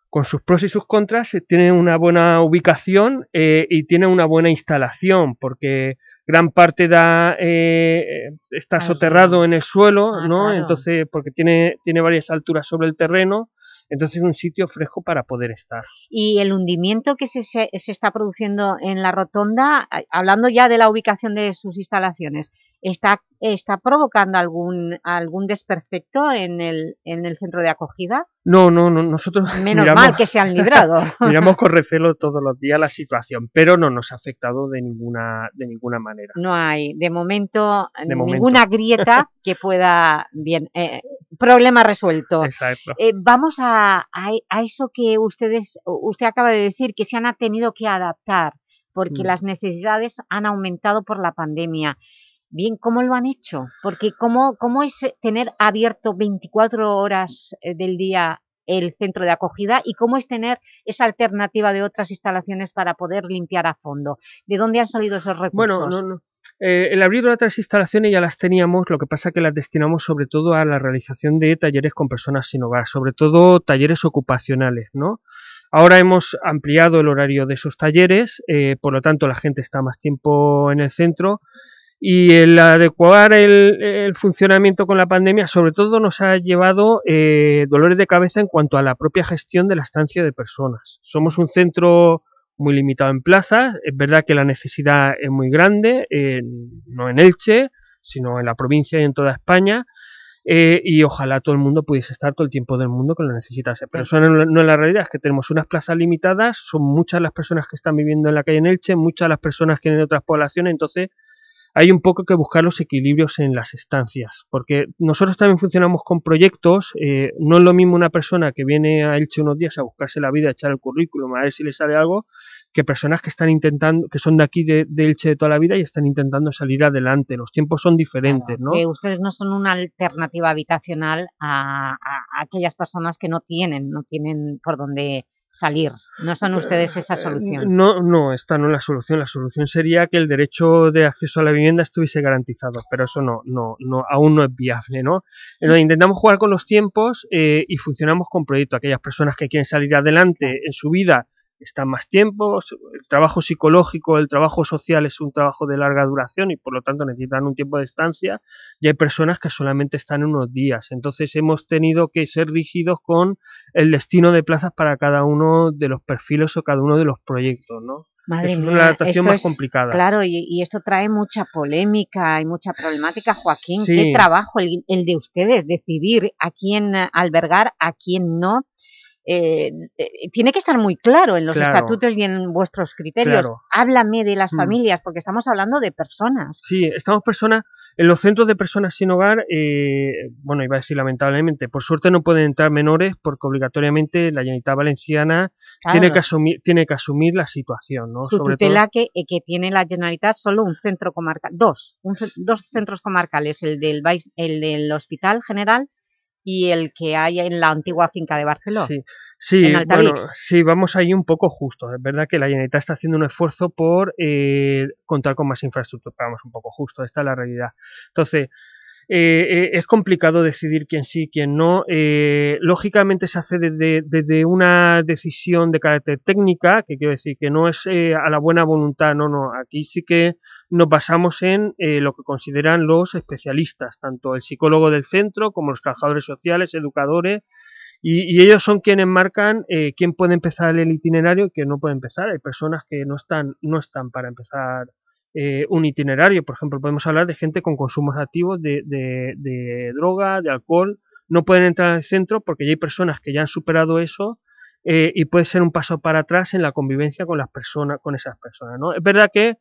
[SPEAKER 31] con sus pros y sus contras, eh, tiene una buena ubicación eh, y tiene una buena instalación, porque gran parte da, eh, está soterrado en el suelo,
[SPEAKER 3] Ah,
[SPEAKER 31] ¿no?
[SPEAKER 3] claro.
[SPEAKER 31] Entonces, porque tiene, tiene varias alturas sobre el terreno, entonces es un sitio fresco para poder estar.
[SPEAKER 3] Y el hundimiento que se, se, se está produciendo en la rotonda, hablando ya de la ubicación de sus instalaciones, ¿está, está provocando algún, algún desperfecto en el, en el centro de acogida?
[SPEAKER 31] No, no, no, nosotros
[SPEAKER 3] Menos (laughs)
[SPEAKER 31] miramos-
[SPEAKER 3] mal que se han librado. (laughs)
[SPEAKER 31] miramos con recelo todos los días la situación, pero no nos ha afectado de ninguna, de ninguna manera.
[SPEAKER 3] No hay, de momento,
[SPEAKER 31] De momento.
[SPEAKER 3] ninguna grieta que pueda... bien eh, Problema resuelto.
[SPEAKER 31] Exacto.
[SPEAKER 3] Eh, vamos a, a, a eso que ustedes, usted acaba de decir, que se han tenido que adaptar porque
[SPEAKER 31] Mm.
[SPEAKER 3] las necesidades han aumentado por la pandemia. Bien, ¿cómo lo han hecho? Porque ¿cómo, cómo es tener abierto 24 horas eh, del día el centro de acogida y cómo es tener esa alternativa de otras instalaciones para poder limpiar a fondo? ¿De dónde han salido esos recursos?
[SPEAKER 31] Bueno, no, no. Eh, el abrir otras instalaciones ya las teníamos, lo que pasa que las destinamos sobre todo a la realización de talleres con personas sin hogar, sobre todo talleres ocupacionales, ¿no? Ahora hemos ampliado el horario de esos talleres, eh, por lo tanto la gente está más tiempo en el centro y el adecuar el, funcionamiento con la pandemia sobre todo nos ha llevado eh, dolores de cabeza en cuanto a la propia gestión de la estancia de personas. Somos un centro muy limitado en plazas, es verdad que la necesidad es muy grande, eh, no en Elche, sino en la provincia y en toda España, eh, y ojalá todo el mundo pudiese estar todo el tiempo del mundo que lo necesitase. Pero eso no, no es la realidad, es que tenemos unas plazas limitadas, son muchas las personas que están viviendo en la calle en Elche, muchas las personas que de otras poblaciones, entonces hay un poco que buscar los equilibrios en las estancias, porque nosotros también funcionamos con proyectos, eh, no es lo mismo una persona que viene a Elche unos días a buscarse la vida, a echar el currículum, a ver si le sale algo, que personas que están intentando, que son de aquí de, de Elche de toda la vida y están intentando salir adelante. Los tiempos son diferentes, ¿no?
[SPEAKER 3] que ustedes no son una alternativa habitacional a, a- a aquellas personas que no tienen, no tienen por dónde salir. No son ustedes esa solución.
[SPEAKER 31] No, no, esta no es la solución. La solución sería que el derecho de acceso a la vivienda estuviese garantizado, pero eso no, no, no aún no es viable, ¿no? Entonces intentamos jugar con los tiempos eh, y funcionamos con proyectos. Aquellas personas que quieren salir adelante en su vida están más tiempo, el trabajo psicológico, el trabajo social es un trabajo de larga duración y por lo tanto necesitan un tiempo de estancia y hay personas que solamente están unos días. Entonces hemos tenido que ser rígidos con el destino de plazas para cada uno de los perfiles o cada uno de los proyectos, ¿no?
[SPEAKER 3] Madre
[SPEAKER 31] es
[SPEAKER 3] mía,
[SPEAKER 31] una adaptación más
[SPEAKER 3] es-
[SPEAKER 31] complicada.
[SPEAKER 3] Claro, y, y esto trae mucha polémica y mucha problemática, Joaquín.
[SPEAKER 31] Sí.
[SPEAKER 3] Qué trabajo el, el de ustedes, decidir a quién eh, albergar, a quién no. Eh, eh, tiene que estar muy claro en los
[SPEAKER 31] Claro.
[SPEAKER 3] estatutos y en vuestros criterios.
[SPEAKER 31] Claro.
[SPEAKER 3] Háblame de las
[SPEAKER 31] Mm.
[SPEAKER 3] familias, porque estamos hablando de personas.
[SPEAKER 31] Sí, estamos personas, en los centros de personas sin hogar, eh, bueno, iba a decir lamentablemente, por suerte no pueden entrar menores porque obligatoriamente la Generalitat Valenciana
[SPEAKER 3] Claro.
[SPEAKER 31] tiene, que asumir, tiene que asumir la situación, ¿no?
[SPEAKER 3] Su
[SPEAKER 31] Sobre
[SPEAKER 3] tutela
[SPEAKER 31] todo,
[SPEAKER 3] que, eh, que tiene la Generalitat solo un centro comarcal, dos, un dos centros comarcales, el del, el del Hospital General y el que hay en la antigua finca de Barcelona.
[SPEAKER 31] Sí, sí,
[SPEAKER 3] en
[SPEAKER 31] bueno, sí, vamos ahí un poco justo. Es verdad que la Generalitat está haciendo un esfuerzo por eh, contar con más infraestructura, vamos un poco justo, esta es la realidad. Entonces, eh, eh, es complicado decidir quién sí, quién no. Eh, lógicamente se hace desde, una decisión de carácter técnica, que quiero decir que no es eh, a la buena voluntad, no, no. Aquí sí que nos basamos en eh, lo que consideran los especialistas, tanto el psicólogo del centro como los trabajadores sociales, educadores, y, y ellos son quienes marcan eh, quién puede empezar el itinerario y quién no puede empezar. Hay personas que no están, no están para empezar eh, un itinerario. Por ejemplo, podemos hablar de gente con consumos activos de, de, droga, de alcohol. No pueden entrar al centro porque ya hay personas que ya han superado eso eh, y puede ser un paso para atrás en la convivencia con las personas, con esas personas. ¿no? Es verdad que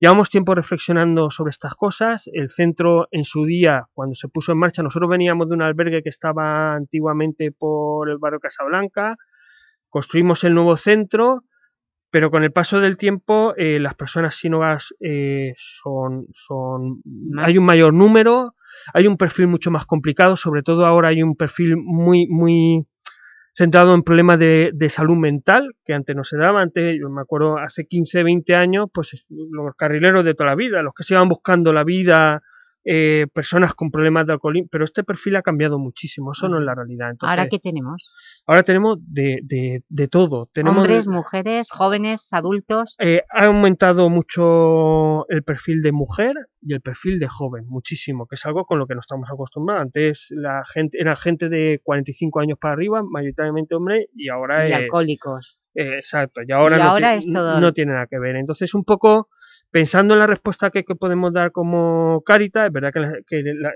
[SPEAKER 31] llevamos tiempo reflexionando sobre estas cosas. El centro en su día, cuando se puso en marcha, nosotros veníamos de un albergue que estaba antiguamente por el barrio Casablanca, construimos el nuevo centro pero con el paso del tiempo eh, las personas sin hogar eh, son, son hay un mayor número, hay un perfil mucho más complicado, sobre todo ahora hay un perfil muy, muy centrado en problemas de, de salud mental, que antes no se daba, antes yo me acuerdo hace 15, 20 años, pues los carrileros de toda la vida, los que se iban buscando la vida, eh, personas con problemas de alcoholismo, pero este perfil ha cambiado muchísimo, eso no es la realidad.
[SPEAKER 3] ¿Ahora qué tenemos?
[SPEAKER 31] Ahora tenemos de, de, de todo. Tenemos
[SPEAKER 3] Hombres, mujeres, jóvenes, adultos.
[SPEAKER 31] Eh, ha aumentado mucho el perfil de mujer y el perfil de joven, muchísimo, que es algo con lo que no estamos acostumbrados. Antes la gente era gente de 45 años para arriba, mayoritariamente hombre, y ahora
[SPEAKER 3] y
[SPEAKER 31] es...
[SPEAKER 3] alcohólicos.
[SPEAKER 31] Eh, exacto, y ahora,
[SPEAKER 3] Y es todo-
[SPEAKER 31] no tiene nada que ver. Entonces, un poco pensando en la respuesta que, podemos dar como Caritas, es verdad que, la- que la-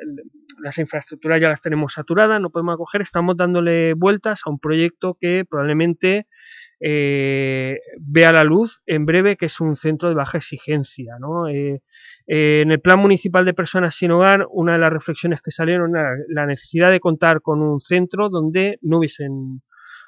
[SPEAKER 31] las infraestructuras ya las tenemos saturadas, no podemos acoger, estamos dándole vueltas a un proyecto que probablemente eh, vea la luz en breve, que es un centro de baja exigencia. Eh, eh, en el plan municipal de personas sin hogar, una de las reflexiones que salieron era la necesidad de contar con un centro donde no hubiesen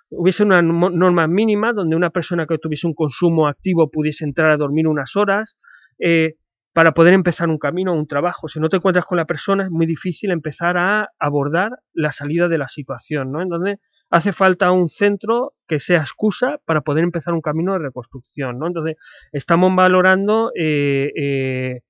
[SPEAKER 31] hubiese una mo- norma mínima donde una persona que tuviese un consumo activo pudiese entrar a dormir unas horas eh, para poder empezar un camino, un trabajo. Si no te encuentras con la persona es muy difícil empezar a abordar la salida de la situación, ¿no? Entonces hace falta un centro que sea excusa para poder empezar un camino de reconstrucción, ¿no? Entonces estamos valorando eh, eh,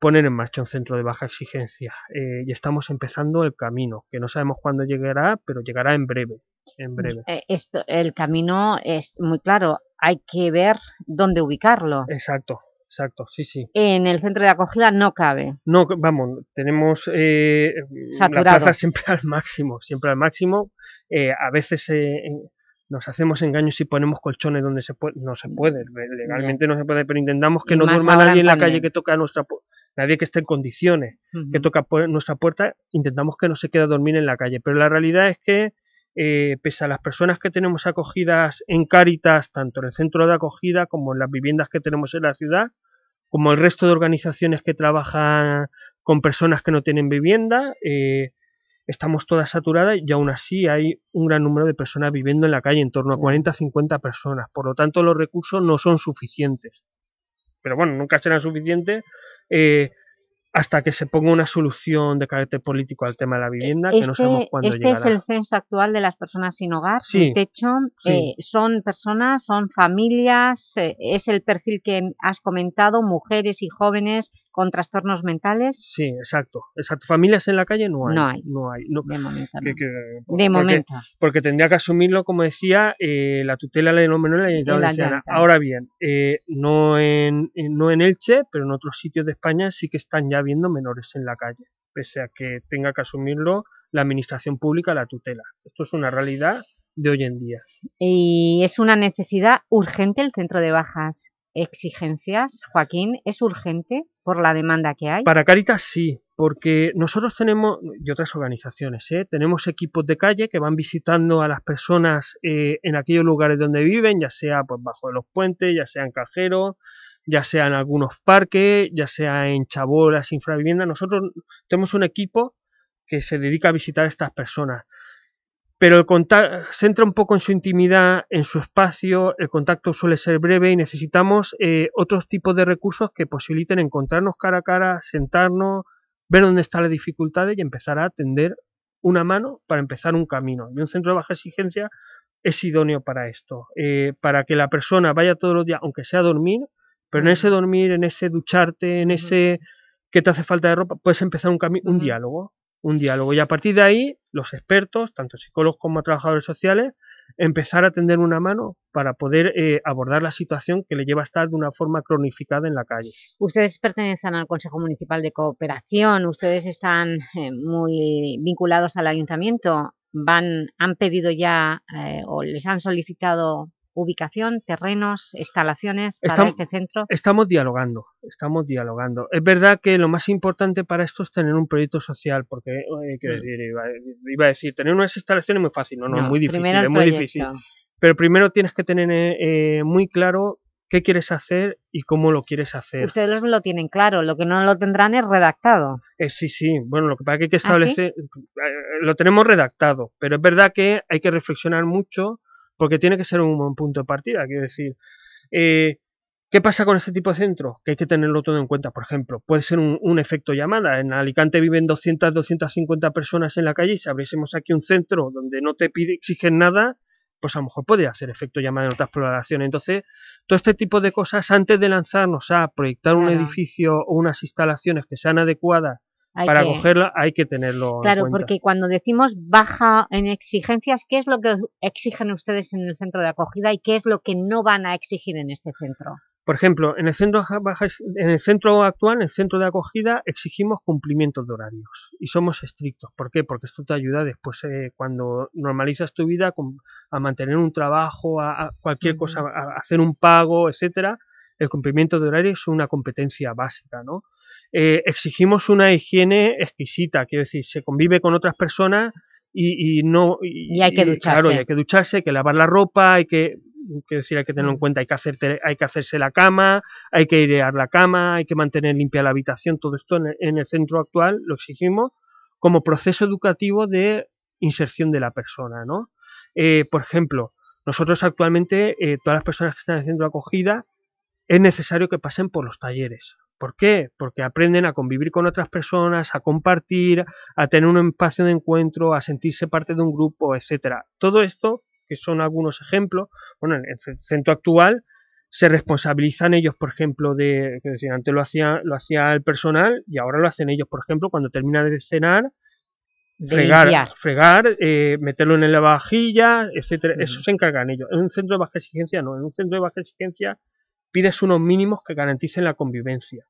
[SPEAKER 31] poner en marcha un centro de baja exigencia eh, y estamos empezando el camino, que no sabemos cuándo llegará, pero llegará en breve, en breve.
[SPEAKER 3] Eh, esto, el camino es muy claro, hay que ver dónde ubicarlo.
[SPEAKER 31] Exacto, exacto, sí, sí.
[SPEAKER 3] En el centro de acogida no cabe.
[SPEAKER 31] No, vamos, tenemos eh, la
[SPEAKER 3] Saturado.
[SPEAKER 31] plaza (laughs) siempre al máximo, siempre al máximo. Eh, a veces eh, nos hacemos engaños y ponemos colchones donde se puede, no se puede, le- legalmente no se puede, pero intentamos que
[SPEAKER 3] Y
[SPEAKER 31] no duerma nadie
[SPEAKER 3] en
[SPEAKER 31] la
[SPEAKER 3] pandemia.
[SPEAKER 31] calle que toca nuestra nadie que esté en condiciones, que toca nuestra puerta, intentamos que no se quede a dormir en la calle. Pero la realidad es que eh, pese a las personas que tenemos acogidas en Cáritas, tanto en el centro de acogida como en las viviendas que tenemos en la ciudad, como el resto de organizaciones que trabajan con personas que no tienen vivienda, eh, estamos todas saturadas y aún así hay un gran número de personas viviendo en la calle, en torno a 40 50 personas. Por lo tanto, los recursos no son suficientes. Pero bueno, nunca serán suficientes eh, hasta que se ponga una solución de carácter político al tema de la vivienda, que no sabemos
[SPEAKER 3] Este,
[SPEAKER 31] cuándo
[SPEAKER 3] este es el censo actual de las personas sin hogar,
[SPEAKER 31] Sí,
[SPEAKER 3] sin techo.
[SPEAKER 31] sí.
[SPEAKER 3] eh, son personas, son familias, eh, es el perfil que has comentado, mujeres y jóvenes con trastornos mentales.
[SPEAKER 31] Sí, exacto, exacto. Familias en la calle no hay.
[SPEAKER 3] No hay.
[SPEAKER 31] No hay. no.
[SPEAKER 3] De momento
[SPEAKER 31] Que-
[SPEAKER 3] De
[SPEAKER 31] porque-
[SPEAKER 3] momento.
[SPEAKER 31] Porque tendría que asumirlo, como decía, eh, la tutela de los menores la Valenciana. Ahora bien, eh, no, en, no en Elche, pero en otros sitios de España sí que están ya habiendo menores en la calle, pese a que tenga que asumirlo la administración pública, la tutela. Esto es una realidad de hoy en día.
[SPEAKER 3] Y es una necesidad urgente el centro de bajas exigencias, Joaquín, ¿es urgente por la demanda que hay?
[SPEAKER 31] Para Caritas sí, porque nosotros tenemos, y otras organizaciones, ¿eh? tenemos equipos de calle que van visitando a las personas eh, en aquellos lugares donde viven, ya sea pues, bajo de los puentes, ya sea en cajeros, ya sea en algunos parques, ya sea en chabolas, infraviviendas. Nosotros tenemos un equipo que se dedica a visitar a estas personas. Pero el contacto se entra un poco en su intimidad, en su espacio, el contacto suele ser breve y necesitamos eh, otros tipos de recursos que posibiliten encontrarnos cara a cara, sentarnos, ver dónde está la dificultad y empezar a tender una mano para empezar un camino. Y un centro de baja exigencia es idóneo para esto, eh, para que la persona vaya todos los días, aunque sea a dormir, pero en ese dormir, en ese ducharte, en ese que te hace falta de ropa, puedes empezar un un diálogo, un diálogo. Y a partir de ahí, los expertos, tanto psicólogos como trabajadores sociales, empezar a tender una mano para poder eh, abordar la situación que le lleva a estar de una forma cronificada en la calle.
[SPEAKER 3] Ustedes pertenecen al Consejo Municipal de Cooperación, ustedes están eh, muy vinculados al Ayuntamiento, van, han pedido ya eh, o les han solicitado ubicación, terrenos, instalaciones para este centro?
[SPEAKER 31] Estamos dialogando, estamos dialogando. Es verdad que lo más importante para esto es tener un proyecto social, porque, eh, mm. iba, a decir, tener unas instalaciones es muy fácil, no, no, es muy difícil, es muy difícil. Pero primero tienes que tener eh, muy claro qué quieres hacer y cómo lo quieres hacer.
[SPEAKER 3] Ustedes lo tienen claro, lo que no lo tendrán es redactado.
[SPEAKER 31] Eh, sí, sí, bueno, lo que pasa es que hay que ¿Ah, establecer, lo tenemos redactado, pero es verdad que hay que reflexionar mucho porque tiene que ser un buen punto de partida, quiero decir. Eh, ¿Qué pasa con este tipo de centro? Que hay que tenerlo todo en cuenta. Por ejemplo, puede ser un, efecto llamada. En Alicante viven 200, 250 personas en la calle y si abriésemos aquí un centro donde no te pide, exigen nada, pues a lo mejor puede hacer efecto llamada en otras poblaciones. Entonces, todo este tipo de cosas, antes de lanzarnos a proyectar un edificio o unas instalaciones que sean adecuadas para cogerla hay que tenerlo
[SPEAKER 3] Claro,
[SPEAKER 31] en
[SPEAKER 3] porque cuando decimos baja en exigencias, ¿qué es lo que exigen ustedes en el centro de acogida y qué es lo que no van a exigir en este centro?
[SPEAKER 31] Por ejemplo, en el centro, en el centro actual, en el centro de acogida, exigimos cumplimientos de horarios y somos estrictos. ¿Por qué? Porque esto te ayuda después, eh, cuando normalizas tu vida, a mantener un trabajo, a, cualquier cosa, a hacer un pago, etcétera. El cumplimiento de horarios es una competencia básica, ¿no? Eh, exigimos una higiene exquisita, quiero decir, se convive con otras personas y, no...
[SPEAKER 3] Y, hay que ducharse.
[SPEAKER 31] Claro, hay que ducharse, hay que lavar la ropa, hay que... Quiero decir, hay que tenerlo en mm. cuenta, hay que, hacerte, hay que hacerse la cama, hay que airear la cama, hay que mantener limpia la habitación, todo esto en el, centro actual lo exigimos como proceso educativo de inserción de la persona, ¿no? Eh, por ejemplo, nosotros actualmente, eh, todas las personas que están en el centro de acogida, es necesario que pasen por los talleres. ¿Por qué? Porque aprenden a convivir con otras personas, a compartir, a tener un espacio de encuentro, a sentirse parte de un grupo, etcétera. Todo esto, que son algunos ejemplos, bueno, en el centro actual se responsabilizan ellos, por ejemplo, de, que antes lo hacía, lo hacía el personal y ahora lo hacen ellos, por ejemplo, cuando terminan de cenar, fregar, fregar eh, meterlo en la vajilla, etcétera. Eso se encargan ellos. En un centro de baja exigencia no, en un centro de baja exigencia pides unos mínimos que garanticen la convivencia.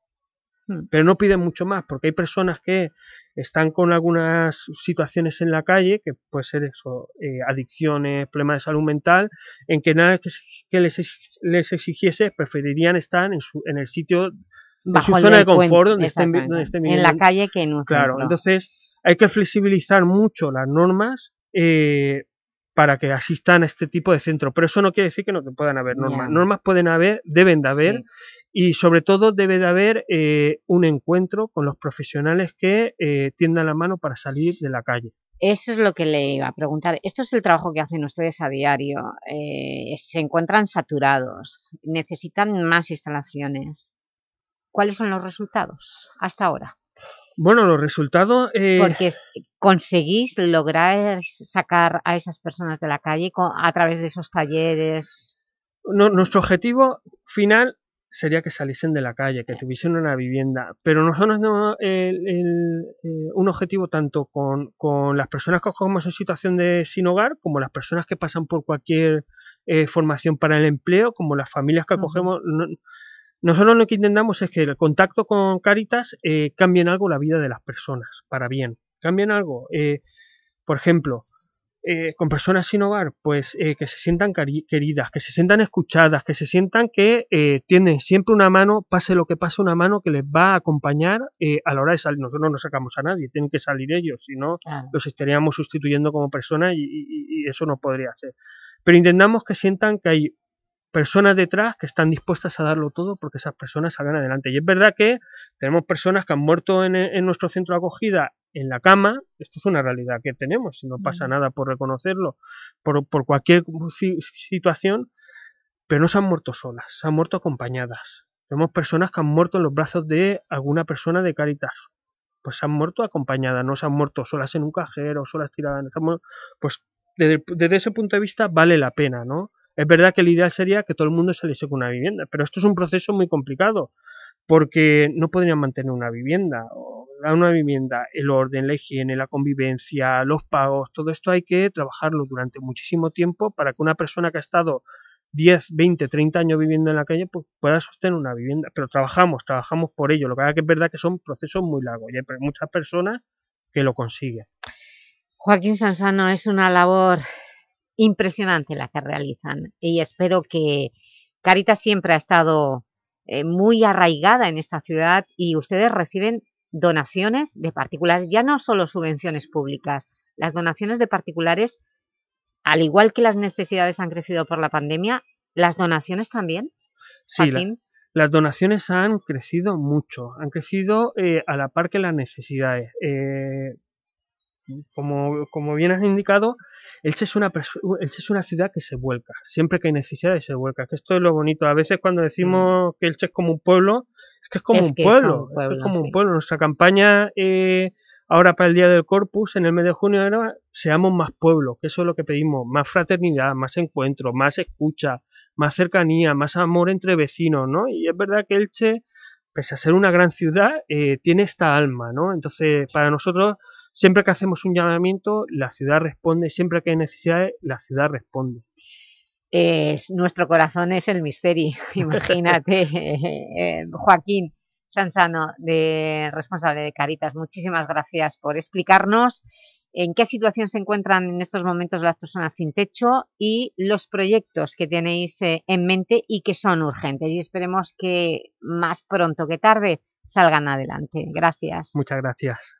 [SPEAKER 31] Hmm. Pero no piden mucho más, porque hay personas que están con algunas situaciones en la calle, que puede ser eso, eh, adicciones, problemas de salud mental, en que nada que, les, exigiese, preferirían estar en, su, en el sitio,
[SPEAKER 3] en
[SPEAKER 31] su zona de confort, donde estén,
[SPEAKER 3] En la calle que en un
[SPEAKER 31] Claro, entonces hay que flexibilizar mucho las normas eh, para que asistan a este tipo de centro. Pero eso no quiere decir que no puedan haber normas. Normas pueden haber, deben de haber, y sobre todo debe de haber eh, un encuentro con los profesionales que eh, tiendan la mano para salir de la calle.
[SPEAKER 3] Eso es lo que le iba a preguntar. Esto es el trabajo que hacen ustedes a diario. Eh, se encuentran saturados, necesitan más instalaciones. ¿Cuáles son los resultados hasta ahora?
[SPEAKER 31] Bueno, los resultados...
[SPEAKER 3] Eh, Porque conseguís lograr sacar a esas personas de la calle a través de esos talleres...
[SPEAKER 31] nuestro objetivo final sería que saliesen de la calle, que tuviesen una vivienda, pero nosotros tenemos eh, un objetivo tanto con, las personas que acogemos en situación de sin hogar, como las personas que pasan por cualquier eh, formación para el empleo, como las familias que acogemos... Nosotros lo que intentamos es que el contacto con Caritas eh, cambien algo la vida de las personas, para bien. Cambien algo. Eh, por ejemplo, eh, con personas sin hogar, pues eh, que se sientan queridas, que se sientan escuchadas, que se sientan que tienen siempre una mano, pase lo que pase, una mano que les va a acompañar a la hora de salir. Nosotros no sacamos a nadie, tienen que salir ellos, si no los estaríamos sustituyendo como personas y eso no podría ser. Pero intentamos que sientan que hay personas detrás que están dispuestas a darlo todo porque esas personas salgan adelante. Y es verdad que tenemos personas que han muerto en, nuestro centro de acogida en la cama, esto es una realidad que tenemos, y no pasa nada por reconocerlo, por, cualquier situación, pero no se han muerto solas, se han muerto acompañadas. Tenemos personas que han muerto en los brazos de alguna persona de Caritas, pues se han muerto acompañadas, no se han muerto solas en un cajero, solas tiradas, pues desde, desde ese punto de vista vale la pena, ¿no? Es verdad que el ideal sería que todo el mundo saliese con una vivienda, pero esto es un proceso muy complicado, porque no podrían mantener una vivienda. Una vivienda, el orden, la higiene, la convivencia, los pagos, todo esto hay que trabajarlo durante muchísimo tiempo para que una persona que ha estado 10, 20, 30 años viviendo en la calle pues pueda sostener una vivienda. Pero trabajamos, trabajamos por ello. Lo que que es verdad que son procesos muy largos y hay muchas personas que lo consiguen.
[SPEAKER 3] Joaquín Sansano, es una labor impresionante la que realizan y espero que Caritas siempre ha estado eh, muy arraigada en esta ciudad y ustedes reciben donaciones de particulares, ya no solo subvenciones públicas, las donaciones de particulares, al igual que las necesidades han crecido por la pandemia, ¿las donaciones también?
[SPEAKER 31] Sí, las donaciones han crecido mucho, han crecido eh, a la par que las necesidades. Eh, como, como bien has indicado, Elche es, una, Elche es una ciudad que se vuelca, siempre que hay necesidades se vuelca, que esto es lo bonito. A veces cuando decimos que Elche es como un pueblo, es que es como un pueblo, es, como un pueblo. Nuestra campaña eh, ahora para el Día del Corpus, en el mes de junio, era seamos más pueblo, que eso es lo que pedimos, más fraternidad, más encuentro, más escucha, más cercanía, más amor entre vecinos, ¿no? Y es verdad que Elche, pese a ser una gran ciudad, eh, tiene esta alma, ¿no? Entonces, para nosotros Siempre que hacemos un llamamiento, la ciudad responde, siempre que hay necesidades, la ciudad responde.
[SPEAKER 3] Es, nuestro corazón es el misterio, (laughs) imagínate, eh, Joaquín Sansano, de, responsable de Caritas, muchísimas gracias por explicarnos en qué situación se encuentran en estos momentos las personas sin techo y los proyectos que tenéis eh, en mente y que son urgentes y esperemos que más pronto que tarde salgan adelante. Gracias.
[SPEAKER 31] Muchas gracias.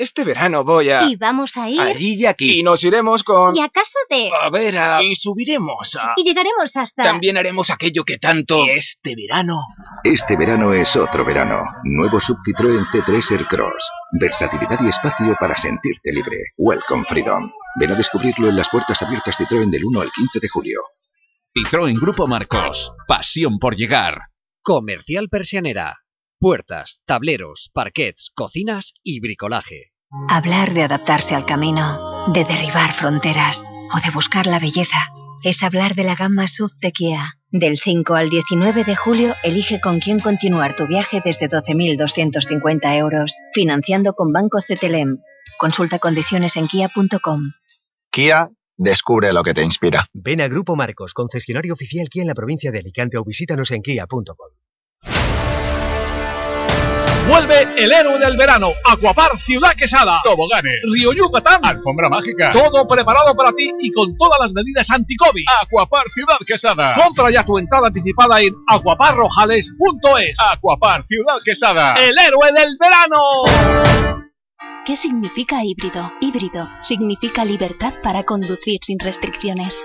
[SPEAKER 16] Este verano voy a...
[SPEAKER 23] Y vamos a ir...
[SPEAKER 16] Allí y aquí. Y nos iremos con...
[SPEAKER 23] ¿Y a casa de...?
[SPEAKER 16] A ver, a... Y subiremos a...
[SPEAKER 23] Y llegaremos hasta...
[SPEAKER 16] También haremos aquello que tanto... este verano...
[SPEAKER 1] Este verano es otro verano. Nuevo Sub Citroën C3 Aircross. Versatilidad y espacio para sentirte libre. Welcome Freedom. Ven a descubrirlo en las puertas abiertas Citroën del 1 al 15 de julio.
[SPEAKER 14] Citroën Grupo Marcos. Pasión por llegar.
[SPEAKER 32] Comercial Persianera. Puertas, tableros, parquets, cocinas y bricolaje.
[SPEAKER 33] Hablar de adaptarse al camino, de derribar fronteras o de buscar la belleza es hablar de la gama SUV de Kia. Del 5 al 19 de julio, elige con quién continuar tu viaje desde 12.250 euros, financiando con Banco CTLM. Consulta condiciones en kia.com.
[SPEAKER 17] Kia, descubre lo que te inspira.
[SPEAKER 34] Ven a Grupo Marcos, concesionario oficial Kia en la provincia de Alicante o visítanos en kia.com.
[SPEAKER 35] Vuelve el héroe del verano, Aquapar Ciudad Quesada, Toboganes, Río Yucatán, Alfombra Mágica, todo preparado para ti y con todas las medidas anti-COVID. Aquapar Ciudad Quesada. Compra ya tu entrada anticipada en acuaparrojales.es. Aquapar Ciudad Quesada, el héroe del verano.
[SPEAKER 36] ¿Qué significa híbrido? Híbrido significa libertad para conducir sin restricciones.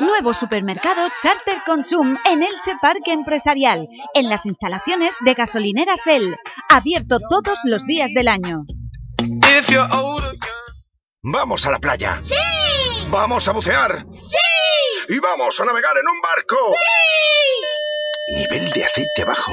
[SPEAKER 23] Nuevo supermercado Charter Consum en Elche Parque Empresarial, en las instalaciones de gasolineras El, abierto todos los días del año.
[SPEAKER 1] ¡Vamos a la playa!
[SPEAKER 36] ¡Sí!
[SPEAKER 1] ¡Vamos a bucear!
[SPEAKER 36] ¡Sí!
[SPEAKER 1] ¡Y vamos a navegar en un barco!
[SPEAKER 36] ¡Sí!
[SPEAKER 1] Nivel de aceite bajo.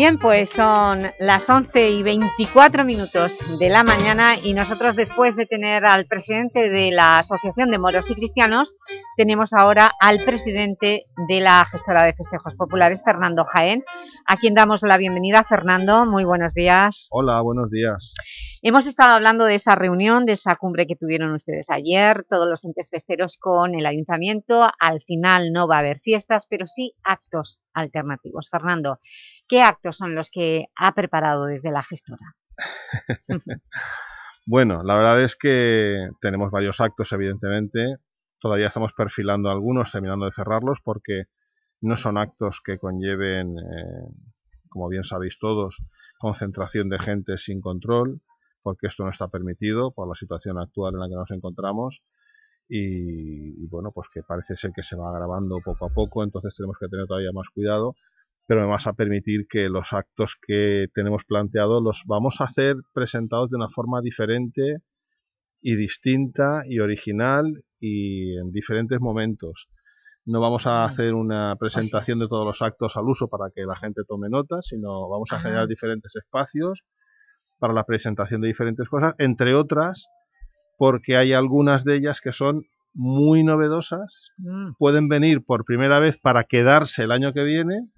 [SPEAKER 3] Bien, pues son las 11 y 24 minutos de la mañana y nosotros después de tener al presidente de la Asociación de Moros y Cristianos, tenemos ahora al presidente de la gestora de festejos populares, Fernando Jaén, a quien damos la bienvenida. Fernando, muy buenos días.
[SPEAKER 37] Hola, buenos días.
[SPEAKER 3] Hemos estado hablando de esa reunión, de esa cumbre que tuvieron ustedes ayer, todos los entes festeros con el Ayuntamiento. Al final no va a haber fiestas, pero sí actos alternativos. Fernando, ¿Qué actos son los que ha preparado desde la gestora? (laughs)
[SPEAKER 37] bueno, la verdad es que tenemos varios actos, evidentemente. Todavía estamos perfilando algunos, terminando de cerrarlos, porque no son actos que conlleven, eh, como bien sabéis todos, concentración de gente sin control, porque esto no está permitido por la situación actual en la que nos encontramos. Y, bueno, pues que parece ser que se va agravando poco a poco, entonces tenemos que tener todavía más cuidado pero me vas a permitir que los actos que tenemos planteados los vamos a hacer presentados de una forma diferente y distinta y original y en diferentes momentos. No vamos a hacer una presentación de todos los actos al uso para que la gente tome nota, sino vamos a generar diferentes espacios para la presentación de diferentes cosas, entre otras porque hay algunas de ellas que son muy novedosas, mm. pueden venir por primera vez para quedarse el año que viene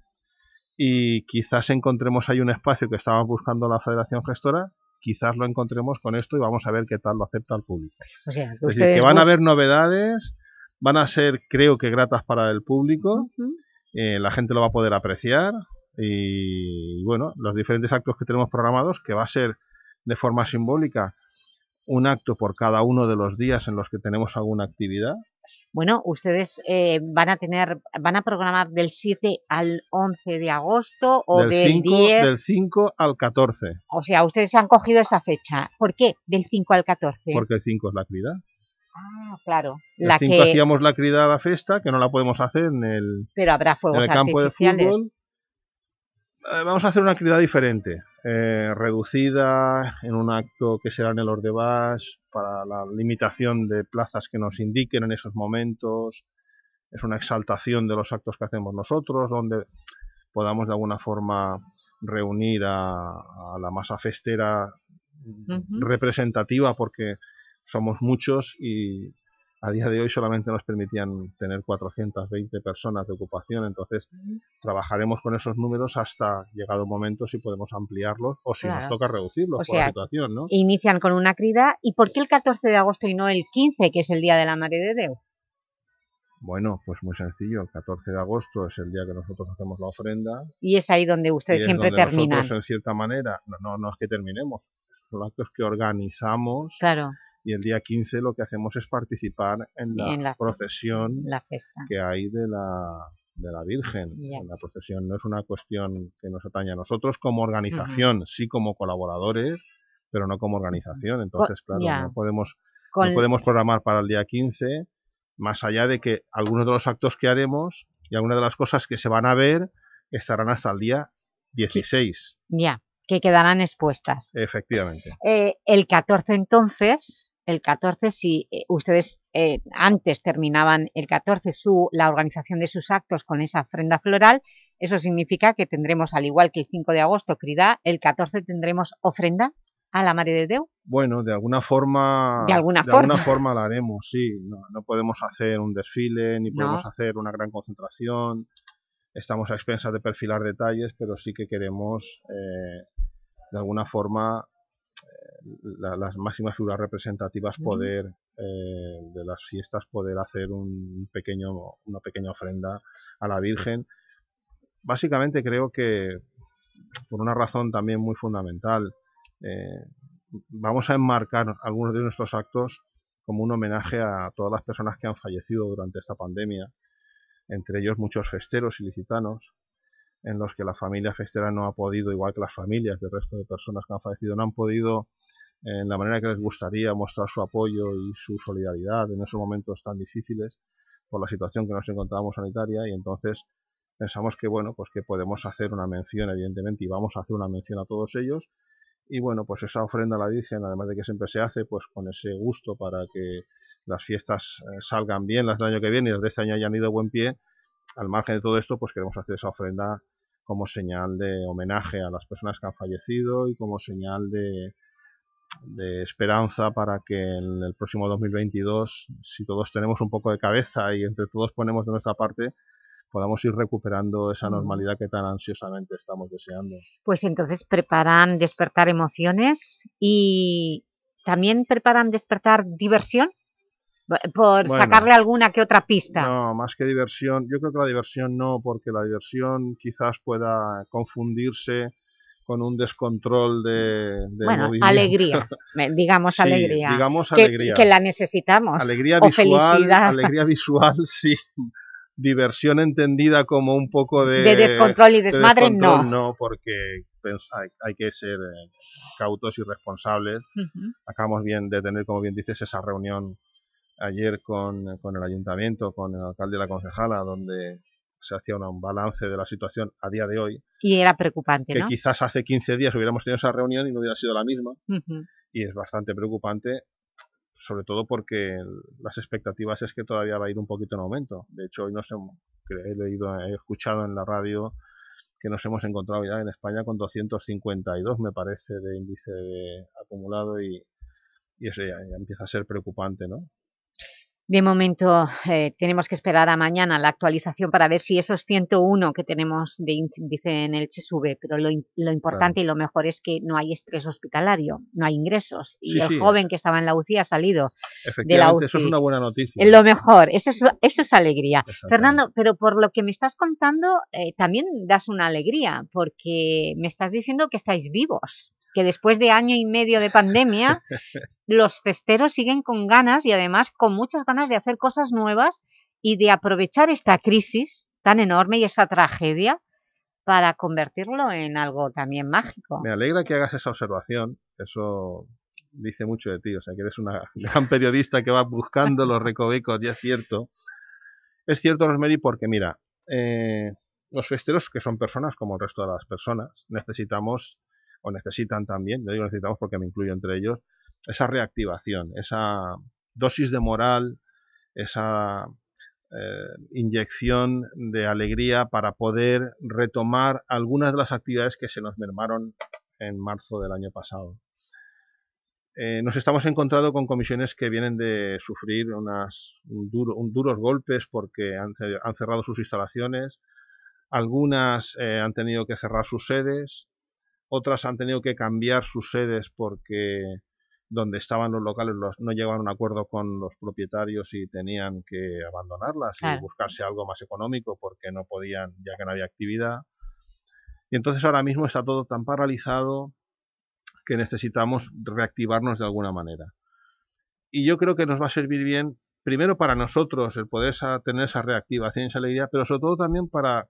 [SPEAKER 37] y quizás encontremos ahí un espacio que estábamos buscando la Federación Gestora, quizás lo encontremos con esto y vamos a ver qué tal lo acepta el público. es decir, que van a haber novedades, van a ser creo que gratas para el público, eh, la gente lo va a poder apreciar y bueno, los diferentes actos que tenemos programados, que va a ser de forma simbólica un acto por cada uno de los días en los que tenemos alguna actividad,
[SPEAKER 3] bueno, ustedes eh, van a tener, van a programar del 7 al 11 de agosto o del, 10...
[SPEAKER 37] Del 5 al 14.
[SPEAKER 3] O sea, ustedes se han cogido esa fecha. ¿Por qué del 5 al 14?
[SPEAKER 37] Porque el 5 es la crida.
[SPEAKER 3] Ah, claro.
[SPEAKER 37] El 5 hacíamos la crida a la fiesta, que no la podemos hacer en el,
[SPEAKER 3] Pero habrá fuegos en el campo de fútbol.
[SPEAKER 37] Eh, vamos a hacer una actividad diferente, eh, reducida en un acto que será en el Ordebas para la limitación de plazas que nos indiquen en esos momentos. Es una exaltación de los actos que hacemos nosotros, donde podamos de alguna forma reunir a, la masa festera representativa porque somos muchos y a día de hoy solamente nos permitían tener 420 personas de ocupación, entonces trabajaremos con esos números hasta llegado un momento si podemos ampliarlos o si nos toca reducirlos por la situación. ¿no?
[SPEAKER 3] Inician con una crida, ¿y por qué el 14 de agosto y no el 15, que es el Día de la Madre de Dios?
[SPEAKER 37] Bueno, pues muy sencillo, el 14 de agosto es el día que nosotros hacemos la ofrenda.
[SPEAKER 3] Y es ahí donde ustedes siempre terminan.
[SPEAKER 37] Nosotros, en cierta manera, no, no, no es que terminemos, son actos que organizamos
[SPEAKER 3] claro
[SPEAKER 37] y el día 15 lo que hacemos es participar en la, procesión que hay de la, de la Virgen. La procesión no es una cuestión que nos atañe a nosotros como organización, sí como colaboradores, pero no como organización. Entonces, claro, no podemos, no podemos programar para el día 15, más allá de que algunos de los actos que haremos y algunas de las cosas que se van a ver estarán hasta el día 16.
[SPEAKER 3] Ya, que quedarán expuestas.
[SPEAKER 37] Efectivamente.
[SPEAKER 3] Eh, el 14 entonces el 14, si eh, ustedes eh, antes terminaban el 14 su, la organización de sus actos con esa ofrenda floral, eso significa que tendremos, al igual que el 5 de agosto, Crida, el 14 tendremos ofrenda a la Madre de Dios.
[SPEAKER 37] Bueno, de alguna forma,
[SPEAKER 3] de alguna,
[SPEAKER 37] forma? la haremos, sí. No, podemos hacer un desfile, ni podemos hacer una gran concentración. Estamos a expensas de perfilar detalles, pero sí que queremos, eh, de alguna forma, las máximas figuras representativas poder eh, de las fiestas poder hacer un pequeño una pequeña ofrenda a la Virgen. Básicamente creo que por una razón también muy fundamental eh, vamos a enmarcar algunos de nuestros actos como un homenaje a todas las personas que han fallecido durante esta pandemia entre ellos muchos festeros ilicitanos en los que la familia festera no ha podido, igual que las familias del resto de personas que han fallecido, no han podido en la manera que les gustaría mostrar su apoyo y su solidaridad en esos momentos tan difíciles por la situación que nos encontramos sanitaria y entonces pensamos que bueno pues que podemos hacer una mención evidentemente y vamos a hacer una mención a todos ellos. Y bueno pues esa ofrenda a la Virgen además de que siempre se hace pues con ese gusto para que las fiestas eh, salgan bien las del año que viene y las de este año hayan ido a buen pie al margen de todo esto pues queremos hacer esa ofrenda como señal de homenaje a las personas que han fallecido y como señal de, de esperanza para que en el próximo 2022, si todos tenemos un poco de cabeza y entre todos ponemos de nuestra parte, podamos ir recuperando esa normalidad que tan ansiosamente estamos deseando.
[SPEAKER 3] Pues entonces preparan despertar emociones y también preparan despertar diversión por sacarle alguna que otra pista.
[SPEAKER 37] No, más que diversión, yo creo que la diversión no, porque la diversión quizás pueda confundirse con un descontrol de,
[SPEAKER 3] bueno, alegría, digamos (laughs) alegría.
[SPEAKER 37] digamos
[SPEAKER 3] que,
[SPEAKER 37] alegría.
[SPEAKER 3] Que la necesitamos.
[SPEAKER 37] Alegría
[SPEAKER 3] o
[SPEAKER 37] visual,
[SPEAKER 3] felicidad.
[SPEAKER 37] alegría visual, (laughs) sí. Diversión entendida como un poco de...
[SPEAKER 3] De descontrol y desmadre,
[SPEAKER 37] de descontrol,
[SPEAKER 3] no.
[SPEAKER 37] No, porque pues, hay, hay, que ser eh, cautos y responsables.
[SPEAKER 3] Uh -huh.
[SPEAKER 37] Acabamos bien de tener, como bien dices, esa reunión ayer con, con el ayuntamiento, con el alcalde y la concejala, donde se hacía un balance de la situación a día de hoy.
[SPEAKER 3] Y era preocupante,
[SPEAKER 37] que
[SPEAKER 3] ¿no?
[SPEAKER 37] quizás hace 15 días hubiéramos tenido esa reunión y no hubiera sido la misma.
[SPEAKER 3] Uh -huh.
[SPEAKER 37] Y es bastante preocupante, sobre todo porque las expectativas es que todavía va a ir un poquito en aumento. De hecho, hoy nos hemos, he leído, he escuchado en la radio que nos hemos encontrado ya en España con 252, me parece, de índice de acumulado y, y eso ya, ya empieza a ser preocupante, ¿no?
[SPEAKER 3] De momento eh, tenemos que esperar a mañana la actualización para ver si esos 101 que tenemos de índice en el sube, pero lo, lo importante claro. y lo mejor es que no hay estrés hospitalario, no hay ingresos y
[SPEAKER 37] sí,
[SPEAKER 3] el
[SPEAKER 37] sí.
[SPEAKER 3] joven que estaba en la UCI ha salido de la UCI.
[SPEAKER 37] eso es una buena noticia.
[SPEAKER 3] Lo mejor, eso es, eso es alegría. Fernando, pero por lo que me estás contando eh, también das una alegría porque me estás diciendo que estáis vivos que después de año y medio de pandemia (laughs) los festeros siguen con ganas y además con muchas ganas de hacer cosas nuevas y de aprovechar esta crisis tan enorme y esa tragedia para convertirlo en algo también mágico.
[SPEAKER 37] Me alegra que hagas esa observación, eso dice mucho de ti, o sea que eres una gran periodista que va buscando los recovecos y es cierto. Es cierto, Rosemary, porque mira, eh, los festeros que son personas como el resto de las personas, necesitamos o necesitan también, yo digo necesitamos porque me incluyo entre ellos, esa reactivación, esa dosis de moral, esa eh, inyección de alegría para poder retomar algunas de las actividades que se nos mermaron en marzo del año pasado. Eh, nos estamos encontrando con comisiones que vienen de sufrir unas un duro, un duros golpes porque han, han, cerrado sus instalaciones, algunas eh, han tenido que cerrar sus sedes, otras han tenido que cambiar sus sedes porque donde estaban los locales los, no llegaban a un acuerdo con los propietarios y tenían que abandonarlas claro. y buscarse algo más económico porque no podían, ya que no había actividad. Y entonces ahora mismo está todo tan paralizado que necesitamos reactivarnos de alguna manera. Y yo creo que nos va a servir bien, primero para nosotros, el poder tener esa reactivación y esa alegría, pero sobre todo también para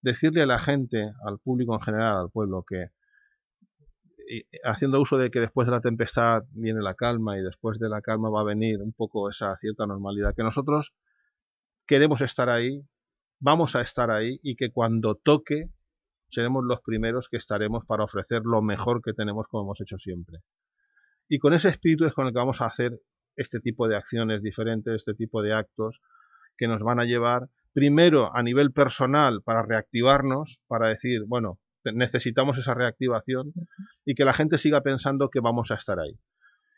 [SPEAKER 37] decirle a la gente, al público en general, al pueblo, que haciendo uso de que después de la tempestad viene la calma y después de la calma va a venir un poco esa cierta normalidad, que nosotros queremos estar ahí, vamos a estar ahí y que cuando toque seremos los primeros que estaremos para ofrecer lo mejor que tenemos como hemos hecho siempre. Y con ese espíritu es con el que vamos a hacer este tipo de acciones diferentes, este tipo de actos que nos van a llevar primero a nivel personal para reactivarnos, para decir, bueno, necesitamos esa reactivación y que la gente siga pensando que vamos a estar ahí.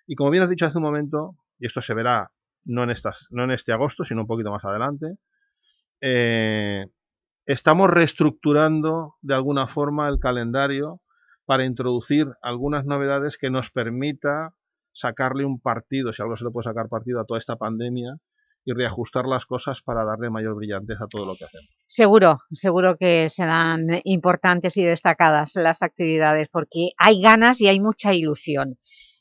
[SPEAKER 37] Y como bien has dicho hace un momento, y esto se verá no en, estas, no en este agosto, sino un poquito más adelante, eh, estamos reestructurando de alguna forma el calendario para introducir algunas novedades que nos permita sacarle un partido, si algo se le puede sacar partido a toda esta pandemia, y reajustar las cosas para darle mayor brillantez a todo lo que hacemos.
[SPEAKER 3] Seguro, seguro que serán importantes y destacadas las actividades porque hay ganas y hay mucha ilusión.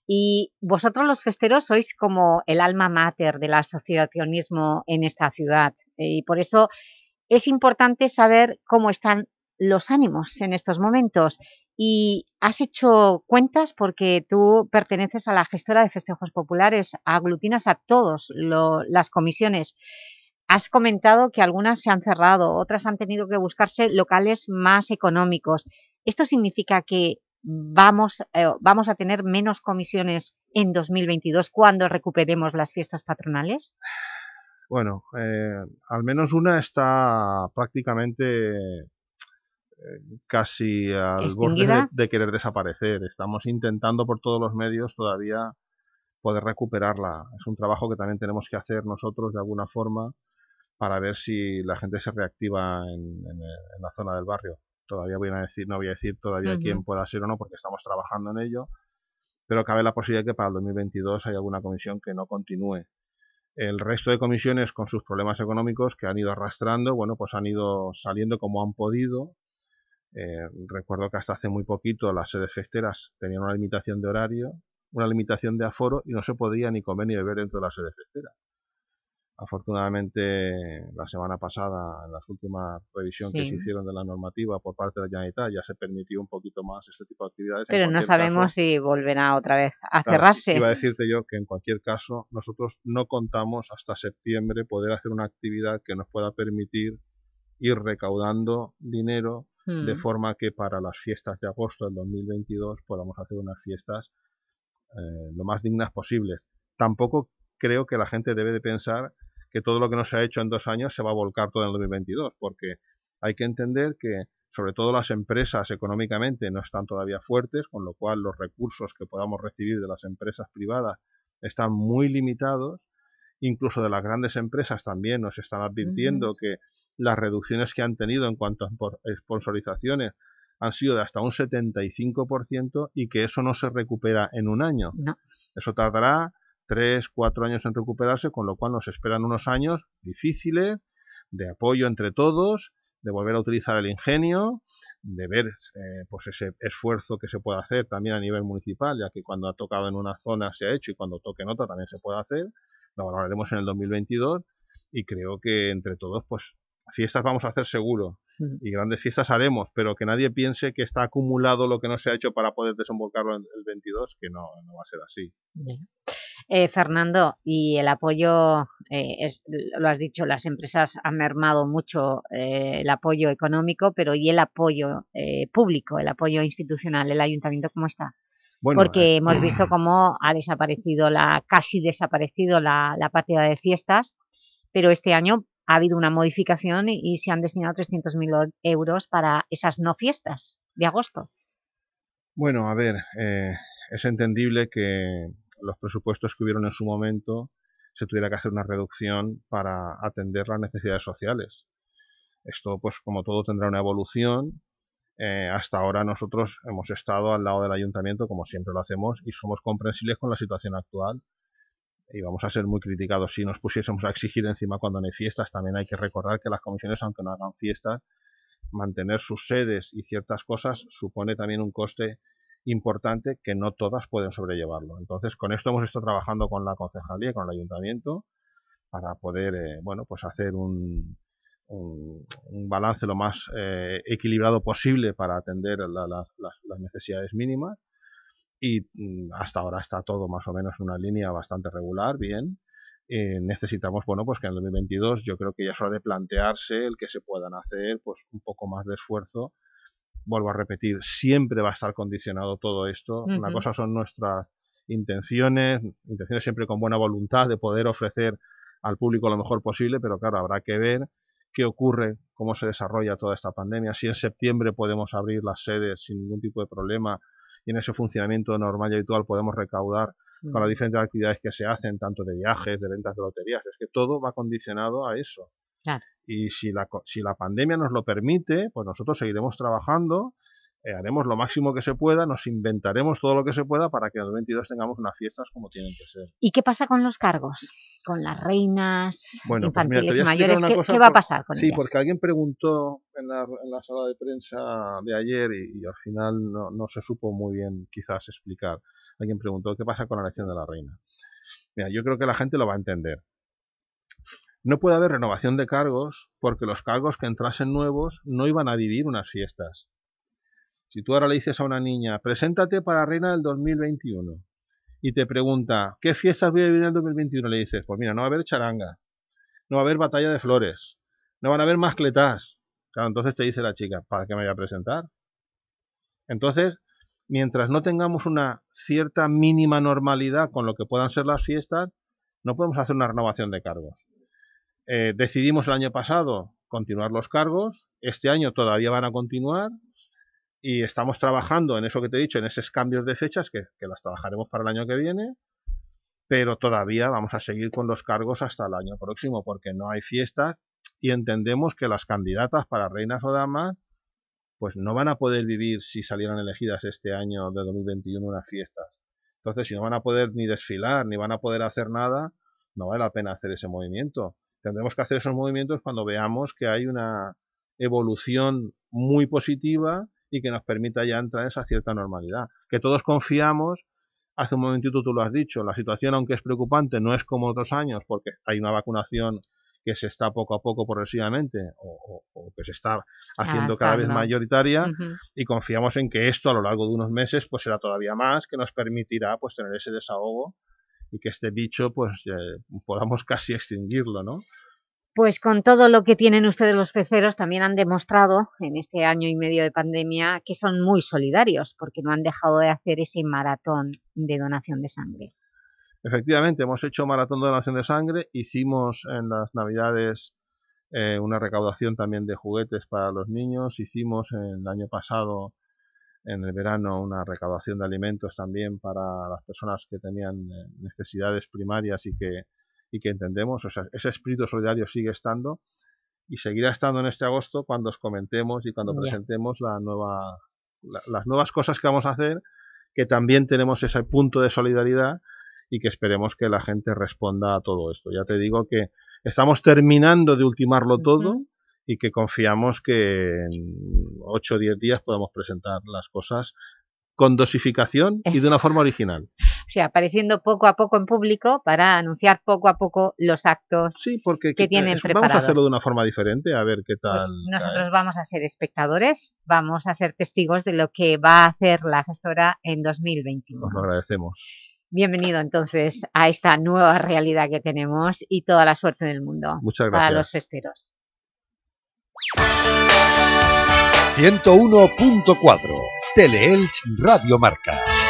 [SPEAKER 3] Y vosotros los festeros sois como el alma mater del asociacionismo en esta ciudad y por eso es importante saber cómo están los ánimos en estos momentos y has hecho cuentas porque tú perteneces a la gestora de festejos populares, aglutinas a todas las comisiones. Has comentado que algunas se han cerrado, otras han tenido que buscarse locales más económicos. ¿Esto significa que vamos, eh, a tener menos comisiones en 2022 cuando recuperemos las fiestas patronales?
[SPEAKER 37] Bueno, eh, al menos una está prácticamente casi al borde de, de querer desaparecer. Estamos intentando por todos los medios todavía poder recuperarla. Es un trabajo que también tenemos que hacer nosotros de alguna forma para ver si la gente se reactiva en, en- en la zona del barrio. Todavía voy a decir, no voy a decir todavía quién pueda ser o no, porque estamos trabajando en ello, pero cabe la posibilidad que para el 2022 haya alguna comisión que no continúe. El resto de comisiones con sus problemas económicos que han ido arrastrando, bueno, pues han ido saliendo como han podido. Eh, recuerdo que hasta hace muy poquito las sedes festeras tenían una limitación de horario, una limitación de aforo y no se podía ni comer ni beber dentro de la sede festera. Afortunadamente, la semana pasada, en la última revisión que se hicieron de la normativa por parte de la Generalitat, ya se permitió un poquito más este tipo de actividades.
[SPEAKER 3] Pero no sabemos
[SPEAKER 37] caso,
[SPEAKER 3] si volverá otra vez a
[SPEAKER 37] Claro,
[SPEAKER 3] cerrarse.
[SPEAKER 37] Iba a decirte yo que en cualquier caso nosotros no contamos hasta septiembre poder hacer una actividad que nos pueda permitir ir recaudando dinero de
[SPEAKER 3] Mm.
[SPEAKER 37] forma que para las fiestas de agosto del 2022 podamos hacer unas fiestas eh, lo más dignas posibles. Tampoco creo que la gente debe de pensar que todo lo que no se ha hecho en dos años se va a volcar todo en el 2022, porque hay que entender que sobre todo las empresas económicamente no están todavía fuertes, con lo cual los recursos que podamos recibir de las empresas privadas están muy limitados. Incluso de las grandes empresas también nos están advirtiendo que las reducciones que han tenido en cuanto a sponsorizaciones han sido de hasta un 75% y que eso no se recupera en un año.
[SPEAKER 3] No.
[SPEAKER 37] Eso tardará tres, cuatro años en recuperarse, con lo cual nos esperan unos años difíciles de apoyo entre todos, de volver a utilizar el ingenio, de ver eh, pues ese esfuerzo que se puede hacer también a nivel municipal, ya que cuando ha tocado en una zona se ha hecho y cuando toque en otra también se puede hacer. Lo valoraremos en el 2022 y creo que entre todos pues fiestas vamos a hacer seguro
[SPEAKER 3] Mm.
[SPEAKER 37] y grandes fiestas haremos, pero que nadie piense que está acumulado lo que no se ha hecho para poder desembolcarlo en el 22, que no, no va a ser así.
[SPEAKER 3] Bien. Eh, Fernando, y el apoyo, eh, es, lo has dicho, las empresas han mermado mucho eh, el apoyo económico, pero ¿y el apoyo eh, público, el apoyo institucional, el ayuntamiento cómo está?
[SPEAKER 37] Bueno,
[SPEAKER 3] Porque hemos visto (clears throat) cómo ha desaparecido, la casi desaparecido la, la partida de fiestas, pero este año ha habido una modificación y, se han destinado 300.000 euros para esas no fiestas de agosto.
[SPEAKER 37] Bueno, a ver, eh, es entendible que los presupuestos que hubieron en su momento se tuviera que hacer una reducción para atender las necesidades sociales. Esto, pues como todo, tendrá una evolución. Eh, hasta ahora nosotros hemos estado al lado del ayuntamiento, como siempre lo hacemos, y somos comprensibles con la situación actual. Y vamos a ser muy criticados si nos pusiésemos a exigir encima cuando no hay fiestas. También hay que recordar que las comisiones, aunque no hagan fiestas, mantener sus sedes y ciertas cosas supone también un coste importante que no todas pueden sobrellevarlo. Entonces, con esto hemos estado trabajando con la concejalía, con el ayuntamiento, para poder, eh, bueno, pues hacer un, un, un balance lo más eh, equilibrado posible para atender la- la- las, las necesidades mínimas. Y mm, hasta ahora está todo más o menos en una línea bastante regular, bien. Eh, necesitamos, bueno, pues que en el 2022 yo creo que ya es hora de plantearse el que se puedan hacer pues un poco más de esfuerzo vuelvo a repetir, siempre va a estar condicionado todo esto. Una cosa son nuestras intenciones, intenciones siempre con buena voluntad de poder ofrecer al público lo mejor posible, pero claro, habrá que ver qué ocurre, cómo se desarrolla toda esta pandemia, si en septiembre podemos abrir las sedes sin ningún tipo de problema y en ese funcionamiento normal y habitual podemos recaudar con las
[SPEAKER 3] Mm.
[SPEAKER 37] diferentes actividades que se hacen, tanto de viajes, de ventas de loterías, es que todo va condicionado a eso.
[SPEAKER 3] Claro.
[SPEAKER 37] Y si la, si la pandemia nos lo permite, pues nosotros seguiremos trabajando, eh, haremos lo máximo que se pueda, nos inventaremos todo lo que se pueda para que en el 22 tengamos unas fiestas como tienen que ser.
[SPEAKER 3] ¿Y qué pasa con los cargos? Con las reinas
[SPEAKER 37] Bueno, pues mira,
[SPEAKER 3] infantiles y mayores, ¿qué, va a pasar con
[SPEAKER 37] Sí,
[SPEAKER 3] ellas?
[SPEAKER 37] porque alguien preguntó en la, en la sala de prensa de ayer y, y al final no, no se supo muy bien quizás explicar. Alguien preguntó qué pasa con la elección de la reina. Mira, yo creo que la gente lo va a entender. No puede haber renovación de cargos porque los cargos que entrasen nuevos no iban a vivir unas fiestas. Si tú ahora le dices a una niña, preséntate para reina del 2021 y te pregunta, ¿qué fiestas voy a vivir en el 2021? Le dices, pues mira, no va a haber charanga, no va a haber batalla de flores, no van a haber mascletas. Claro, entonces te dice la chica, ¿para qué me voy a presentar? Entonces, mientras no tengamos una cierta mínima normalidad con lo que puedan ser las fiestas, no podemos hacer una renovación de cargos. Eh, decidimos el año pasado continuar los cargos este año todavía van a continuar y estamos trabajando en eso que te he dicho, en esos cambios de fechas que, las trabajaremos para el año que viene, pero todavía vamos a seguir con los cargos hasta el año próximo porque no hay fiestas y entendemos que las candidatas para reinas o damas pues no van a poder vivir si salieran elegidas este año de 2021 unas fiestas. Entonces, si no van a poder ni desfilar, ni van a poder hacer nada, no vale la pena hacer ese movimiento. Tendremos que hacer esos movimientos cuando veamos que hay una evolución muy positiva y que nos permita ya entrar en esa cierta normalidad. Que todos confiamos, hace un momentito tú lo has dicho, la situación aunque es preocupante no es como otros años porque hay una vacunación que se está poco a poco progresivamente o, que se está haciendo cada vez mayoritaria y confiamos en que esto a lo largo de unos meses pues será todavía más que nos permitirá pues tener ese desahogo y que este bicho pues eh, podamos (laughs) casi extinguirlo, ¿no?
[SPEAKER 3] Pues con todo lo que tienen ustedes los peceros también han demostrado en este año y medio de pandemia que son muy solidarios porque no han dejado de hacer ese maratón de donación de sangre.
[SPEAKER 37] Efectivamente, hemos hecho maratón de donación de sangre, hicimos en las navidades eh, una recaudación también de juguetes para los niños, hicimos el año pasado, en el verano, una recaudación de alimentos también para las personas que tenían eh, necesidades primarias y que, y que entendemos, o sea, ese espíritu solidario sigue estando y seguirá estando en este agosto cuando os comentemos y cuando presentemos la nueva, las nuevas cosas que vamos a hacer, que también tenemos ese punto de solidaridad y que esperemos que la gente responda a todo esto. Ya te digo que estamos terminando de ultimarlo todo y que confiamos que en 8 o 10 días podamos presentar las cosas con dosificación y de una forma original.
[SPEAKER 3] Sea, apareciendo poco a poco en público para anunciar poco a poco los actos que, tienen preparados.
[SPEAKER 37] Vamos a hacerlo de una forma diferente, a ver qué pues tal.
[SPEAKER 3] nosotros vamos a ser espectadores, vamos a ser testigos de lo que va a hacer la gestora en 2021.
[SPEAKER 37] Nos lo agradecemos.
[SPEAKER 3] Bienvenido entonces a esta nueva realidad que tenemos y toda la suerte del mundo
[SPEAKER 37] Muchas
[SPEAKER 3] gracias. para los festeros.
[SPEAKER 1] 101.4 Teleelch Radio Marca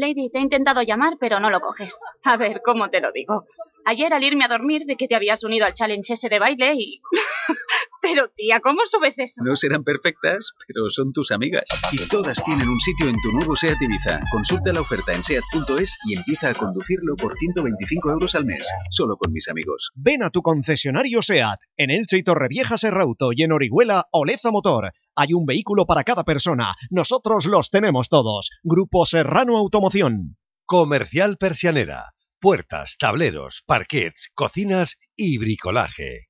[SPEAKER 36] Lady, te he intentado llamar, pero no lo coges.
[SPEAKER 38] A ver, ¿cómo te lo digo?
[SPEAKER 36] Ayer al irme a dormir vi que te habías unido al challenge ese de baile y... (laughs) (laughs) Pero tía, ¿cómo subes eso?
[SPEAKER 14] No serán perfectas, pero son tus amigas. Y todas tienen un sitio en tu nuevo SEAT Ibiza. Consulta la oferta en SEAT.es y empieza a conducirlo por 125 euros al mes. Solo con mis amigos.
[SPEAKER 8] Ven a tu concesionario SEAT. En Elche y Torrevieja Serrauto y en Orihuela Oleza Motor. Hay un vehículo para cada persona. Nosotros los tenemos todos. Grupo Serrano Automoción.
[SPEAKER 1] Comercial Persianera. Puertas, tableros, parquets, cocinas y bricolaje.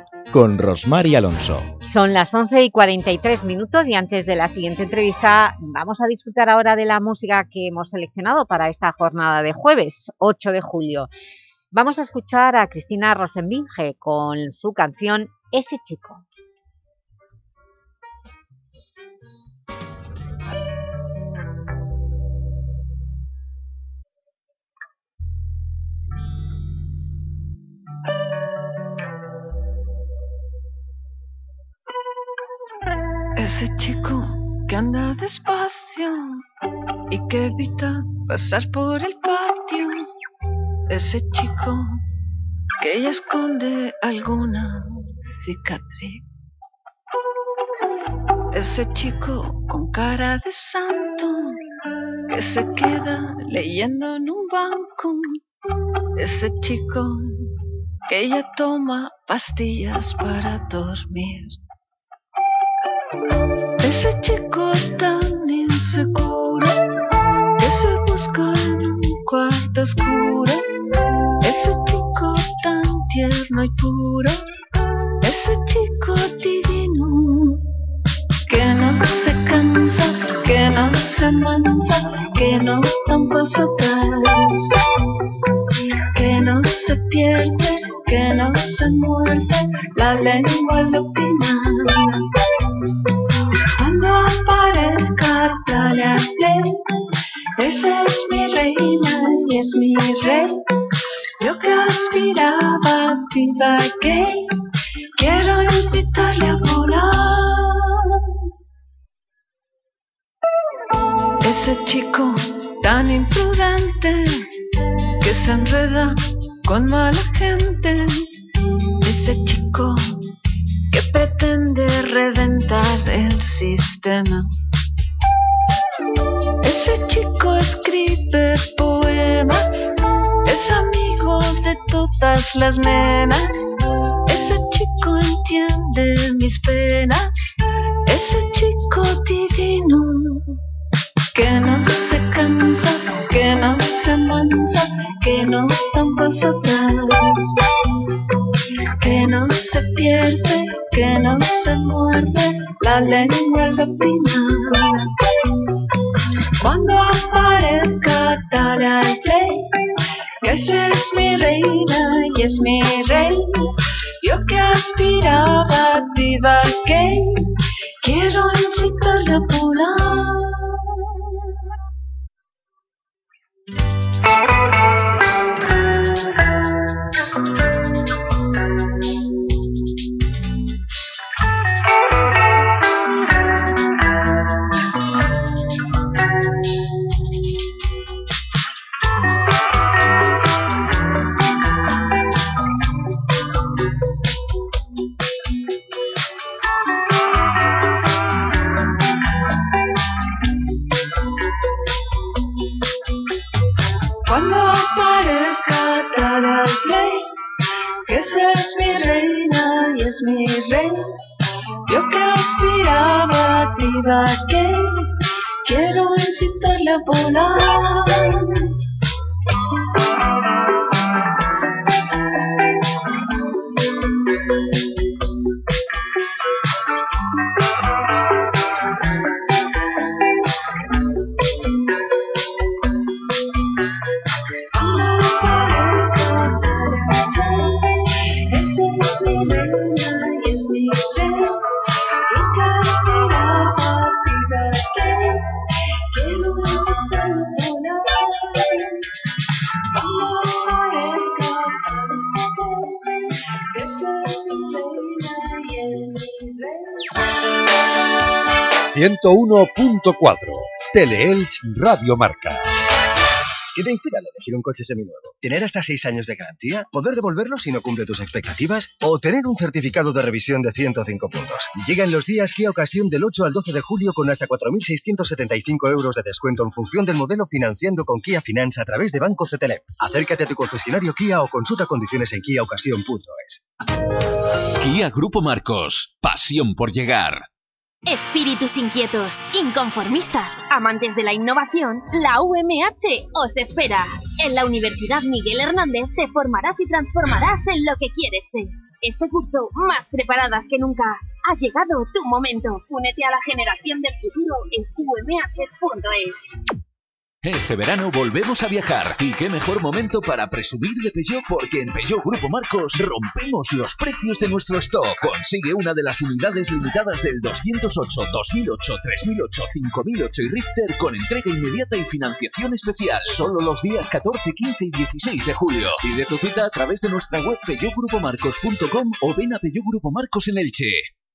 [SPEAKER 2] con Rosmar y Alonso.
[SPEAKER 3] Son las 11 y 43 minutos y antes de la siguiente entrevista vamos a disfrutar ahora de la música que hemos seleccionado para esta jornada de jueves 8 de julio. Vamos a escuchar a Cristina Rosenbinge con su canción Ese chico.
[SPEAKER 39] Ese chico que anda despacio y que evita pasar por el patio. Ese chico que ya esconde alguna cicatriz. Ese chico con cara de santo que se queda leyendo en un banco. Ese chico que ya toma pastillas para dormir. Ese chico tan inseguro que se busca en un cuarto oscuro. Ese chico tan tierno y puro. Ese chico divino que no se cansa, que no se mansa, que no da un paso atrás. Que no se pierde, que no se muerde la lengua al opinar. Cuando aparezca dale play. Esa es mi reina y es mi rey. Yo que aspiraba a ti, gay. Quiero incitarle a volar. Ese chico tan imprudente que se enreda con mala gente. Ese chico reventar el sistema. Ese chico escribe poemas, es amigo de todas las nenas. Ese chico entiende mis penas, ese chico divino que no se cansa, que no se mansa, que no da un paso atrás, que no se pierde, que no se muerde la lengua al opinar. Cuando aparezca tal al play, que esa es mi reina y es mi rey, yo que aspiraba a diva gay, quiero incitarle a volar.
[SPEAKER 1] 101.4 Teleelch Radio Marca.
[SPEAKER 6] ¿Qué te inspira al elegir un coche seminuevo? ¿Tener hasta 6 años de garantía? ¿Poder devolverlo si no cumple tus expectativas? ¿O tener un certificado de revisión de 105 puntos? Llegan los días Kia Ocasión del 8 al 12 de julio con hasta 4.675 euros de descuento en función del modelo financiando con Kia Finance a través de Banco CTLM. Acércate a tu concesionario Kia o consulta condiciones en kiaocasión.es.
[SPEAKER 14] Kia Grupo Marcos. Pasión por llegar.
[SPEAKER 40] Espíritus inquietos, inconformistas, amantes de la innovación, la UMH os espera. En la Universidad Miguel Hernández te formarás y transformarás en lo que quieres ser. Este curso, más preparadas que nunca, ha llegado tu momento. Únete a la generación del futuro en umh.es.
[SPEAKER 14] Este verano volvemos a viajar y qué mejor momento para presumir de Peugeot porque en Peugeot Grupo Marcos rompemos los precios de nuestro stock. Consigue una de las unidades limitadas del 208, 2008, 3008, 5008 y Rifter con entrega inmediata y financiación especial. Solo los días 14, 15 y 16 de julio. Pide tu cita a través de nuestra web peugeotgrupomarcos.com o ven a Peugeot Grupo Marcos en Elche.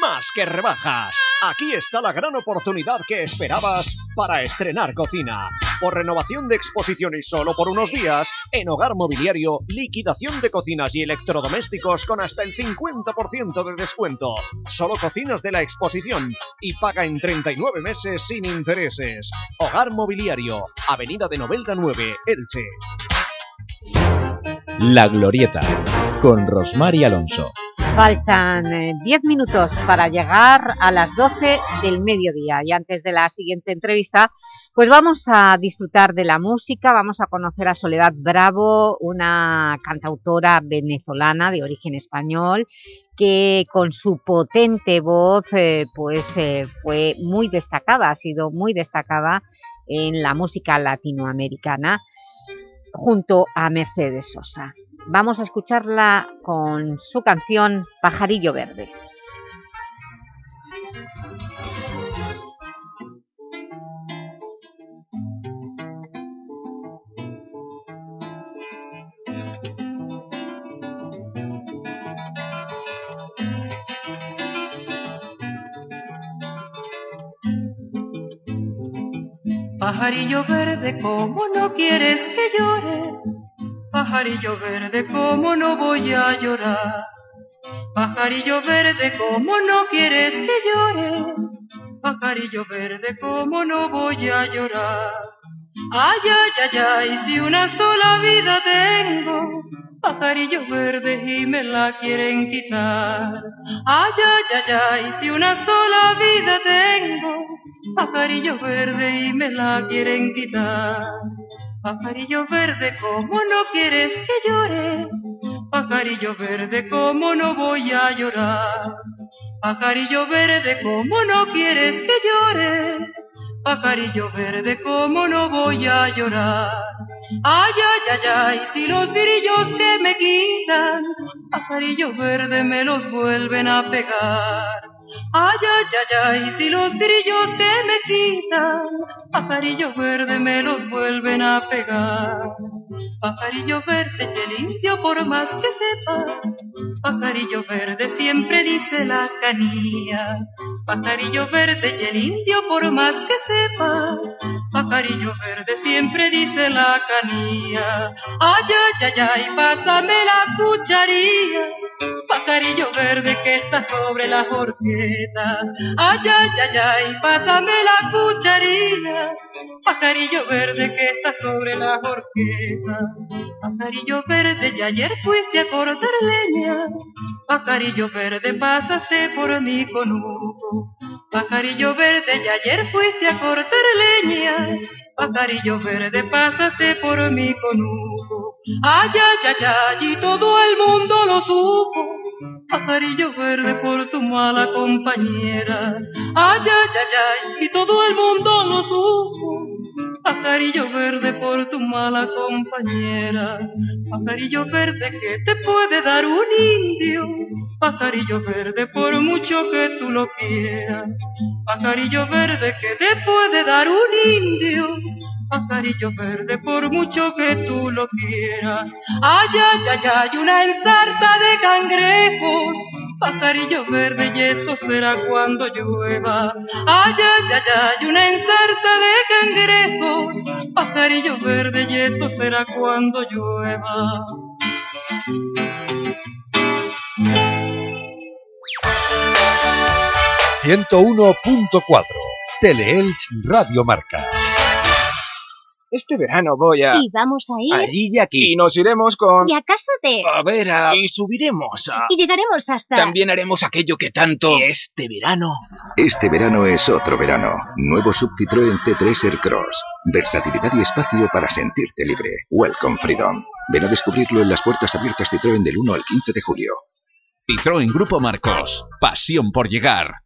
[SPEAKER 8] Más que rebajas. Aquí está la gran oportunidad que esperabas para estrenar cocina. Por renovación de exposición y solo por unos días, en Hogar Mobiliario, liquidación de cocinas y electrodomésticos con hasta el 50% de descuento. Solo cocinas de la exposición y paga en 39 meses sin intereses. Hogar Mobiliario, Avenida de Novelda 9, Elche.
[SPEAKER 2] La Glorieta, con Rosmar y Alonso.
[SPEAKER 3] Faltan eh, 10 minutos para llegar a las 12 del mediodía y antes de la siguiente entrevista pues vamos a disfrutar de la música, vamos a conocer a Soledad Bravo, una cantautora venezolana de origen español que con su potente voz eh, pues eh, fue muy destacada, ha sido muy destacada en la música latinoamericana junto a Mercedes Sosa. Vamos a escucharla con su canción Pajarillo Verde.
[SPEAKER 41] Pajarillo verde, ¿cómo no quieres que llore? Pajarillo verde, ¿cómo no voy a llorar? Pajarillo verde, ¿cómo no quieres que llore? Pajarillo verde, ¿cómo no voy a llorar? Ay, ay, ay, ay, si una sola vida tengo, pajarillo verde y me la quieren quitar. Ay, ay, ay, ay, si una sola vida tengo, pajarillo verde y me la quieren quitar. Pajarillo verde, ¿cómo no quieres que llore? Pajarillo verde, ¿cómo no voy a llorar? Pajarillo verde, ¿cómo no quieres que llore? Pajarillo verde, ¿cómo no voy a llorar? Ay, ay, ay, ay, si los grillos que me quitan, pajarillo verde me los vuelven a pegar. Ay, ay, ay, ay, si los grillos que me quitan, pajarillo verde me los vuelven a pegar. Pajarillo verde y el indio por más que sepa, pajarillo verde siempre dice la canía. Pajarillo verde y el indio por más que sepa, pajarillo verde siempre dice la canía. Ay, ay, ay, ay, pásame la cucharilla, pajarillo verde que está sobre las Ay, ay, ay, ay, pásame la cucharilla, pajarillo verde que está sobre las horquetas. Pajarillo verde, y ayer fuiste a cortar leña, pajarillo verde, pasaste por mi conuco. Pajarillo verde, y ayer fuiste a cortar leña, pajarillo verde, pasaste por mi conuco. Ay, ay, ay, ay, y todo el mundo lo supo, pajarillo verde por tu mala compañera. Ay, ay, ay, ay, y todo el mundo lo supo, pajarillo verde por tu mala compañera. Pajarillo verde que te puede dar un indio, pajarillo verde por mucho que tú lo quieras. Pajarillo verde que te puede dar un indio, pajarillo verde por mucho que tú lo quieras. Ay, ay, ay, ay, una ensarta de cangrejos, pajarillo verde y eso será cuando llueva. Ay, ay, ay, ay, una ensarta de cangrejos, pajarillo verde y eso será cuando llueva.
[SPEAKER 42] 101.4 Teleelch Radio Marca.
[SPEAKER 16] Este verano voy a...
[SPEAKER 36] Y vamos a ir...
[SPEAKER 16] Allí y aquí. Y nos iremos con...
[SPEAKER 36] Y a casa de...
[SPEAKER 16] A ver, a... Y subiremos a...
[SPEAKER 36] Y llegaremos hasta...
[SPEAKER 16] También haremos aquello que tanto... Este verano...
[SPEAKER 17] Este verano es otro verano. Nuevo Sub Citroën C3 Aircross. Versatilidad y espacio para sentirte libre. Welcome Freedom. Ven a descubrirlo en las puertas abiertas Citroën del 1 al 15 de julio.
[SPEAKER 14] Citroën Grupo Marcos. Pasión por llegar.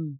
[SPEAKER 8] um,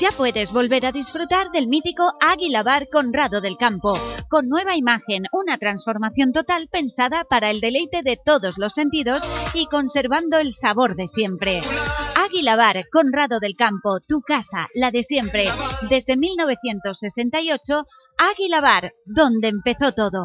[SPEAKER 23] Ya puedes volver a disfrutar del mítico Águila Bar Conrado del Campo, con nueva imagen, una transformación total pensada para el deleite de todos los sentidos y conservando el sabor de siempre. Águila Bar Conrado del Campo, tu casa, la de siempre, desde 1968, Águila Bar, donde empezó todo.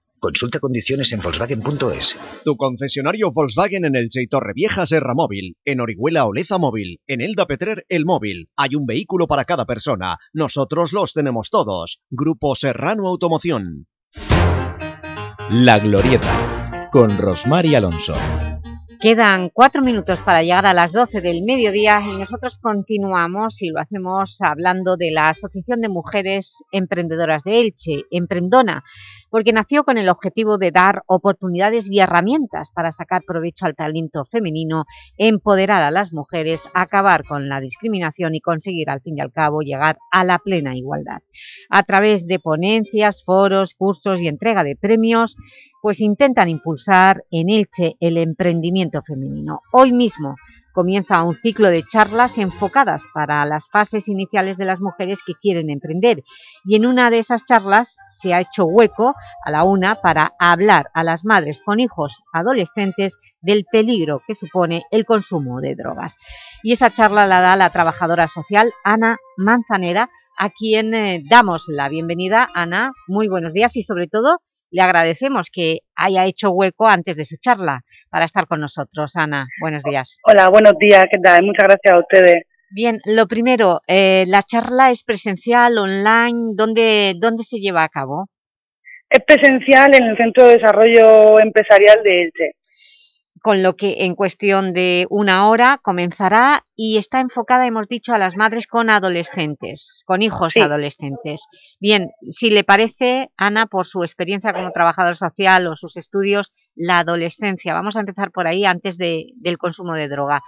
[SPEAKER 43] Consulta condiciones en Volkswagen.es.
[SPEAKER 8] Tu concesionario Volkswagen en el y Torrevieja Serra Móvil, en Orihuela Oleza Móvil, en Elda Petrer El Móvil. Hay un vehículo para cada persona. Nosotros los tenemos todos. Grupo Serrano Automoción.
[SPEAKER 2] La Glorieta, con Rosmar y Alonso.
[SPEAKER 3] Quedan cuatro minutos para llegar a las 12 del mediodía y nosotros continuamos y lo hacemos hablando de la Asociación de Mujeres Emprendedoras de Elche, Emprendona, porque nació con el objetivo de dar oportunidades y herramientas para sacar provecho al talento femenino, empoderar a las mujeres, acabar con la discriminación y conseguir al fin y al cabo llegar a la plena igualdad. A través de ponencias, foros, cursos y entrega de premios, pues intentan impulsar en Elche el emprendimiento femenino. Hoy mismo comienza un ciclo de charlas enfocadas para las fases iniciales de las mujeres que quieren emprender y en una de esas charlas se ha hecho hueco a la una para hablar a las madres con hijos adolescentes del peligro que supone el consumo de drogas. Y esa charla la da la trabajadora social Ana Manzanera, a quien eh, damos la bienvenida. Ana, muy buenos días y sobre todo le agradecemos que haya hecho hueco antes de su charla para estar con nosotros. Ana, buenos días.
[SPEAKER 44] Hola, buenos días, ¿qué tal? Muchas gracias a ustedes.
[SPEAKER 3] Bien, lo primero, eh, ¿la charla es presencial, online? ¿Dónde, ¿Dónde se lleva a cabo?
[SPEAKER 44] Es presencial en el Centro de Desarrollo Empresarial de Elche
[SPEAKER 3] con lo que en cuestión de una hora comenzará y está enfocada, hemos dicho, a las madres con adolescentes, con hijos adolescentes. Bien, si le parece, Ana, por su experiencia como trabajador social o sus estudios, la adolescencia, vamos a empezar por ahí antes de, del consumo de droga.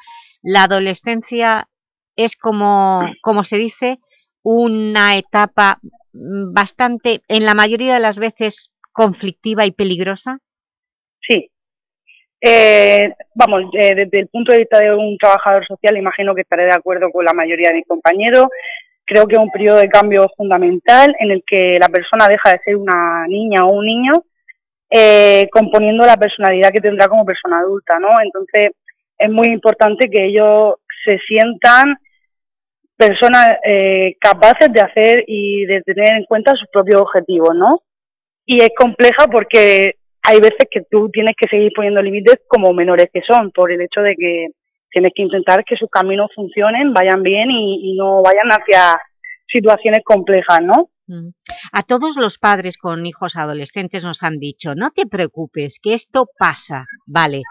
[SPEAKER 3] La adolescencia es como, como se dice, una etapa bastante, en la mayoría de las veces, conflictiva y peligrosa.
[SPEAKER 44] Sí, eh, vamos, eh, desde el punto de vista de un trabajador social, imagino que estaré de acuerdo con la mayoría de mis compañeros. Creo que es un periodo de cambio fundamental en el que la persona deja de ser una niña o un niño, eh, componiendo la personalidad que tendrá como persona adulta, ¿no? Entonces, es muy importante que ellos se sientan personas eh, capaces de hacer y de tener en cuenta sus propios objetivos, ¿no? Y es compleja porque hay veces que tú tienes que seguir poniendo límites como menores que son, por el hecho de que tienes que intentar que sus caminos funcionen, vayan bien y, no vayan hacia situaciones complejas, ¿no?
[SPEAKER 3] Mm. A todos los padres con hijos adolescentes nos han dicho, no te preocupes, que esto pasa, vale,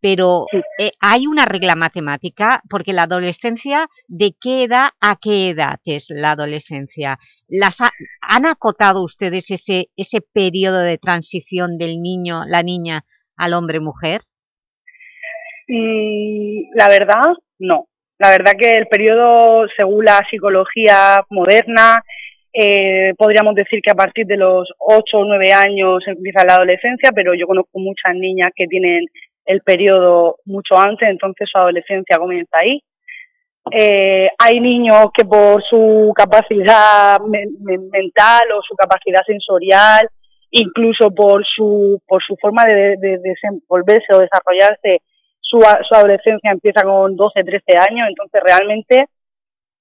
[SPEAKER 3] pero eh, hay una regla matemática, porque la adolescencia, ¿de qué edad a qué edad es la adolescencia? Las ¿Han acotado ustedes ese, ese periodo de transición del niño, la niña, al hombre-mujer?
[SPEAKER 44] Mm, la verdad, no. La verdad que el periodo, según la psicología moderna, eh, podríamos decir que a partir de los 8 o 9 años empieza la adolescencia, pero yo conozco muchas niñas que tienen el periodo mucho antes, entonces su adolescencia comienza ahí. Eh, hay niños que por su capacidad mental o su capacidad sensorial, incluso por su, por su forma de, desenvolverse o desarrollarse, su, su, adolescencia empieza con 12, 13 años, entonces realmente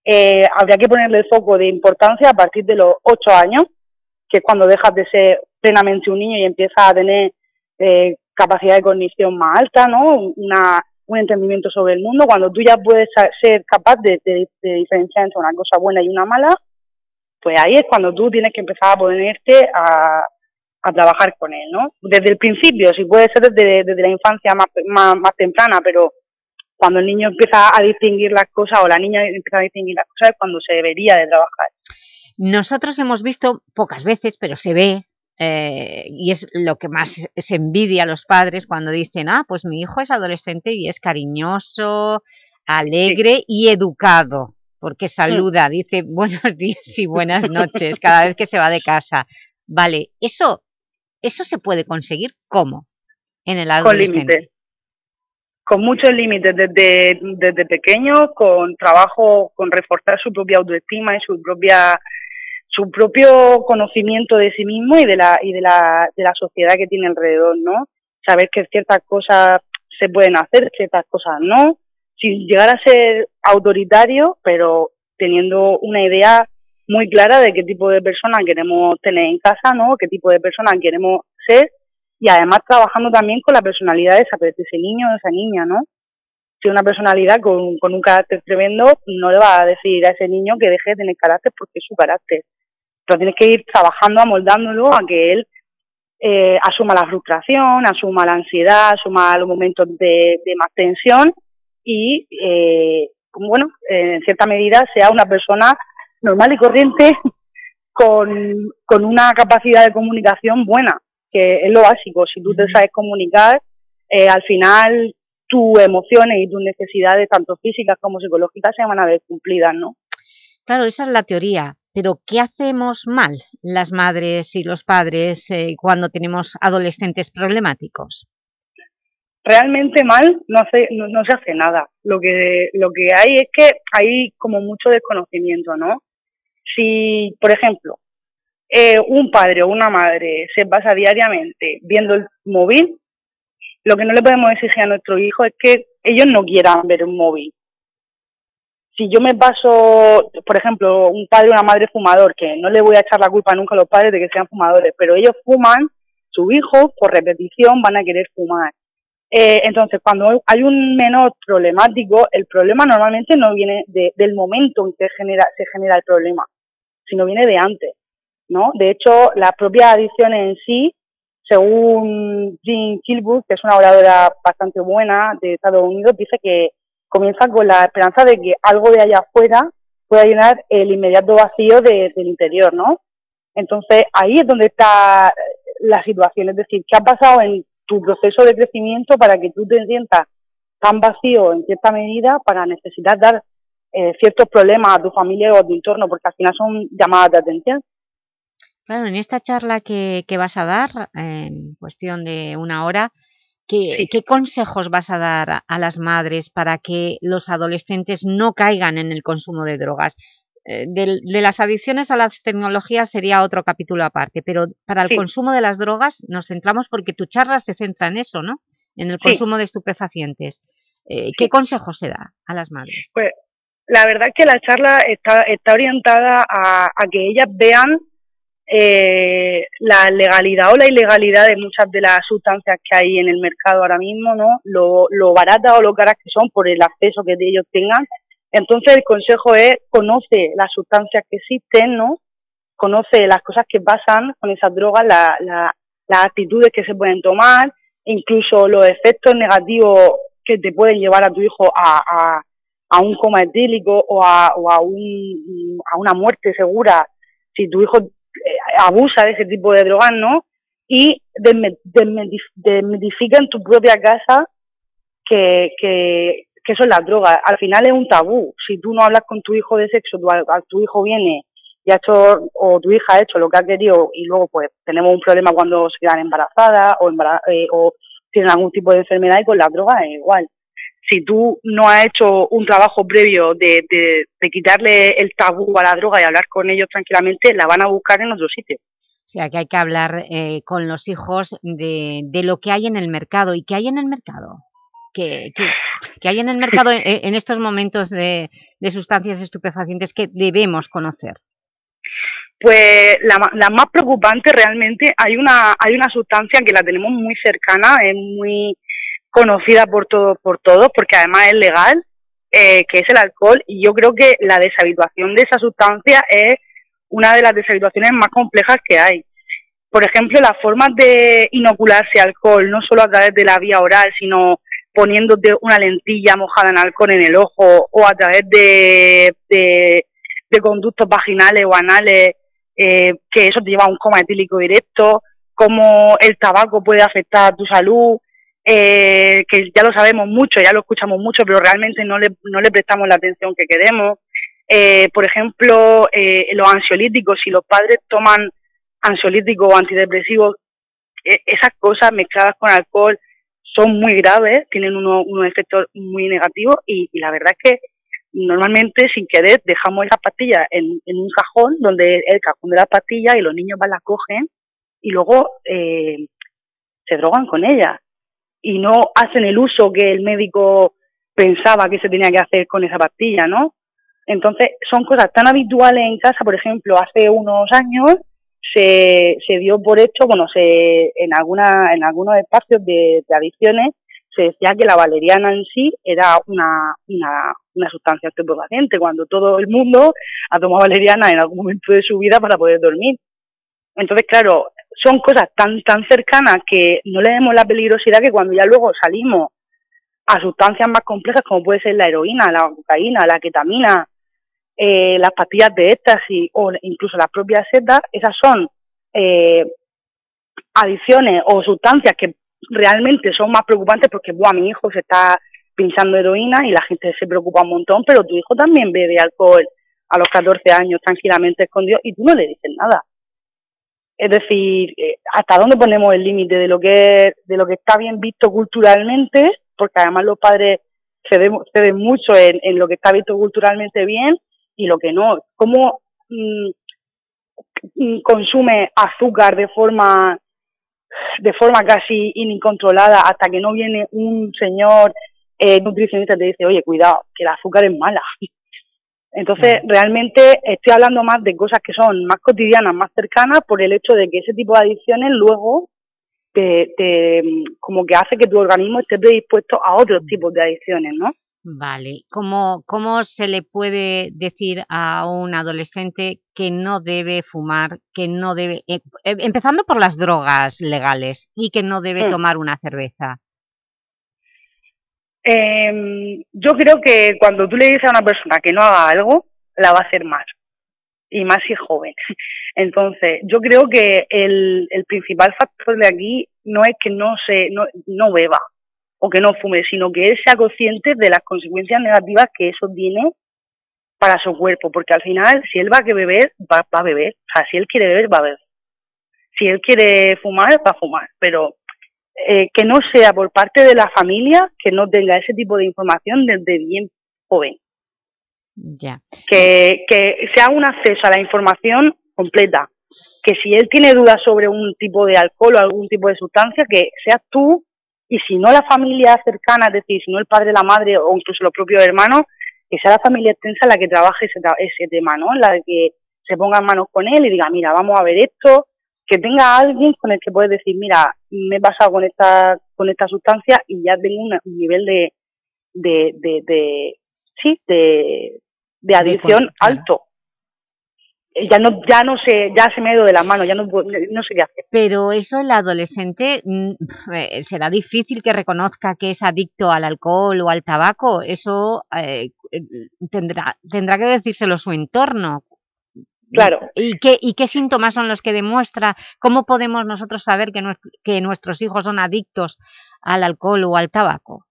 [SPEAKER 44] eh, habría que ponerle foco de importancia a partir de los 8 años, que es cuando dejas de ser plenamente un niño y empiezas a tener eh, capacidad de cognición más alta, ¿no? Una, un entendimiento sobre el mundo, cuando tú ya puedes ser capaz de, diferenciar entre una cosa buena y una mala, pues ahí es cuando tú tienes que empezar a ponerte a, a trabajar con él, ¿no? Desde el principio, si puede ser desde, desde la infancia más, más, más, temprana, pero cuando el niño empieza a distinguir las cosas o la niña empieza a distinguir las cosas es cuando se debería de trabajar.
[SPEAKER 3] Nosotros hemos visto pocas veces, pero se ve, eh, y es lo que más se envidia a los padres cuando dicen, ah, pues mi hijo es adolescente y es cariñoso, alegre y educado, porque saluda, dice buenos días y buenas noches cada vez que se va de casa. Vale, ¿eso, eso se puede conseguir cómo en el adolescente?
[SPEAKER 44] Con límites. Con muchos límites, desde, desde pequeño, con trabajo, con reforzar su propia autoestima y su propia su propio conocimiento de sí mismo y de la y de la, de la sociedad que tiene alrededor, ¿no? Saber que ciertas cosas se pueden hacer, ciertas cosas no, sin llegar a ser autoritario, pero teniendo una idea muy clara de qué tipo de persona queremos tener en casa, ¿no? Qué tipo de persona queremos ser y además trabajando también con la personalidad de, ese niño o esa niña, ¿no? Si una personalidad con, con un carácter tremendo, no le va a decir a ese niño que deje de tener carácter porque es su carácter pero tienes que ir trabajando, amoldándolo a que él eh, asuma la frustración, asuma la ansiedad, asuma los momentos de, más tensión y, eh, bueno, en cierta medida sea una persona normal y corriente con, con una capacidad de comunicación buena, que es lo básico. Si tú te sabes comunicar, eh, al final tus emociones y tus necesidades, tanto físicas como psicológicas, se van a ver cumplidas, ¿no?
[SPEAKER 3] Claro, esa es la teoría, pero ¿qué hacemos mal las madres y los padres eh, cuando tenemos adolescentes problemáticos?
[SPEAKER 44] Realmente mal no, se hace nada. Lo que, lo que hay es que hay como mucho desconocimiento, ¿no? Si, por ejemplo, eh, un padre o una madre se pasa diariamente viendo el móvil, lo que no le podemos exigir a nuestro hijo es que ellos no quieran ver un móvil si yo me paso, por ejemplo, un padre o una madre fumador, que no le voy a echar la culpa nunca a los padres de que sean fumadores, pero ellos fuman, sus hijos, por repetición, van a querer fumar. Eh, entonces, cuando hay un menor problemático, el problema normalmente no viene del momento en que se genera el problema, sino viene de antes, ¿no? De hecho, las propias adicciones en sí, según Jean Kilburg, que es una oradora bastante buena de Estados Unidos, dice que comienza con la esperanza de que algo de allá afuera pueda llenar el inmediato vacío del interior, ¿no? Entonces ahí es donde está la situación, es decir, ¿qué ha pasado en tu proceso de crecimiento para que tú te sientas tan vacío en cierta medida para necesitar dar eh, ciertos problemas a tu familia o a tu entorno, porque al final son llamadas de atención.
[SPEAKER 3] Claro, en esta charla que vas a dar, en cuestión de una hora, ¿Qué, consejos vas a dar a las madres para que los adolescentes no caigan en el consumo de drogas? Eh, de, las adicciones a las tecnologías sería otro capítulo aparte, pero para el consumo de las drogas nos centramos porque tu charla se centra en eso, ¿no? En el consumo de estupefacientes. Eh, ¿Qué consejos se da a las madres?
[SPEAKER 44] Pues la verdad es que la charla está, está orientada a, a que ellas vean eh, la legalidad o la ilegalidad de muchas de las sustancias que hay en el mercado ahora mismo, ¿no? Lo, lo baratas o lo caras que son por el acceso que ellos tengan. Entonces el consejo es conoce las sustancias que existen, ¿no? Conoce las cosas que pasan con esas drogas, la, la, las actitudes que se pueden tomar, incluso los efectos negativos que te pueden llevar a tu hijo a, a, a un coma etílico o a, o a, un, a una muerte segura si tu hijo abusa de ese tipo de drogas, ¿no? Y desmitifica en tu propia casa que, que, que eso es. Al final es un tabú. Si tú no hablas con tu hijo de sexo, tu, tu hijo viene y ha hecho, o tu hija ha hecho lo que ha querido y luego pues tenemos un problema cuando se quedan embarazadas o, eh, o tienen algún tipo de enfermedad y con la droga es igual. Si tú no has hecho un trabajo previo de, de, quitarle el tabú a la droga y hablar con ellos tranquilamente, la van a buscar en otro sitio.
[SPEAKER 3] O sea, que hay que hablar eh, con los hijos de, de, lo que hay en el mercado. ¿Y qué hay en el mercado? ¿Qué, qué, hay en el mercado en, estos momentos de, de, sustancias estupefacientes que debemos conocer?
[SPEAKER 44] Pues la, la, más preocupante realmente, hay una, hay una sustancia que la tenemos muy cercana, es muy conocida por todos, por todos, porque además es legal, eh, que es el alcohol, y yo creo que la deshabituación de esa sustancia es una de las deshabituaciones más complejas que hay. Por ejemplo, las formas de inocularse alcohol, no solo a través de la vía oral, sino poniéndote una lentilla mojada en alcohol en el ojo o a través de, de, conductos vaginales o anales, eh, que eso te lleva a un coma etílico directo, cómo el tabaco puede afectar a tu salud, eh, que ya lo sabemos mucho, ya lo escuchamos mucho, pero realmente no le, no le prestamos la atención que queremos. Eh, por ejemplo, eh, los ansiolíticos, si los padres toman ansiolíticos o antidepresivos, e, esas cosas mezcladas con alcohol son muy graves, tienen unos, efectos muy negativos y, la verdad es que normalmente sin querer dejamos esas pastillas en, un cajón donde el cajón de las pastillas y los niños van las cogen y luego eh, se drogan con ellas y no hacen el uso que el médico pensaba que se tenía que hacer con esa pastilla, ¿no? Entonces, son cosas tan habituales en casa, por ejemplo, hace unos años se, se dio por hecho, bueno, se, en, alguna, en algunos espacios de, adicciones se decía que la valeriana en sí era una, una, una sustancia estupefaciente, cuando todo el mundo ha tomado valeriana en algún momento de su vida para poder dormir. Entonces, claro, son cosas tan, tan cercanas que no le demos la peligrosidad que cuando ya luego salimos a sustancias más complejas como puede ser la heroína, la cocaína, la ketamina, eh, las pastillas de éxtasis o incluso las propias setas, esas son eh, adicciones o sustancias que realmente son más preocupantes porque, Buah, mi hijo se está pinchando heroína y la gente se preocupa un montón, pero tu hijo también bebe alcohol a los 14 años tranquilamente escondido y tú no le dices nada. Es decir, eh, hasta dónde ponemos el límite de lo que de lo que está bien visto culturalmente, porque además los padres ceden, ceden mucho en, en, lo que está visto culturalmente bien y lo que no. ¿Cómo mm, mm, consume azúcar de forma de forma casi incontrolada hasta que no viene un señor eh, nutricionista y te dice, oye, cuidado, que el azúcar es mala. Entonces, realmente estoy hablando más de cosas que son más cotidianas, más cercanas, por el hecho de que ese tipo de adicciones luego te, te como que hace que tu organismo esté predispuesto a otros tipos de adicciones, ¿no?
[SPEAKER 3] Vale, ¿Cómo, ¿cómo se le puede decir a un adolescente que no debe fumar, que no debe, eh, eh, empezando por las drogas legales, y que no debe mm. tomar una cerveza?
[SPEAKER 44] Eh, yo creo que cuando tú le dices a una persona que no haga algo, la va a hacer más, y más si es joven. (laughs) Entonces, yo creo que el, principal factor de aquí no es que no, se, no, no beba, o que no fume, sino que él sea consciente de las consecuencias negativas que eso tiene para su cuerpo, porque al final, si él va a que beber, va, a beber. O sea, si él quiere beber, va a beber. Si él quiere fumar, va a fumar. Pero eh, que no sea por parte de la familia que no tenga ese tipo de información desde bien joven.
[SPEAKER 3] Ya.
[SPEAKER 44] Que, que sea un acceso a la información completa. Que si él tiene dudas sobre un tipo de alcohol o algún tipo de sustancia, que seas tú y si no la familia cercana, es decir, si no el padre, la madre o incluso los propios hermanos, que sea la familia extensa la que trabaje ese, ese tema, ¿no? La que se ponga en manos con él y diga, mira, vamos a ver esto, que tenga alguien con el que puedes decir, mira, me he pasado con esta, con esta sustancia y ya tengo un, nivel de, de, de, de sí, de, de adicción alto ya no ya no sé ya se me ha ido de la mano ya no, no sé qué hacer.
[SPEAKER 3] Pero eso el adolescente mm, eh, será difícil que reconozca que es adicto al alcohol o al tabaco. Eso eh, tendrá tendrá que decírselo su entorno
[SPEAKER 44] Claro.
[SPEAKER 3] ¿Y qué, ¿Y qué síntomas son los que demuestra? ¿Cómo podemos nosotros saber que, que nuestros hijos son adictos al alcohol o al tabaco?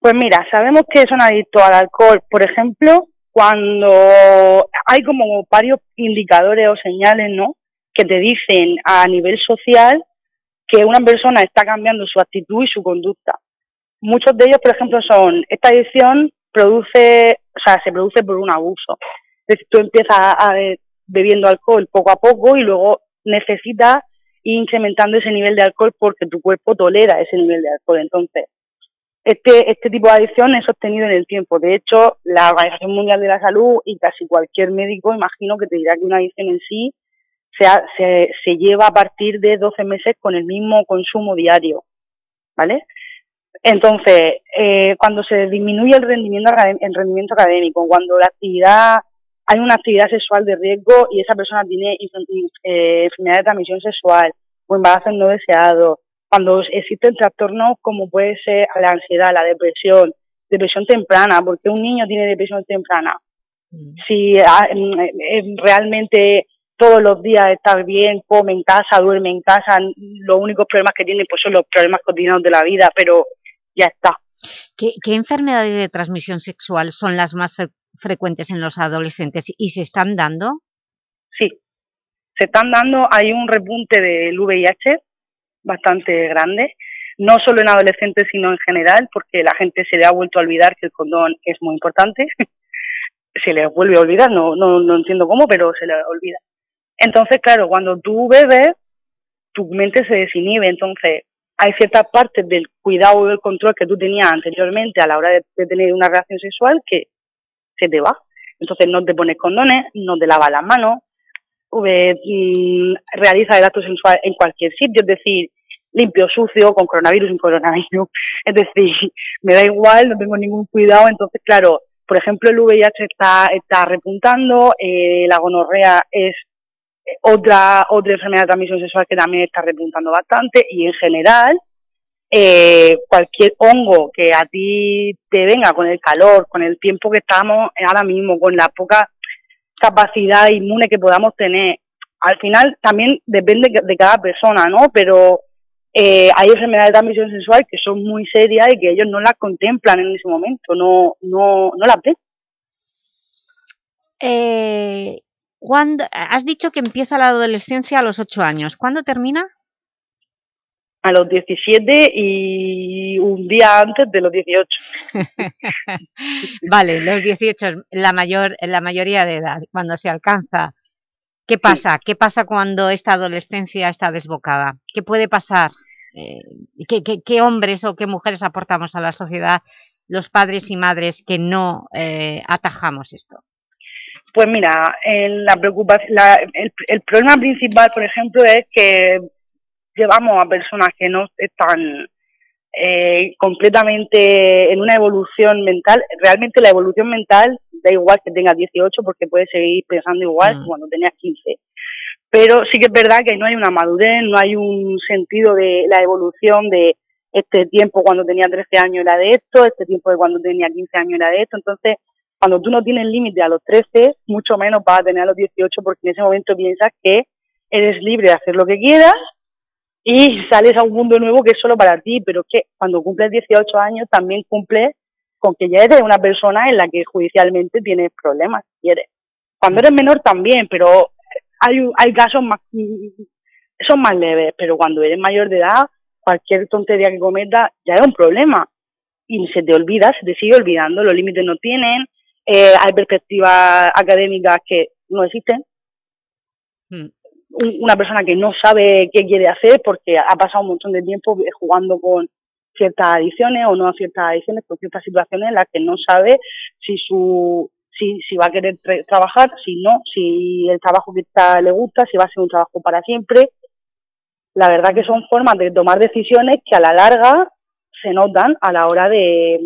[SPEAKER 44] Pues mira, sabemos que son adictos al alcohol, por ejemplo, cuando hay como varios indicadores o señales, ¿no? Que te dicen a nivel social que una persona está cambiando su actitud y su conducta. Muchos de ellos, por ejemplo, son, esta adicción produce, o sea, se produce por un abuso. Es decir, tú empiezas a, bebiendo alcohol poco a poco y luego necesitas ir incrementando ese nivel de alcohol porque tu cuerpo tolera ese nivel de alcohol. Entonces, este, este tipo de adicción es sostenido en el tiempo. De hecho, la Organización Mundial de la Salud y casi cualquier médico, imagino que te dirá que una adicción en sí se, se, lleva a partir de 12 meses con el mismo consumo diario, ¿vale? Entonces, eh, cuando se disminuye el rendimiento, el rendimiento académico, cuando la actividad, hay una actividad sexual de riesgo y esa persona tiene eh, enfermedad de transmisión sexual o embarazo no deseado, cuando existen trastornos como puede ser la ansiedad, la depresión, depresión temprana, porque un niño tiene depresión temprana. Mm. Si ah, realmente todos los días estar bien, come en casa, duerme en casa, los únicos problemas que tiene pues son los problemas cotidianos de la vida, pero ya está.
[SPEAKER 3] ¿Qué, enfermedades de transmisión sexual son las más frecuentes en los adolescentes y se están dando?
[SPEAKER 44] Sí, se están dando, hay un repunte del VIH bastante grande, no solo en adolescentes sino en general, porque la gente se le ha vuelto a olvidar que el condón es muy importante, (laughs) se le vuelve a olvidar, no, no, no entiendo cómo, pero se le olvida. Entonces, claro, cuando tú bebes, tu mente se desinhibe, entonces hay ciertas partes del cuidado y del control que tú tenías anteriormente a la hora de, tener una relación sexual que se te va. Entonces no te pones condones, no te lavas las manos, mm, realiza el acto sexual en cualquier sitio, es decir, limpio, sucio, con coronavirus, sin coronavirus. (laughs) Es decir, me da igual, no tengo ningún cuidado. Entonces, claro, por ejemplo, el VIH está, está repuntando, eh, la gonorrea es otra, otra enfermedad de transmisión sexual que también está repuntando bastante y en general eh, cualquier hongo que a ti te venga con el calor, con el tiempo que estamos ahora mismo, con la poca capacidad inmune que podamos tener, al final también depende de cada persona, ¿no? Pero eh, hay enfermedades de transmisión sexual que son muy serias y que ellos no las contemplan en ese momento, no, no, no las ven.
[SPEAKER 3] Eh, ¿Cuándo, has dicho que empieza la adolescencia a los 8 años. ¿Cuándo termina?
[SPEAKER 44] A los 17 y un día antes de los 18. (laughs)
[SPEAKER 3] vale, los 18, la, mayor, la mayoría de edad, cuando se alcanza. ¿Qué pasa? ¿Qué pasa cuando esta adolescencia está desbocada? ¿Qué puede pasar? Eh, ¿qué, hombres o qué mujeres aportamos a la sociedad los padres y madres que no eh, atajamos esto?
[SPEAKER 44] Pues mira, la preocupación, el, problema principal, por ejemplo, es que llevamos a personas que no están eh, completamente en una evolución mental. Realmente la evolución mental da igual que tengas 18 porque puedes seguir pensando igual mm. cuando tenías 15. Pero sí que es verdad que no hay una madurez, no hay un sentido de la evolución de este tiempo cuando tenía 13 años era de esto, este tiempo de cuando tenía 15 años era de esto. Entonces, cuando tú no tienes límite a los 13, mucho menos vas a tener a los 18 porque en ese momento piensas que eres libre de hacer lo que quieras y sales a un mundo nuevo que es solo para ti, pero que cuando cumples 18 años también cumples con que ya eres una persona en la que judicialmente tienes problemas, si quieres. Cuando eres menor también, pero hay, hay casos más, son más leves, pero cuando eres mayor de edad, cualquier tontería que cometas ya es un problema. Y se te olvida, se te sigue olvidando, los límites no tienen, eh, hay perspectivas académicas que no existen. Hmm. Una persona que no sabe qué quiere hacer porque ha pasado un montón de tiempo jugando con ciertas adicciones o no a ciertas adicciones, con ciertas situaciones en las que no sabe si su si, si va a querer trabajar, si no, si el trabajo que está le gusta, si va a ser un trabajo para siempre. La verdad que son formas de tomar decisiones que a la larga se notan a la hora de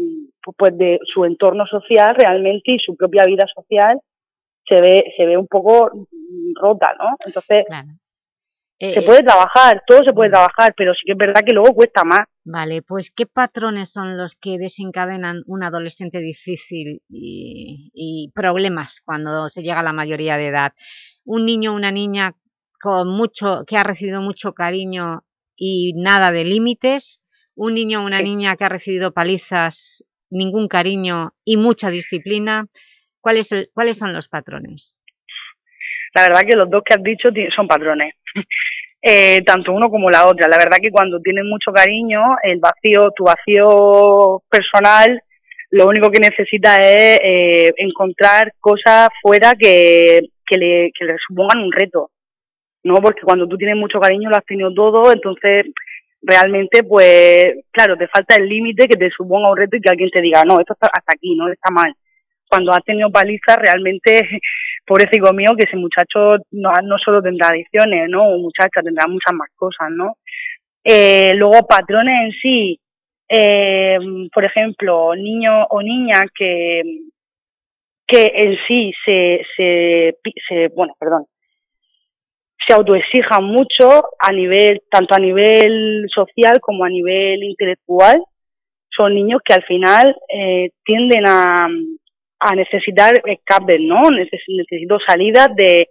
[SPEAKER 44] pues de su entorno social realmente y su propia vida social se ve se ve un poco rota, ¿no? Entonces se
[SPEAKER 3] eh,
[SPEAKER 44] puede trabajar, todo se puede trabajar, pero sí que es verdad que luego cuesta más.
[SPEAKER 3] Vale, pues ¿qué patrones son los que desencadenan un adolescente difícil y, y problemas cuando se llega a la mayoría de edad? Un niño o una niña con mucho que ha recibido mucho cariño y nada de límites, un niño o una niña que ha recibido palizas ningún cariño y mucha disciplina, ¿cuáles, ¿cuáles son los patrones?
[SPEAKER 44] La verdad que los dos que has dicho son patrones. (laughs) Eh, tanto uno como la otra. La verdad que cuando tienes mucho cariño, el vacío, tu vacío personal, lo único que necesita es eh, encontrar cosas fuera que, que le supongan un reto. ¿no? Porque cuando tú tienes mucho cariño lo has tenido todo, entonces realmente, pues, claro, te falta el límite que te suponga un reto y que alguien te diga, no, esto está hasta aquí, no está mal. Cuando has tenido palizas, realmente, (laughs) pobrecito mío, que ese muchacho no, no solo tendrá adicciones, ¿no? O muchacha, tendrá muchas más cosas, ¿no? Eh, luego, patrones en sí, eh, por ejemplo, niños o niñas que, que en sí se, se, se, bueno, perdón, se autoexijan mucho a nivel, tanto a nivel social como a nivel intelectual. Son niños que al final eh, tienden a, a necesitar escapes, ¿no? necesito salidas de,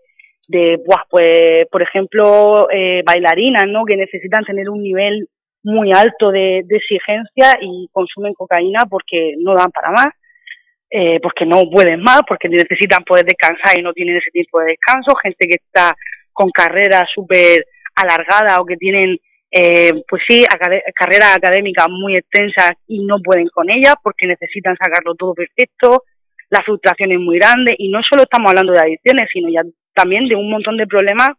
[SPEAKER 44] de pues, por ejemplo, eh, bailarinas, ¿no? Que necesitan tener un nivel muy alto de, exigencia y consumen cocaína porque no dan para más, eh, porque no pueden más, porque necesitan poder descansar y no tienen ese tipo de descanso, gente que está con carreras súper alargadas o que tienen, eh, pues sí, carreras académicas muy extensas y no pueden con ellas porque necesitan sacarlo todo perfecto, la frustración es muy grande y no solo estamos hablando de adicciones, sino ya también de un montón de problemas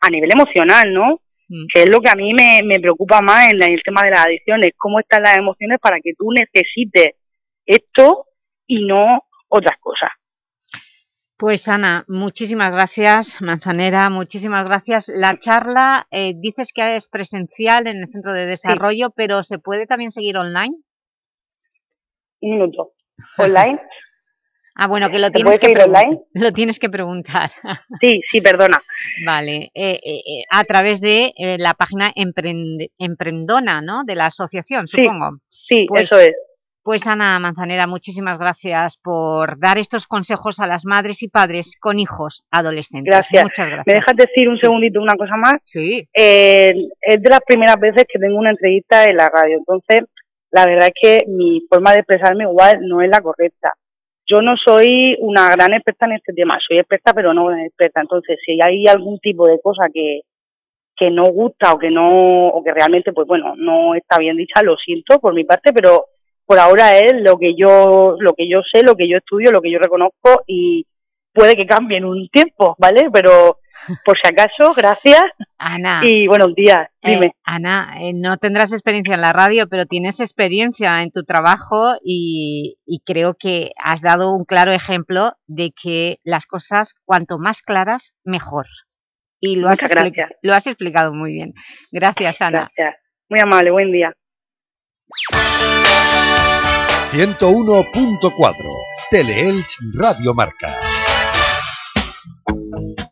[SPEAKER 44] a nivel emocional, ¿no? Mm. Que es lo que a mí me, me preocupa más en, el tema de las adicciones, cómo están las emociones para que tú necesites esto y no otras cosas.
[SPEAKER 3] Pues Ana, muchísimas gracias, Manzanera, muchísimas gracias. La charla, eh, dices que es presencial en el Centro de Desarrollo, pero ¿se puede también seguir online?
[SPEAKER 44] Un minuto. ¿Online? (laughs)
[SPEAKER 3] ah, bueno, que lo tienes que, online? (laughs) lo tienes que preguntar.
[SPEAKER 44] sí, sí, perdona.
[SPEAKER 3] Vale, eh, eh, a través de la página Emprendona, ¿no?, de la asociación, supongo.
[SPEAKER 44] Sí, pues eso es.
[SPEAKER 3] Pues Ana Manzanera, muchísimas gracias por dar estos consejos a las madres y padres con hijos adolescentes.
[SPEAKER 44] Gracias.
[SPEAKER 3] Muchas gracias.
[SPEAKER 44] ¿Me dejas decir un segundito una cosa más?
[SPEAKER 3] Sí.
[SPEAKER 44] Eh, es de las primeras veces que tengo una entrevista en la radio, entonces la verdad es que mi forma de expresarme igual no es la correcta. Yo no soy una gran experta en este tema, soy experta pero no experta, entonces si hay algún tipo de cosa que, que no gusta o que no, o que realmente pues bueno, no está bien dicha, lo siento por mi parte, pero por ahora es lo que yo lo que yo sé, lo que yo estudio, lo que yo reconozco y puede que cambie en un tiempo, ¿vale? Pero por si acaso, gracias
[SPEAKER 3] Ana,
[SPEAKER 44] y buenos días,
[SPEAKER 3] eh,
[SPEAKER 44] dime.
[SPEAKER 3] Ana, eh, no tendrás experiencia en la radio, pero tienes experiencia en tu trabajo y, creo que has dado un claro ejemplo de que las cosas, cuanto más claras, mejor. Y lo, has, lo has explicado muy bien. Gracias, Ana.
[SPEAKER 44] Gracias. Muy amable, buen día.
[SPEAKER 42] 101.4 Teleelch Radio Marca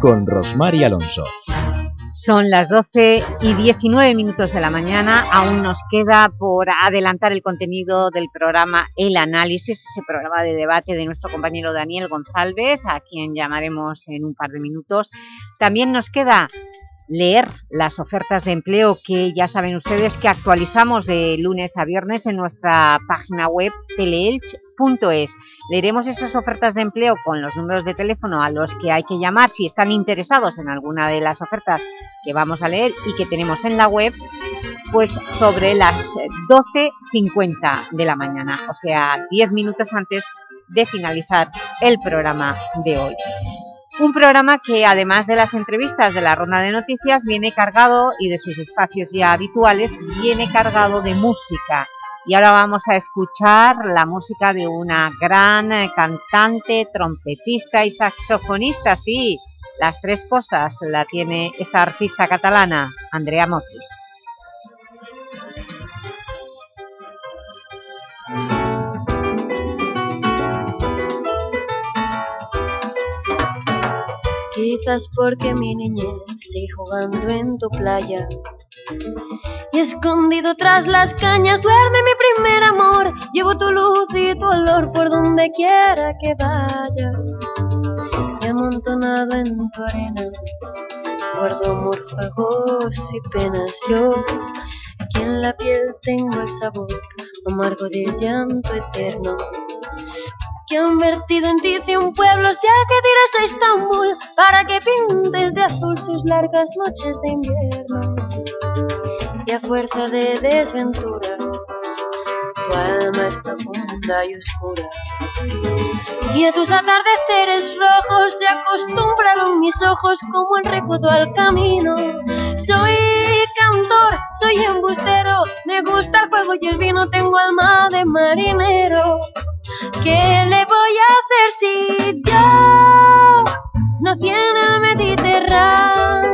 [SPEAKER 2] con Rosmar y Alonso.
[SPEAKER 3] Son las 12 y 19 minutos de la mañana, aún nos queda por adelantar el contenido del programa El Análisis, ese programa de debate de nuestro compañero Daniel González, a quien llamaremos en un par de minutos. También nos queda leer las ofertas de empleo que ya saben ustedes que actualizamos de lunes a viernes en nuestra página web teleelch.es. Leeremos esas ofertas de empleo con los números de teléfono a los que hay que llamar si están interesados en alguna de las ofertas que vamos a leer y que tenemos en la web pues sobre las 12.50 de la mañana, o sea, 10 minutos antes de finalizar el programa de hoy. Un programa que además de las entrevistas de la ronda de noticias viene cargado, y de sus espacios ya habituales, viene cargado de música. Y ahora vamos a escuchar la música de una gran eh, cantante, trompetista y saxofonista, sí, las tres cosas la tiene esta artista catalana, Andrea Motis.
[SPEAKER 45] Quizás porque mi niñez sigue jugando en tu playa y escondido tras las cañas duerme mi primer amor. Llevo tu luz y tu olor por donde quiera que vaya. Y amontonado en tu arena guardo amor, juegos y penas. Yo aquí en la piel tengo el sabor amargo del llanto eterno que han vertido en ti cien pueblos ya que tiras a Estambul para que pintes de azul sus largas noches de invierno. Y a fuerza de desventuras tu alma es profunda y oscura. Y a tus atardeceres rojos se acostumbraron mis ojos como el recuerdo al camino. Soy cantor, soy embustero me gusta el fuego y el vino tengo alma de marinero ¿Qué le voy a hacer si yo no tiene Mediterráneo?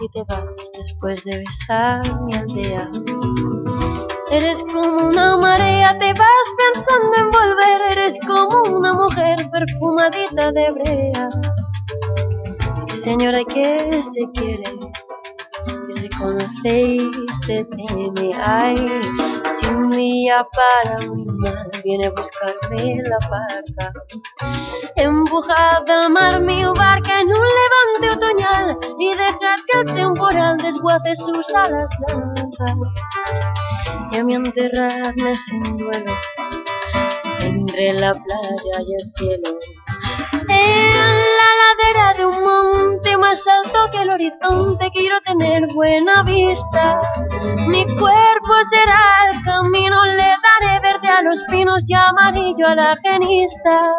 [SPEAKER 45] Y te vas después de besar mi aldea. Eres como una marea, te vas pensando en volver, eres como una mujer perfumadita de brea. Que señora que se quiere, que se conoce y se teme. Ay, si un día para un mal viene a buscarme la barca, empujada a mar mi desguace sus alas blancas y a mí enterrarme sin duelo entre la playa y el cielo. En la ladera de un monte más alto que el horizonte quiero tener buena vista. Mi cuerpo será el camino, le daré verde a los pinos y amarillo a la genista.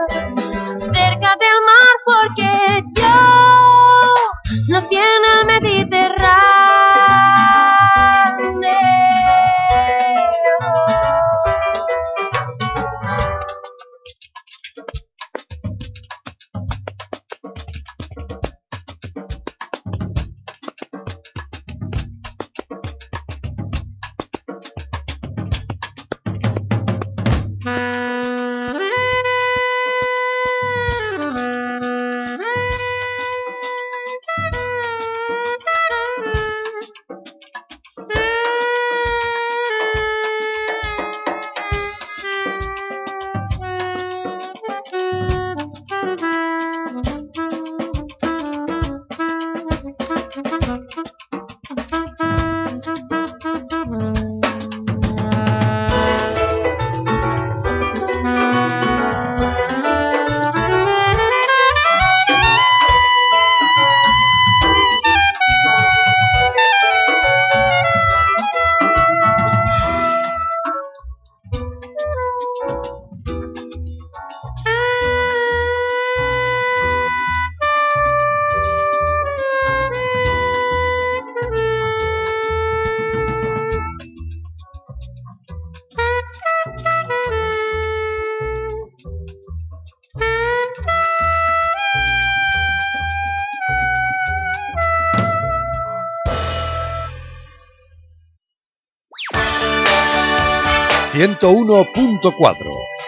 [SPEAKER 42] 101.4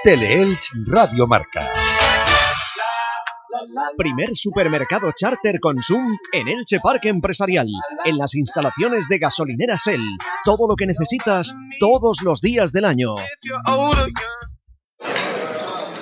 [SPEAKER 42] Teleelch Radio Marca.
[SPEAKER 8] Primer supermercado charter Consum en Elche Parque Empresarial, en las instalaciones de gasolinera Shell. Todo lo que necesitas todos los días del año.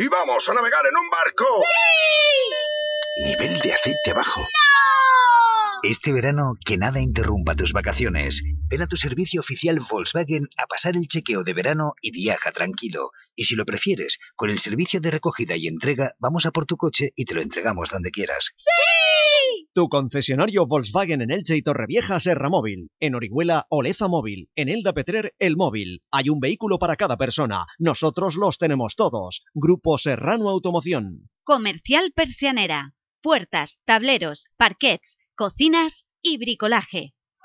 [SPEAKER 1] ¡Y vamos a navegar en un barco!
[SPEAKER 43] Nivel de aceite bajo. Este verano, que nada interrumpa tus vacaciones. Ven a tu servicio oficial Volkswagen a pasar el chequeo de verano y viaja tranquilo. Y si lo prefieres, con el servicio de recogida y entrega, vamos a por tu coche y te lo entregamos donde quieras.
[SPEAKER 39] ¡Sí!
[SPEAKER 8] Tu concesionario Volkswagen en Elche y Torrevieja Serra Móvil. En Orihuela Oleza Móvil. En Elda Petrer El Móvil. Hay un vehículo para cada persona. Nosotros los tenemos todos. Grupo Serrano Automoción.
[SPEAKER 23] Comercial Persianera. Puertas, tableros, parquets, cocinas y bricolaje.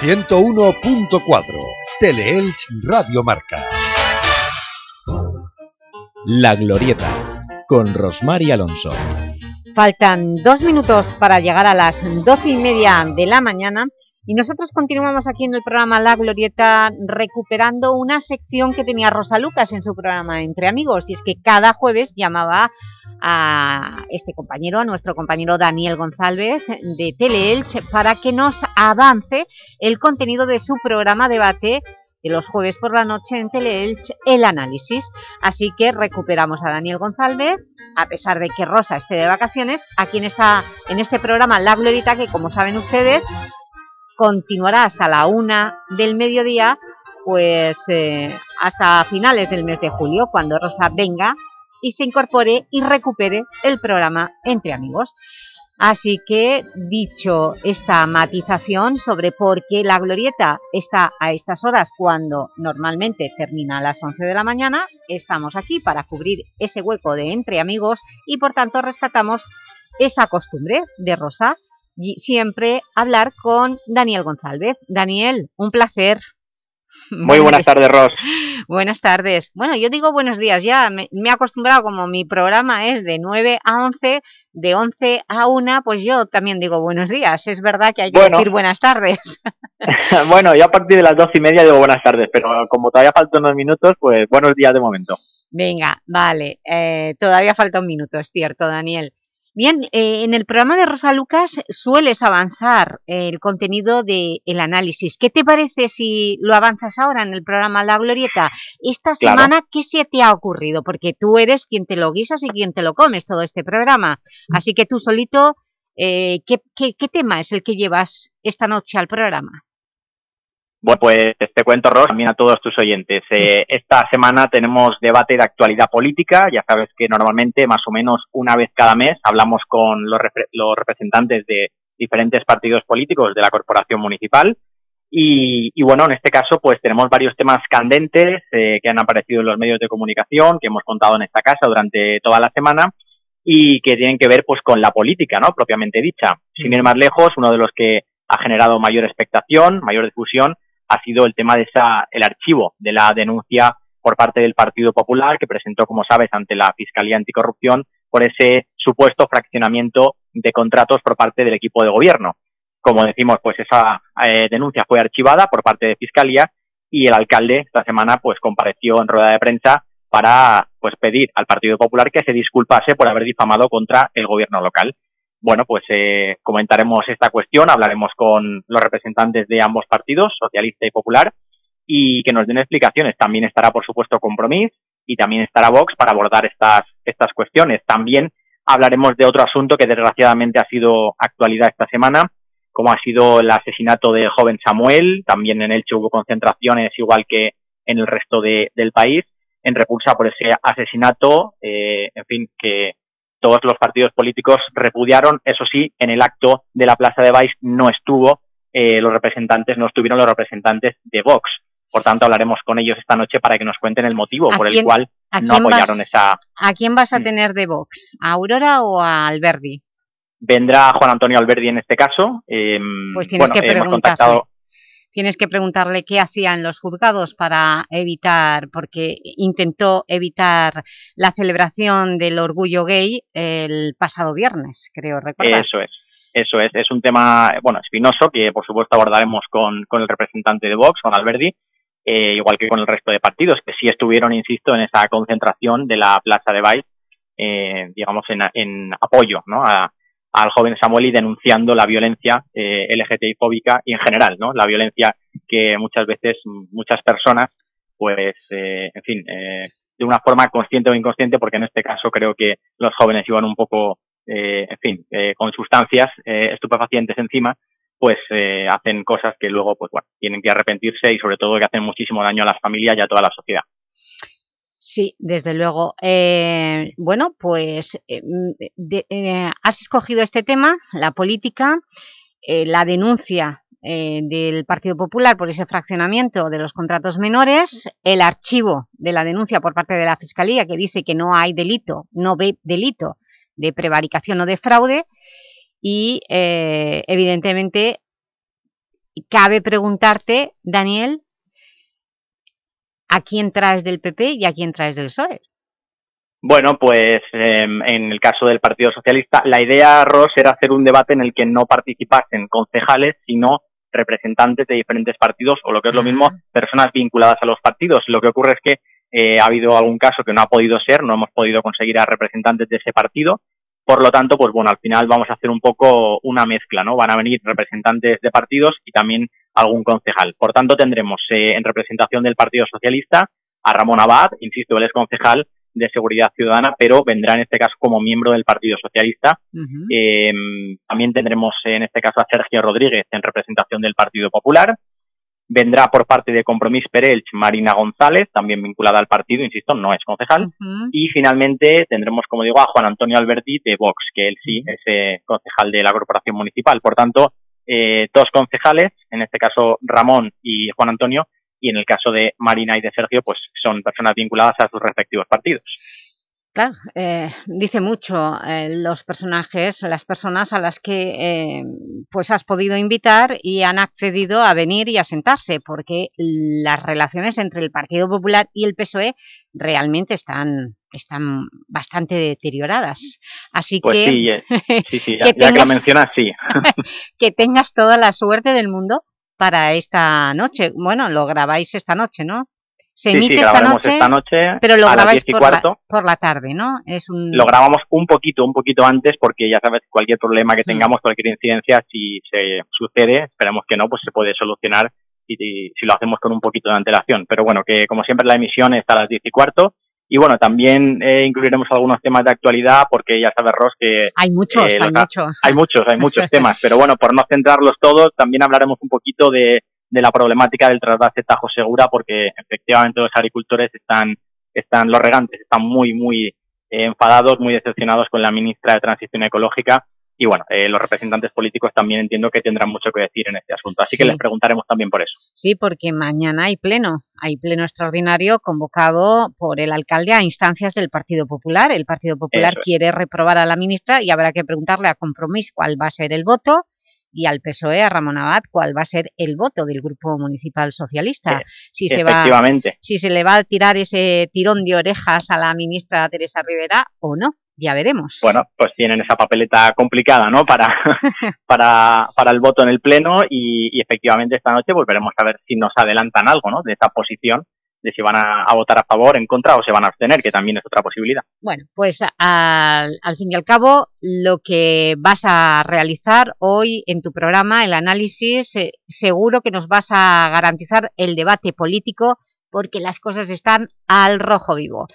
[SPEAKER 42] 101.4 Teleelch Radio Marca.
[SPEAKER 2] La Glorieta con Rosmar y Alonso.
[SPEAKER 3] Faltan dos minutos para llegar a las doce y media de la mañana y nosotros continuamos aquí en el programa La Glorieta recuperando una sección que tenía Rosa Lucas en su programa Entre Amigos y es que cada jueves llamaba a este compañero, a nuestro compañero Daniel González de Teleelch para que nos avance el contenido de su programa Debate de los jueves por la noche en Teleelch, El Análisis. Así que recuperamos a Daniel González, a pesar de que Rosa esté de vacaciones, aquí en, esta, en este programa La Glorita, que como saben ustedes, continuará hasta la una del mediodía, pues eh, hasta finales del mes de julio, cuando Rosa venga y se incorpore y recupere el programa Entre Amigos. Así que, dicho esta matización sobre por qué la glorieta está a estas horas cuando normalmente termina a las 11 de la mañana, estamos aquí para cubrir ese hueco de Entre Amigos y por tanto rescatamos esa costumbre de Rosa siempre hablar con Daniel González. Daniel, un placer.
[SPEAKER 46] Muy buenas tardes, Ros. (laughs)
[SPEAKER 3] Buenas tardes. Bueno, yo digo buenos días ya, me, me, he acostumbrado, como mi programa es de 9 a 11, de 11 a 1, pues yo también digo buenos días. Es verdad que hay que
[SPEAKER 46] bueno.
[SPEAKER 3] decir buenas tardes. (laughs)
[SPEAKER 46] bueno, yo a partir de las 12 y media digo buenas tardes, pero como todavía faltan unos minutos, pues buenos días de momento.
[SPEAKER 3] Venga, vale, eh, todavía falta un minuto, es cierto, Daniel. Bien, eh, en el programa de Rosa Lucas sueles avanzar el contenido del el análisis. ¿Qué te parece si lo avanzas ahora en el programa La Glorieta? Esta
[SPEAKER 46] Claro.
[SPEAKER 3] semana, ¿qué se te ha ocurrido? Porque tú eres quien te lo guisas y quien te lo comes todo este programa. Así que tú solito, eh, ¿qué, qué, qué tema es el que llevas esta noche al programa?
[SPEAKER 46] Bueno, pues te cuento, Ros, también a todos tus oyentes. Eh, esta semana tenemos debate de actualidad política. Ya sabes que normalmente, más o menos una vez cada mes, hablamos con los, los representantes de diferentes partidos políticos de la corporación municipal. Y, y, bueno, en este caso, pues tenemos varios temas candentes eh, que han aparecido en los medios de comunicación, que hemos contado en esta casa durante toda la semana y que tienen que ver pues con la política, ¿no? Propiamente dicha. Sin ir más lejos, uno de los que ha generado mayor expectación, mayor difusión, ha sido el tema de esa, el archivo de la denuncia por parte del Partido Popular que presentó, como sabes, ante la Fiscalía Anticorrupción por ese supuesto fraccionamiento de contratos por parte del equipo de gobierno. Como decimos, pues esa eh, denuncia fue archivada por parte de Fiscalía y el alcalde esta semana pues compareció en rueda de prensa para pues pedir al Partido Popular que se disculpase por haber difamado contra el gobierno local. Bueno, pues eh, comentaremos esta cuestión, hablaremos con los representantes de ambos partidos, socialista y popular, y que nos den explicaciones. También estará, por supuesto, Compromís y también estará Vox para abordar estas, estas cuestiones. También hablaremos de otro asunto que desgraciadamente ha sido actualidad esta semana, como ha sido el asesinato del joven Samuel. También en Elche hubo concentraciones, igual que en el resto de, del país, en repulsa por ese asesinato, eh, en fin, que todos los partidos políticos repudiaron. Eso sí, en el acto de la Plaza de Baix no estuvo eh, los representantes, no estuvieron los representantes de Vox. Por tanto, hablaremos con ellos esta noche para que nos cuenten el motivo por el cual no apoyaron esa...
[SPEAKER 3] ¿A quién vas a mm. tener de Vox? ¿A Aurora o a Alberdi?
[SPEAKER 46] Vendrá Juan Antonio Alberdi en este caso.
[SPEAKER 3] Eh, pues tienes que preguntarle. Tienes que preguntarle qué hacían los juzgados para evitar, porque intentó evitar la celebración del orgullo gay el pasado viernes, creo recordar.
[SPEAKER 46] Eso es. Eso es, es un tema, bueno, espinoso que por supuesto abordaremos con, con el representante de Vox, con Alberdi, eh, igual que con el resto de partidos, que sí estuvieron, insisto, en esa concentración de la Plaza de Baix, eh, digamos, en, en apoyo ¿no? a, al joven Samuel y denunciando la violencia eh, LGTBI-fóbica y en general, ¿no? La violencia que muchas veces muchas personas, pues, eh, en fin, eh, de una forma consciente o inconsciente, porque en este caso creo que los jóvenes iban un poco, eh, en fin, eh, con sustancias estupefacientes encima, pues hacen cosas que luego, pues bueno, tienen que arrepentirse y sobre todo que hacen muchísimo daño a las familias y a toda la sociedad.
[SPEAKER 3] Sí, desde luego. Eh, bueno, pues eh, de, eh, has escogido este tema, la política, eh, la denuncia eh, del Partido Popular por ese fraccionamiento de los contratos menores, el archivo de la denuncia por parte de la Fiscalía que dice que no hay delito, no ve delito de prevaricación o de fraude y eh, evidentemente cabe preguntarte, Daniel, ¿a quién traes del PP y a quién traes del PSOE?
[SPEAKER 46] Bueno, pues eh, en el caso del Partido Socialista, la idea, Ross, era hacer un debate en el que no participasen concejales, sino representantes de diferentes partidos, o lo que es lo mismo, personas vinculadas a los partidos. Lo que ocurre es que eh, ha habido algún caso que no ha podido ser, no hemos podido conseguir a representantes de ese partido, Por lo tanto, pues bueno, al final vamos a hacer un poco una mezcla, ¿no? Van a venir representantes de partidos y también algún concejal. Por tanto, tendremos eh, en representación del Partido Socialista a Ramón Abad, insisto, él es concejal de Seguridad Ciudadana, pero vendrá en este caso como miembro del Partido Socialista. Uh -huh. eh, también tendremos en este caso a Sergio Rodríguez en representación del Partido Popular. Vendrá por parte de Compromís Perelch Marina González, también vinculada al partido, insisto, no es concejal. Uh -huh. Y finalmente tendremos, como digo, a Juan Antonio Alberti de Vox, que él sí es eh, concejal de la Corporación Municipal. Por tanto, eh, dos concejales, en este caso Ramón y Juan Antonio, y en el caso de Marina y de Sergio, pues son personas vinculadas a sus respectivos partidos.
[SPEAKER 3] Claro, eh, dice mucho eh, los personajes, las personas a las que eh, pues has podido invitar y han accedido a venir y a sentarse, porque las relaciones entre el Partido Popular y el PSOE realmente están, están bastante deterioradas. Así
[SPEAKER 46] pues
[SPEAKER 3] que...
[SPEAKER 46] Sí, sí, sí, (laughs) ya, que, tengas, ya que la mencionas, sí. (laughs)
[SPEAKER 3] que tengas toda la suerte del mundo para esta noche. Bueno, lo grabáis esta noche, ¿no? Se emite
[SPEAKER 46] sí, sí,
[SPEAKER 3] esta, noche,
[SPEAKER 46] esta noche,
[SPEAKER 3] pero lo grabáis por la, por la, tarde, ¿no? Es un...
[SPEAKER 46] Lo grabamos un poquito, un poquito antes, porque ya sabes, cualquier problema que mm. tengamos, cualquier incidencia, si se sucede, esperemos que no, pues se puede solucionar y, y, si lo hacemos con un poquito de antelación. Pero bueno, que como siempre la emisión está a las 10 y cuarto, y bueno, también eh, incluiremos algunos temas de actualidad porque ya sabes, Ross, que...
[SPEAKER 3] Hay muchos, eh, hay muchos.
[SPEAKER 46] Hay muchos, hay muchos temas. (laughs) Pero bueno, por no centrarlos todos, también hablaremos un poquito de, de la problemática del trasvase Tajo Segura porque efectivamente los agricultores están, están los regantes están muy, muy eh, enfadados, muy decepcionados con la ministra de Transición Ecológica y bueno, eh, los representantes políticos también entiendo que tendrán mucho que decir en este asunto, así que les preguntaremos también por eso.
[SPEAKER 3] Sí, porque mañana hay pleno, hay pleno extraordinario convocado por el alcalde a instancias del Partido Popular. El Partido Popular
[SPEAKER 46] Eso es.
[SPEAKER 3] quiere reprobar a la ministra y habrá que preguntarle a Compromís cuál va a ser el voto y al PSOE, a Ramón Abad, cuál va a ser el voto del Grupo Municipal Socialista.
[SPEAKER 46] Eh,
[SPEAKER 3] si, se va, si se le va a tirar ese tirón de orejas a la ministra Teresa Rivera o no, ya veremos.
[SPEAKER 46] Bueno, pues tienen esa papeleta complicada, ¿no?, para, (laughs) para, para el voto en el Pleno y, y efectivamente esta noche volveremos a ver si nos adelantan algo, ¿no?, de esa posición, de si van a, a votar a favor, en contra o se van a abstener, que también es otra posibilidad.
[SPEAKER 3] Bueno, pues al, al fin y al cabo, lo que vas a realizar hoy en tu programa, el análisis, eh, seguro que nos vas a garantizar el debate político porque las cosas están al rojo vivo.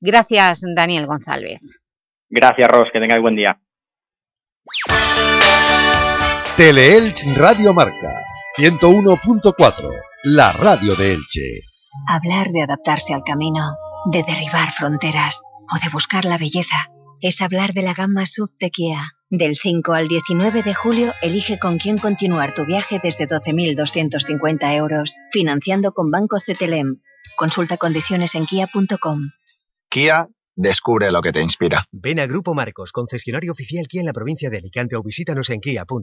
[SPEAKER 3] Gracias, Daniel González.
[SPEAKER 46] Gracias, Ros, que tengáis buen día.
[SPEAKER 1] Teleelch Radio Marca 101.4, la radio de Elche.
[SPEAKER 47] Hablar de adaptarse al camino, de derribar fronteras o de buscar la belleza es hablar de la gama SUV de Kia. Del 5 al 19 de julio, elige con quién continuar tu viaje desde 12.250 euros, financiando con Banco CTLM. Consulta condiciones en kia.com.
[SPEAKER 16] Kia, descubre lo que te inspira.
[SPEAKER 6] Ven a Grupo Marcos, concesionario oficial Kia en la provincia de Alicante o visítanos en kia.com.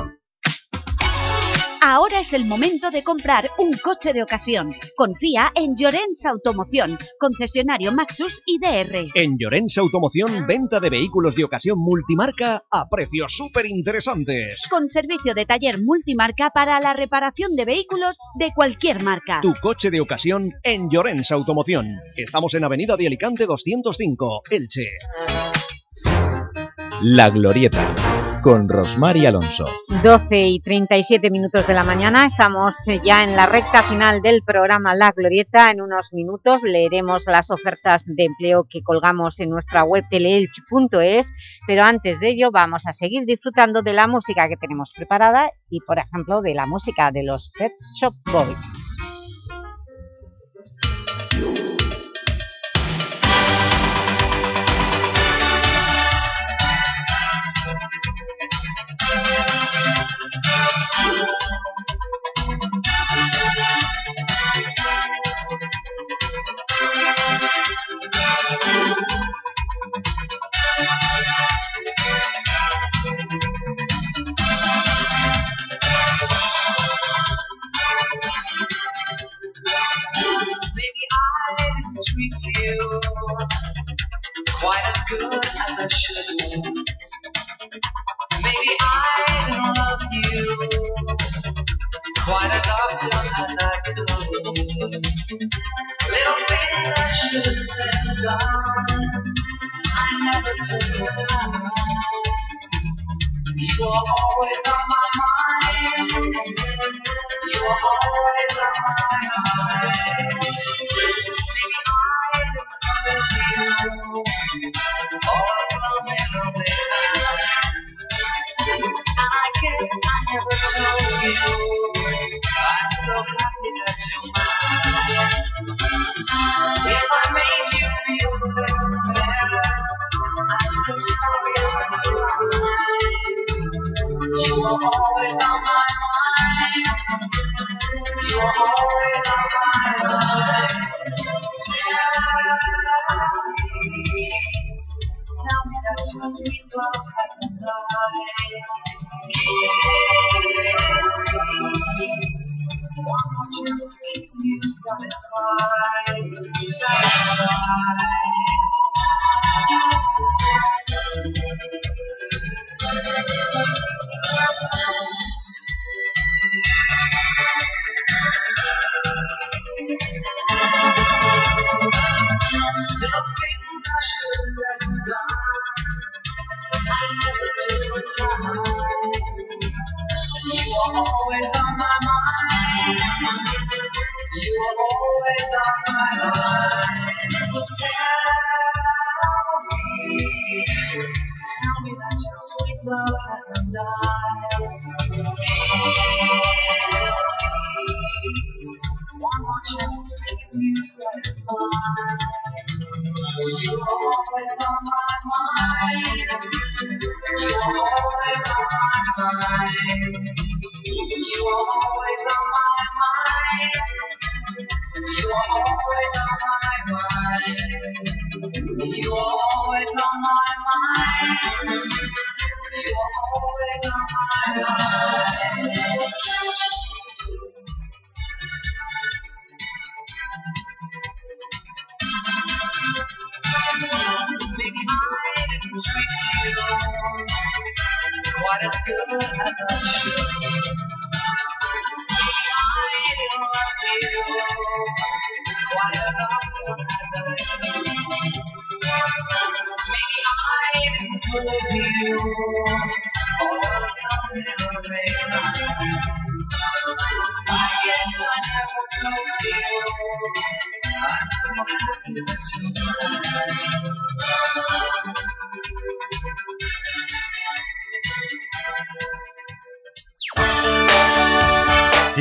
[SPEAKER 23] Ahora es el momento de comprar un coche de ocasión. Confía en Llorens Automoción, concesionario Maxus y DR.
[SPEAKER 8] En Llorens Automoción, venta de vehículos de ocasión multimarca a precios súper interesantes.
[SPEAKER 23] Con servicio de taller multimarca para la reparación de vehículos de cualquier marca.
[SPEAKER 8] Tu coche de ocasión en Llorens Automoción. Estamos en Avenida de Alicante 205, Elche.
[SPEAKER 2] La Glorieta, con Rosmar y Alonso.
[SPEAKER 3] 12 y 37 minutos de la mañana, estamos ya en la recta final del programa La Glorieta. En unos minutos leeremos las ofertas de empleo que colgamos en nuestra web teleelch.es, pero antes de ello vamos a seguir disfrutando de la música que tenemos preparada y, por ejemplo, de la música de los Pet Shop Boys.
[SPEAKER 48] Treat you quite as good as I should. Always on my mind. You were always on my mind.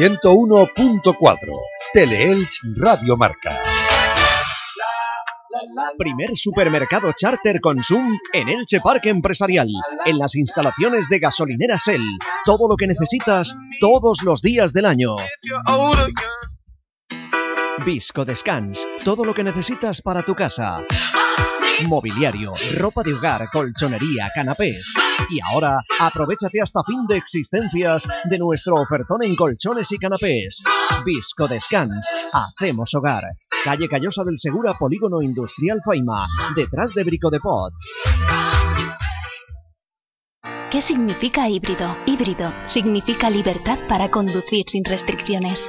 [SPEAKER 42] 101.4 Teleelch Radio Marca.
[SPEAKER 8] Primer supermercado charter Consum en Elche Parque Empresarial, en las instalaciones de gasolinera Shell. Todo lo que necesitas todos los días del año. Visco Descans, todo lo que necesitas para tu casa. Mobiliario, ropa de hogar, colchonería, canapés. Y ahora, aprovechate hasta fin de existencias de nuestro ofertón en colchones y canapés. Visco Descans, hacemos hogar. Calle Callosa del Segura, Polígono Industrial Faima, detrás de Brico de Pot.
[SPEAKER 36] ¿Qué significa híbrido? Híbrido significa libertad para conducir sin restricciones.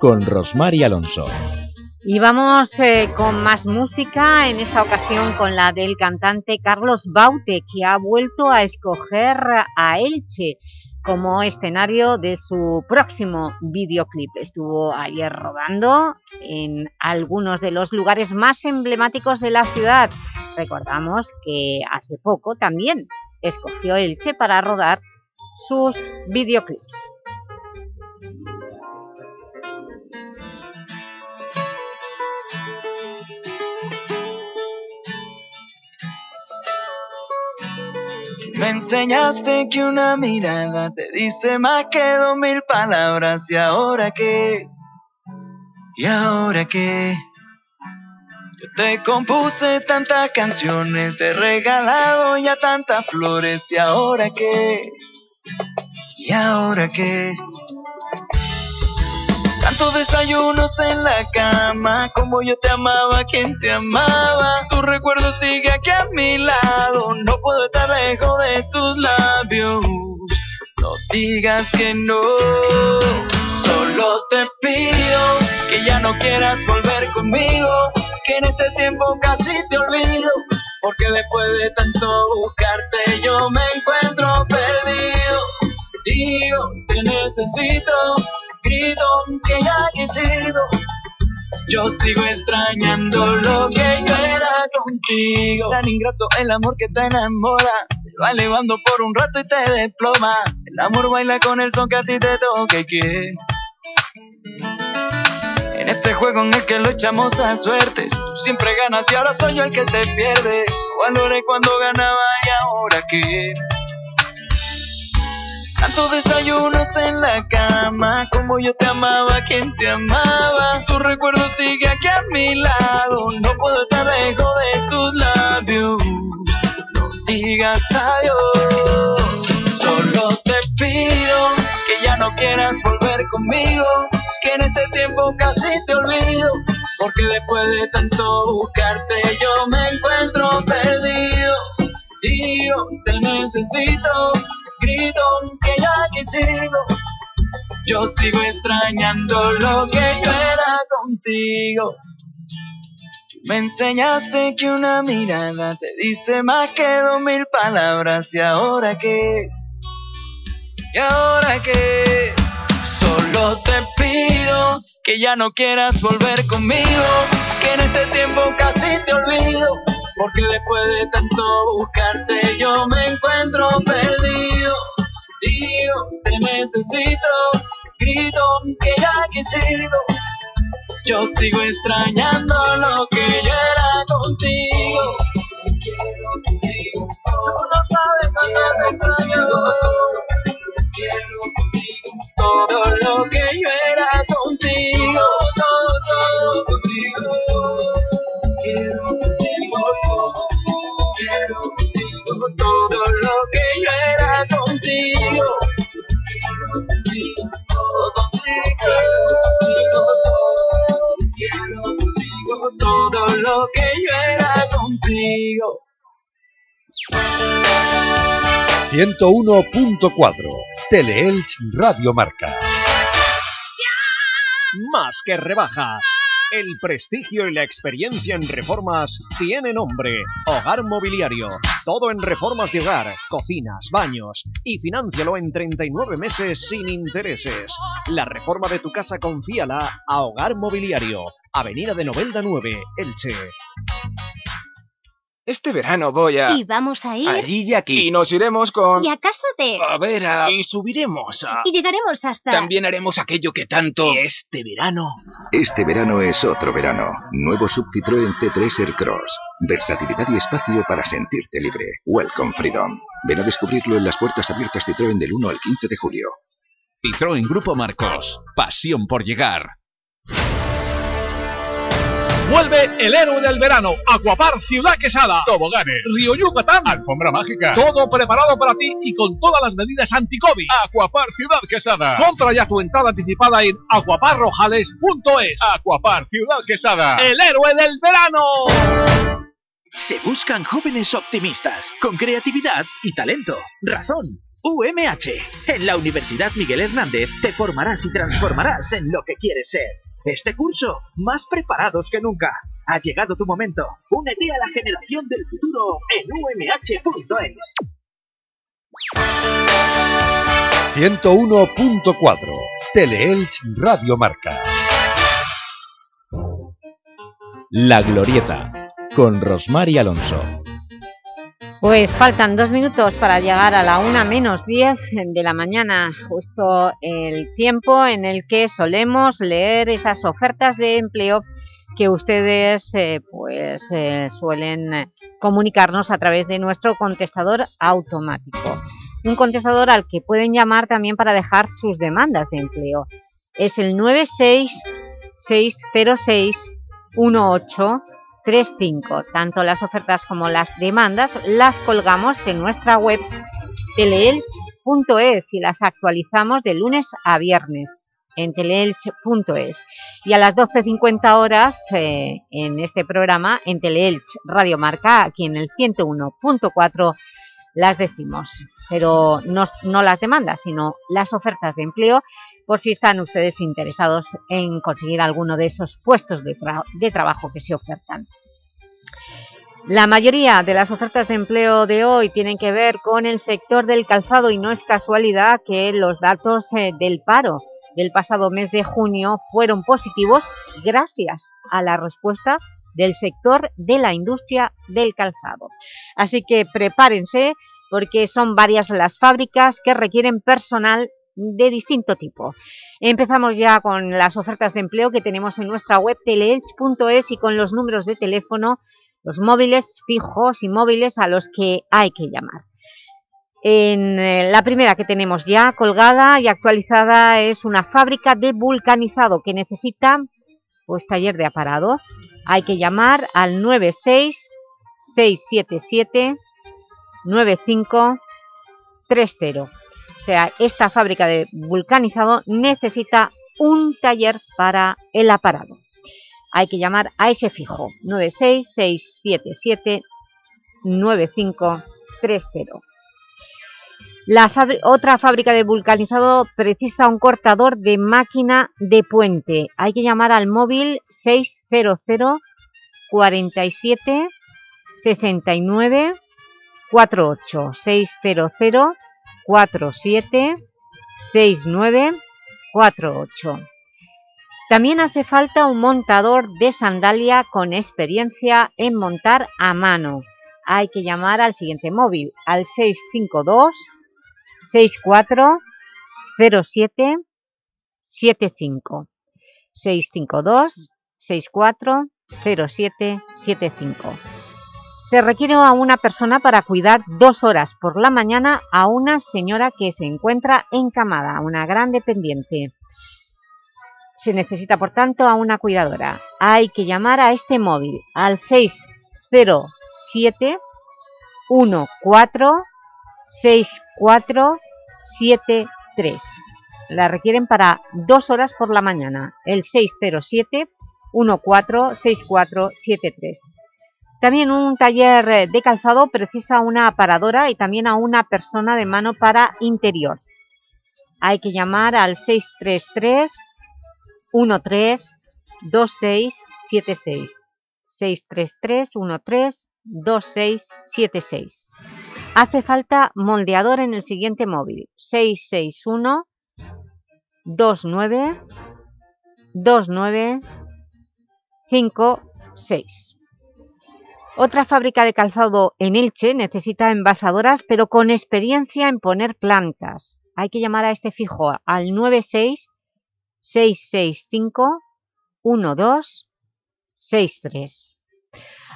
[SPEAKER 2] con Rosmar y Alonso.
[SPEAKER 3] Y vamos eh, con más música, en esta ocasión con la del cantante Carlos Baute, que ha vuelto a escoger a Elche como escenario de su próximo videoclip. Estuvo ayer rodando en algunos de los lugares más emblemáticos de la ciudad. Recordamos que hace poco también escogió Elche para rodar sus videoclips.
[SPEAKER 49] Me enseñaste que una mirada te dice más que dos mil palabras. ¿Y ahora qué? ¿Y ahora qué? Yo te compuse tantas canciones, te he regalado ya tantas flores. ¿Y ahora qué? ¿Y ahora qué? Tantos desayunos en la cama, como yo te amaba, quien te amaba. Tu recuerdo sigue aquí a mi lado, no puedo estar lejos de tus labios. No digas que no, solo te pido que ya no quieras volver conmigo, que en este tiempo casi te olvido, porque después de tanto buscarte yo me encuentro perdido. Digo, te necesito grito que quisido. Yo sigo extrañando lo que yo era contigo. Es tan ingrato el amor que te enamora. Te va elevando por un rato y te desploma. El amor baila con el son que a ti te toque que. En este juego en el que lo echamos a suertes, tú siempre ganas y ahora soy yo el que te pierde. Valoré cuando ganaba y ahora qué. Tantos desayunos en la cama, como yo te amaba, quien te amaba. Tu recuerdo sigue aquí a mi lado, no puedo estar lejos de tus labios. No digas adiós, solo te pido que ya no quieras volver conmigo, que en este tiempo casi te olvido, porque después de tanto buscarte yo me encuentro perdido. Te necesito grito que ya quisido. Yo sigo extrañando lo que yo era contigo. Me enseñaste que una mirada te dice más que dos mil palabras. ¿Y ahora qué? ¿Y ahora qué? Solo te pido que ya no quieras volver conmigo. Que en este tiempo casi te olvido. Porque después de tanto buscarte yo me encuentro perdido. Digo, te necesito, grito que ya quisido. Yo sigo extrañando lo que yo era contigo. Quiero contigo, tú no sabes cuánto te extraño. Quiero contigo, todo lo que yo era contigo.
[SPEAKER 42] 101.4 Teleelch Radio Marca.
[SPEAKER 8] Más que rebajas. El prestigio y la experiencia en reformas tiene nombre. Hogar Mobiliario. Todo en reformas de hogar, cocinas, baños. Y financialo en 39 meses sin intereses. La reforma de tu casa confíala a Hogar Mobiliario. Avenida de Novelda 9, Elche.
[SPEAKER 50] Este verano voy a...
[SPEAKER 51] Y vamos a ir...
[SPEAKER 50] Allí y aquí. Y nos iremos con...
[SPEAKER 51] Y a casa de...
[SPEAKER 50] A ver, a... Y subiremos a...
[SPEAKER 51] Y llegaremos hasta...
[SPEAKER 50] También haremos aquello que tanto... Este verano...
[SPEAKER 1] Este verano es otro verano. Nuevo Sub Citroën C3 Aircross. Versatilidad y espacio para sentirte libre. Welcome Freedom. Ven a descubrirlo en las puertas abiertas Citroën del 1 al 15 de julio.
[SPEAKER 14] Citroën Grupo Marcos. Pasión por llegar.
[SPEAKER 35] Vuelve el héroe del verano, Aquapar Ciudad Quesada, Toboganes, Río Yucatán, Alfombra Mágica, todo preparado para ti y con todas las medidas anti-COVID. Aquapar Ciudad Quesada. Compra ya tu entrada anticipada en aquaparrojales.es. Aquapar Ciudad Quesada, el héroe del verano.
[SPEAKER 52] Se buscan jóvenes optimistas, con creatividad y talento. Razón. UMH. En la Universidad Miguel Hernández te formarás y transformarás en lo que quieres ser. Este curso, más preparados que nunca. Ha llegado tu momento. Únete a la generación del futuro en umh.es.
[SPEAKER 42] 101.4 Teleelch Radio Marca.
[SPEAKER 2] La Glorieta, con Rosmar y Alonso.
[SPEAKER 3] Pues faltan dos minutos para llegar a la una menos diez de la mañana, justo el tiempo en el que solemos leer esas ofertas de empleo que ustedes eh, pues eh, suelen comunicarnos a través de nuestro contestador automático. Un contestador al que pueden llamar también para dejar sus demandas de empleo. Es el 9660618 35. Tanto las ofertas como las demandas las colgamos en nuestra web teleelch.es y las actualizamos de lunes a viernes en teleelch.es y a las 12.50 horas eh, en este programa en Teleelch Radio Marca, aquí en el 101.4 las decimos, pero no, las demandas, sino las ofertas de empleo por si están ustedes interesados en conseguir alguno de esos puestos de, de trabajo que se ofertan. La mayoría de las ofertas de empleo de hoy tienen que ver con el sector del calzado y no es casualidad que los datos eh, del paro del pasado mes de junio fueron positivos gracias a la respuesta del sector de la industria del calzado. Así que prepárense porque son varias las fábricas que requieren personal de distinto tipo. Empezamos ya con las ofertas de empleo que tenemos en nuestra web teleelch.es y con los números de teléfono, los móviles fijos y móviles a los que hay que llamar. En eh, la primera que tenemos ya colgada y actualizada es una fábrica de vulcanizado que necesita pues, taller de aparado. Hay que llamar al 96 677 9530. Sea, esta fábrica de vulcanizado necesita un taller para el aparado. Hay que llamar a ese fijo, 966779530. La otra fábrica de vulcanizado precisa un cortador de máquina de puente. Hay que llamar al móvil 600 47 69 48 600 476948. También hace falta un montador de sandalia con experiencia en montar a mano. Hay que llamar al siguiente móvil, al 652 64 07 75 652 64 07 75 se requiere a una persona para cuidar dos horas por la mañana a una señora que se encuentra encamada, una gran dependiente. Se necesita, por tanto, a una cuidadora. Hay que llamar a este móvil, al 607 14 6473. La requieren para dos horas por la mañana, el 607 146473. También un taller de calzado precisa una aparadora y también a una persona de mano para interior. Hay que llamar al 633 13 2676 633 13 2676 Hace falta moldeador en el siguiente móvil. 661 29 29 56 otra fábrica de calzado en Elche necesita envasadoras, pero con experiencia en poner plantas. Hay que llamar a este fijo al 96 665 1263.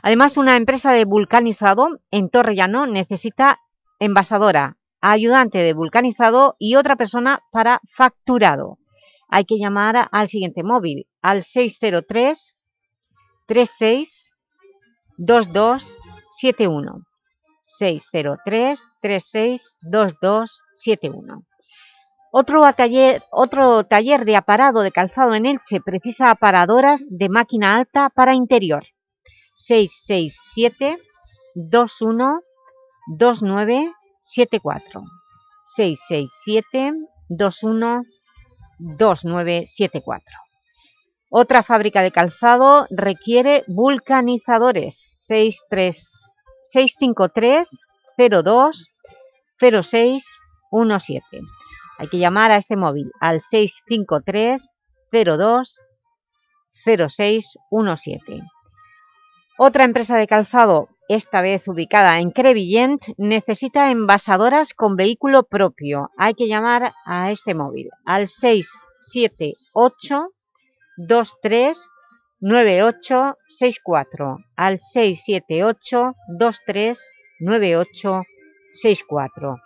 [SPEAKER 3] Además, una empresa de vulcanizado en Torrellano necesita envasadora, ayudante de vulcanizado y otra persona para facturado. Hay que llamar al siguiente móvil, al 603 36 2271 603 36 2271 otro taller, otro taller de aparado de calzado en Elche precisa aparadoras de máquina alta para interior. 667 21 Otra fábrica de calzado requiere vulcanizadores 63 653 02 06 17 hay que llamar a este móvil al 653 02 0617. Otra empresa de calzado, esta vez ubicada en Crevillent, necesita envasadoras con vehículo propio. Hay que llamar a este móvil al 678 23 9864 al 678 23 9864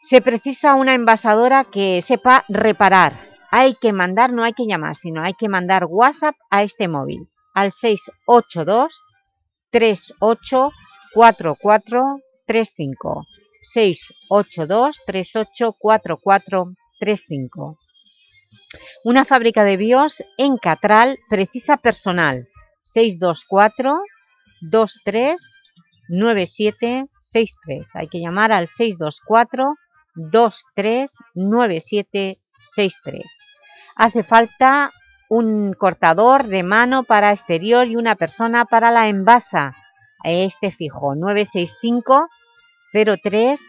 [SPEAKER 3] se precisa una envasadora que sepa reparar. Hay que mandar, no hay que llamar, sino hay que mandar WhatsApp a este móvil, al 682 38 4435 682 38 4435 Una fábrica de BIOS en Catral precisa personal 624 23 9763. Hay que llamar al 624 239763. Hace falta un cortador de mano para exterior y una persona para la envasa. Este fijo, 965 03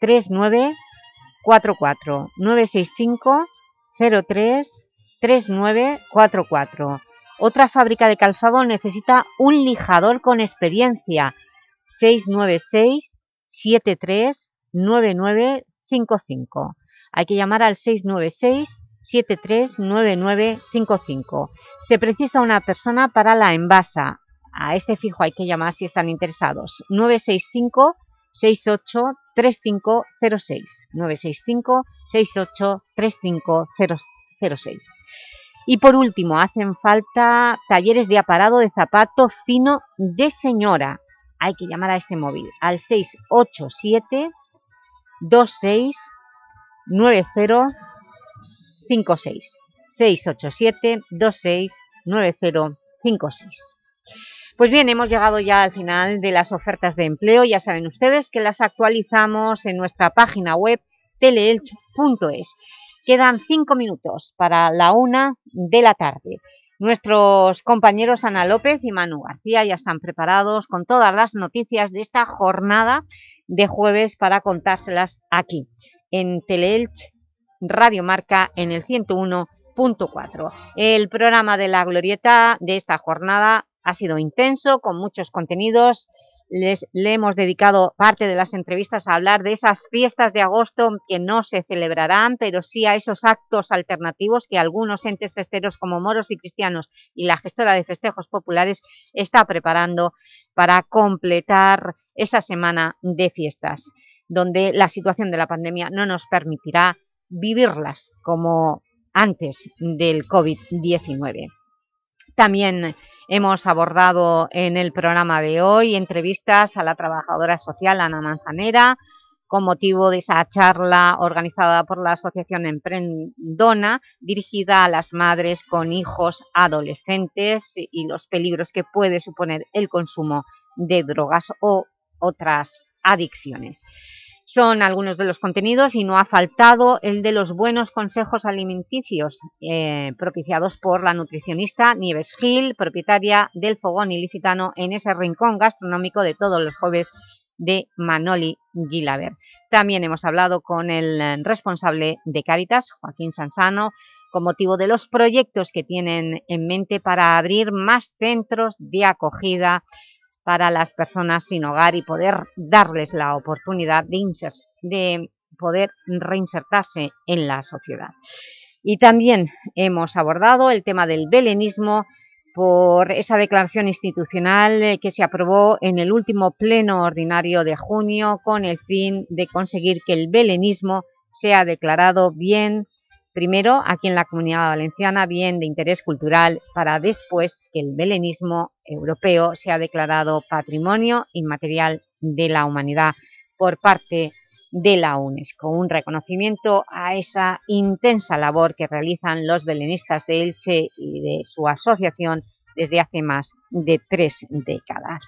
[SPEAKER 3] 3944 965 03 3944 Otra fábrica de calzado necesita un lijador con experiencia 696 73 99 55. Hay que llamar al 696 739955. Se precisa una persona para la envasa. A este fijo hay que llamar si están interesados. 965 68 3506 965 68 3506 y por último, hacen falta talleres de aparado de zapato fino de señora. Hay que llamar a este móvil al 687 26 9056 687 26 9056 Pues bien, hemos llegado ya al final de las ofertas de empleo. Ya saben ustedes que las actualizamos en nuestra página web teleelch.es. Quedan cinco minutos para la una de la tarde. Nuestros compañeros Ana López y Manu García ya están preparados con todas las noticias de esta jornada de jueves para contárselas aquí, en Teleelch Radio Marca, en el 101.4. El programa de la Glorieta de esta jornada ha sido intenso, con muchos contenidos, les, le hemos dedicado parte de las entrevistas a hablar de esas fiestas de agosto que no se celebrarán, pero sí a esos actos alternativos que algunos entes festeros como moros y cristianos y la gestora de festejos populares está preparando para completar esa semana de fiestas, donde la situación de la pandemia no nos permitirá vivirlas como antes del COVID-19. También hemos abordado en el programa de hoy entrevistas a la trabajadora social Ana Manzanera, con motivo de esa charla organizada por la Asociación Emprendona, dirigida a las madres con hijos adolescentes y los peligros que puede suponer el consumo de drogas o otras adicciones. Son algunos de los contenidos y no ha faltado el de los buenos consejos alimenticios eh, propiciados por la nutricionista Nieves Gil, propietaria del Fogón Ilicitano en ese rincón gastronómico de todos los jueves de Manoli Guilaber. También hemos hablado con el responsable de Cáritas, Joaquín Sansano, con motivo de los proyectos que tienen en mente para abrir más centros de acogida para las personas sin hogar y poder darles la oportunidad de, de poder reinsertarse en la sociedad. Y también hemos abordado el tema del belenismo por esa declaración institucional eh, que se aprobó en el último pleno ordinario de junio con el fin de conseguir que el belenismo sea declarado bien, primero aquí en la Comunidad Valenciana, bien de interés cultural, para después que el belenismo europeo sea declarado Patrimonio Inmaterial de la Humanidad por parte de la UNESCO, un reconocimiento a esa intensa labor que realizan los belenistas de Elche y de su asociación desde hace más de tres décadas.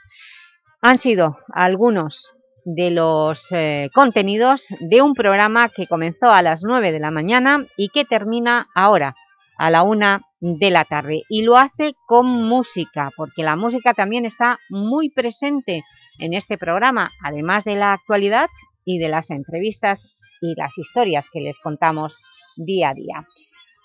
[SPEAKER 3] Han sido algunos de los eh, contenidos de un programa que comenzó a las 9 de la mañana y que termina ahora, a la una de la tarde. Y lo hace con música, porque la música también está muy presente en este programa, además de la actualidad y de las entrevistas y las historias que les contamos día a día.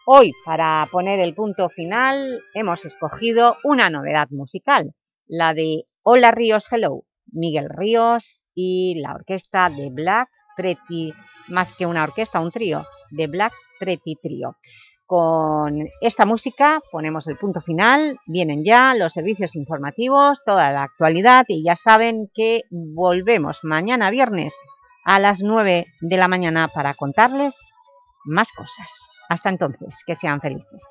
[SPEAKER 3] Hoy, para poner el punto final, hemos escogido una novedad musical, la de Hola Ríos Hello, Miguel Ríos y la orquesta de Black Pretty, más que una orquesta, un trío, de Black Pretty Trio. Con esta música ponemos el punto final, vienen ya los servicios informativos, toda la actualidad y ya saben que volvemos mañana viernes a las 9 de la mañana para contarles más cosas. Hasta entonces, que sean felices.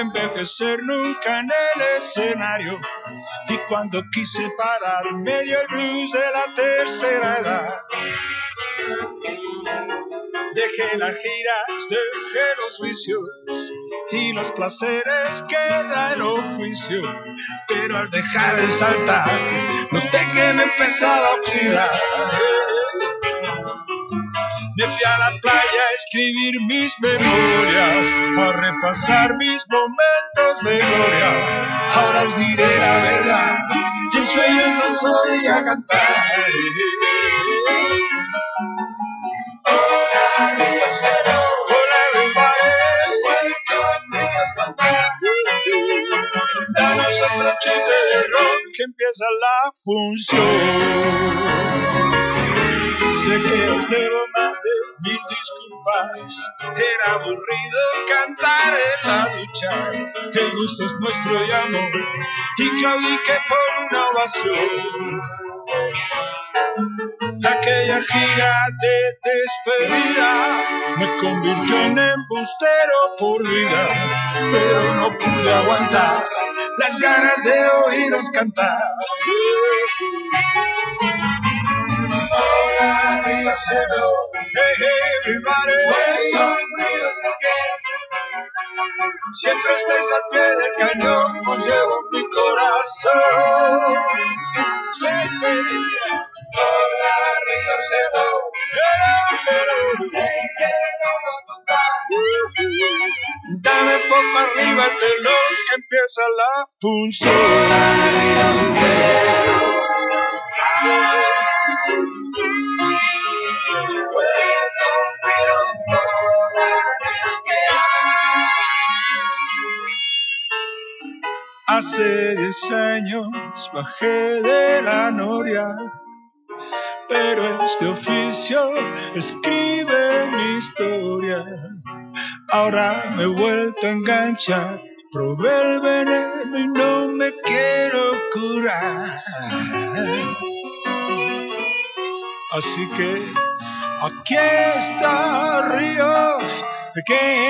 [SPEAKER 53] Envejecer nunca en el escenario. Y cuando quise parar, me dio el blues de la tercera edad. Dejé las giras, dejé los vicios y los placeres que da el oficio. Pero al dejar de saltar, noté que me empezaba a oxidar. Me fui a la playa a escribir mis memorias, a repasar mis momentos de gloria. Ahora os diré la verdad, y en sueños os soy a cantar. Hola. Hola, cantar. Danos otro chute de rock que empieza la función. Sé que os debo más de mil disculpas. Era aburrido cantar en la ducha. El gusto es nuestro y amor. Y claudiqué por una ovación. Aquella gira de despedida me convirtió en embustero por vida. Pero no pude aguantar las ganas de oíros cantar. Hey, hey. Siempre estáis al pie del cañón, os llevo mi corazón. Hey, hey. Hola, Ríos, hello. Hello, hello. Say hello, Dame poco arriba el telón, que empieza la función. Hace diez años bajé de la noria, pero este oficio escribe mi historia. Ahora me he vuelto a enganchar Probé el veneno y no me quiero curar. Así que aquí está Ríos, que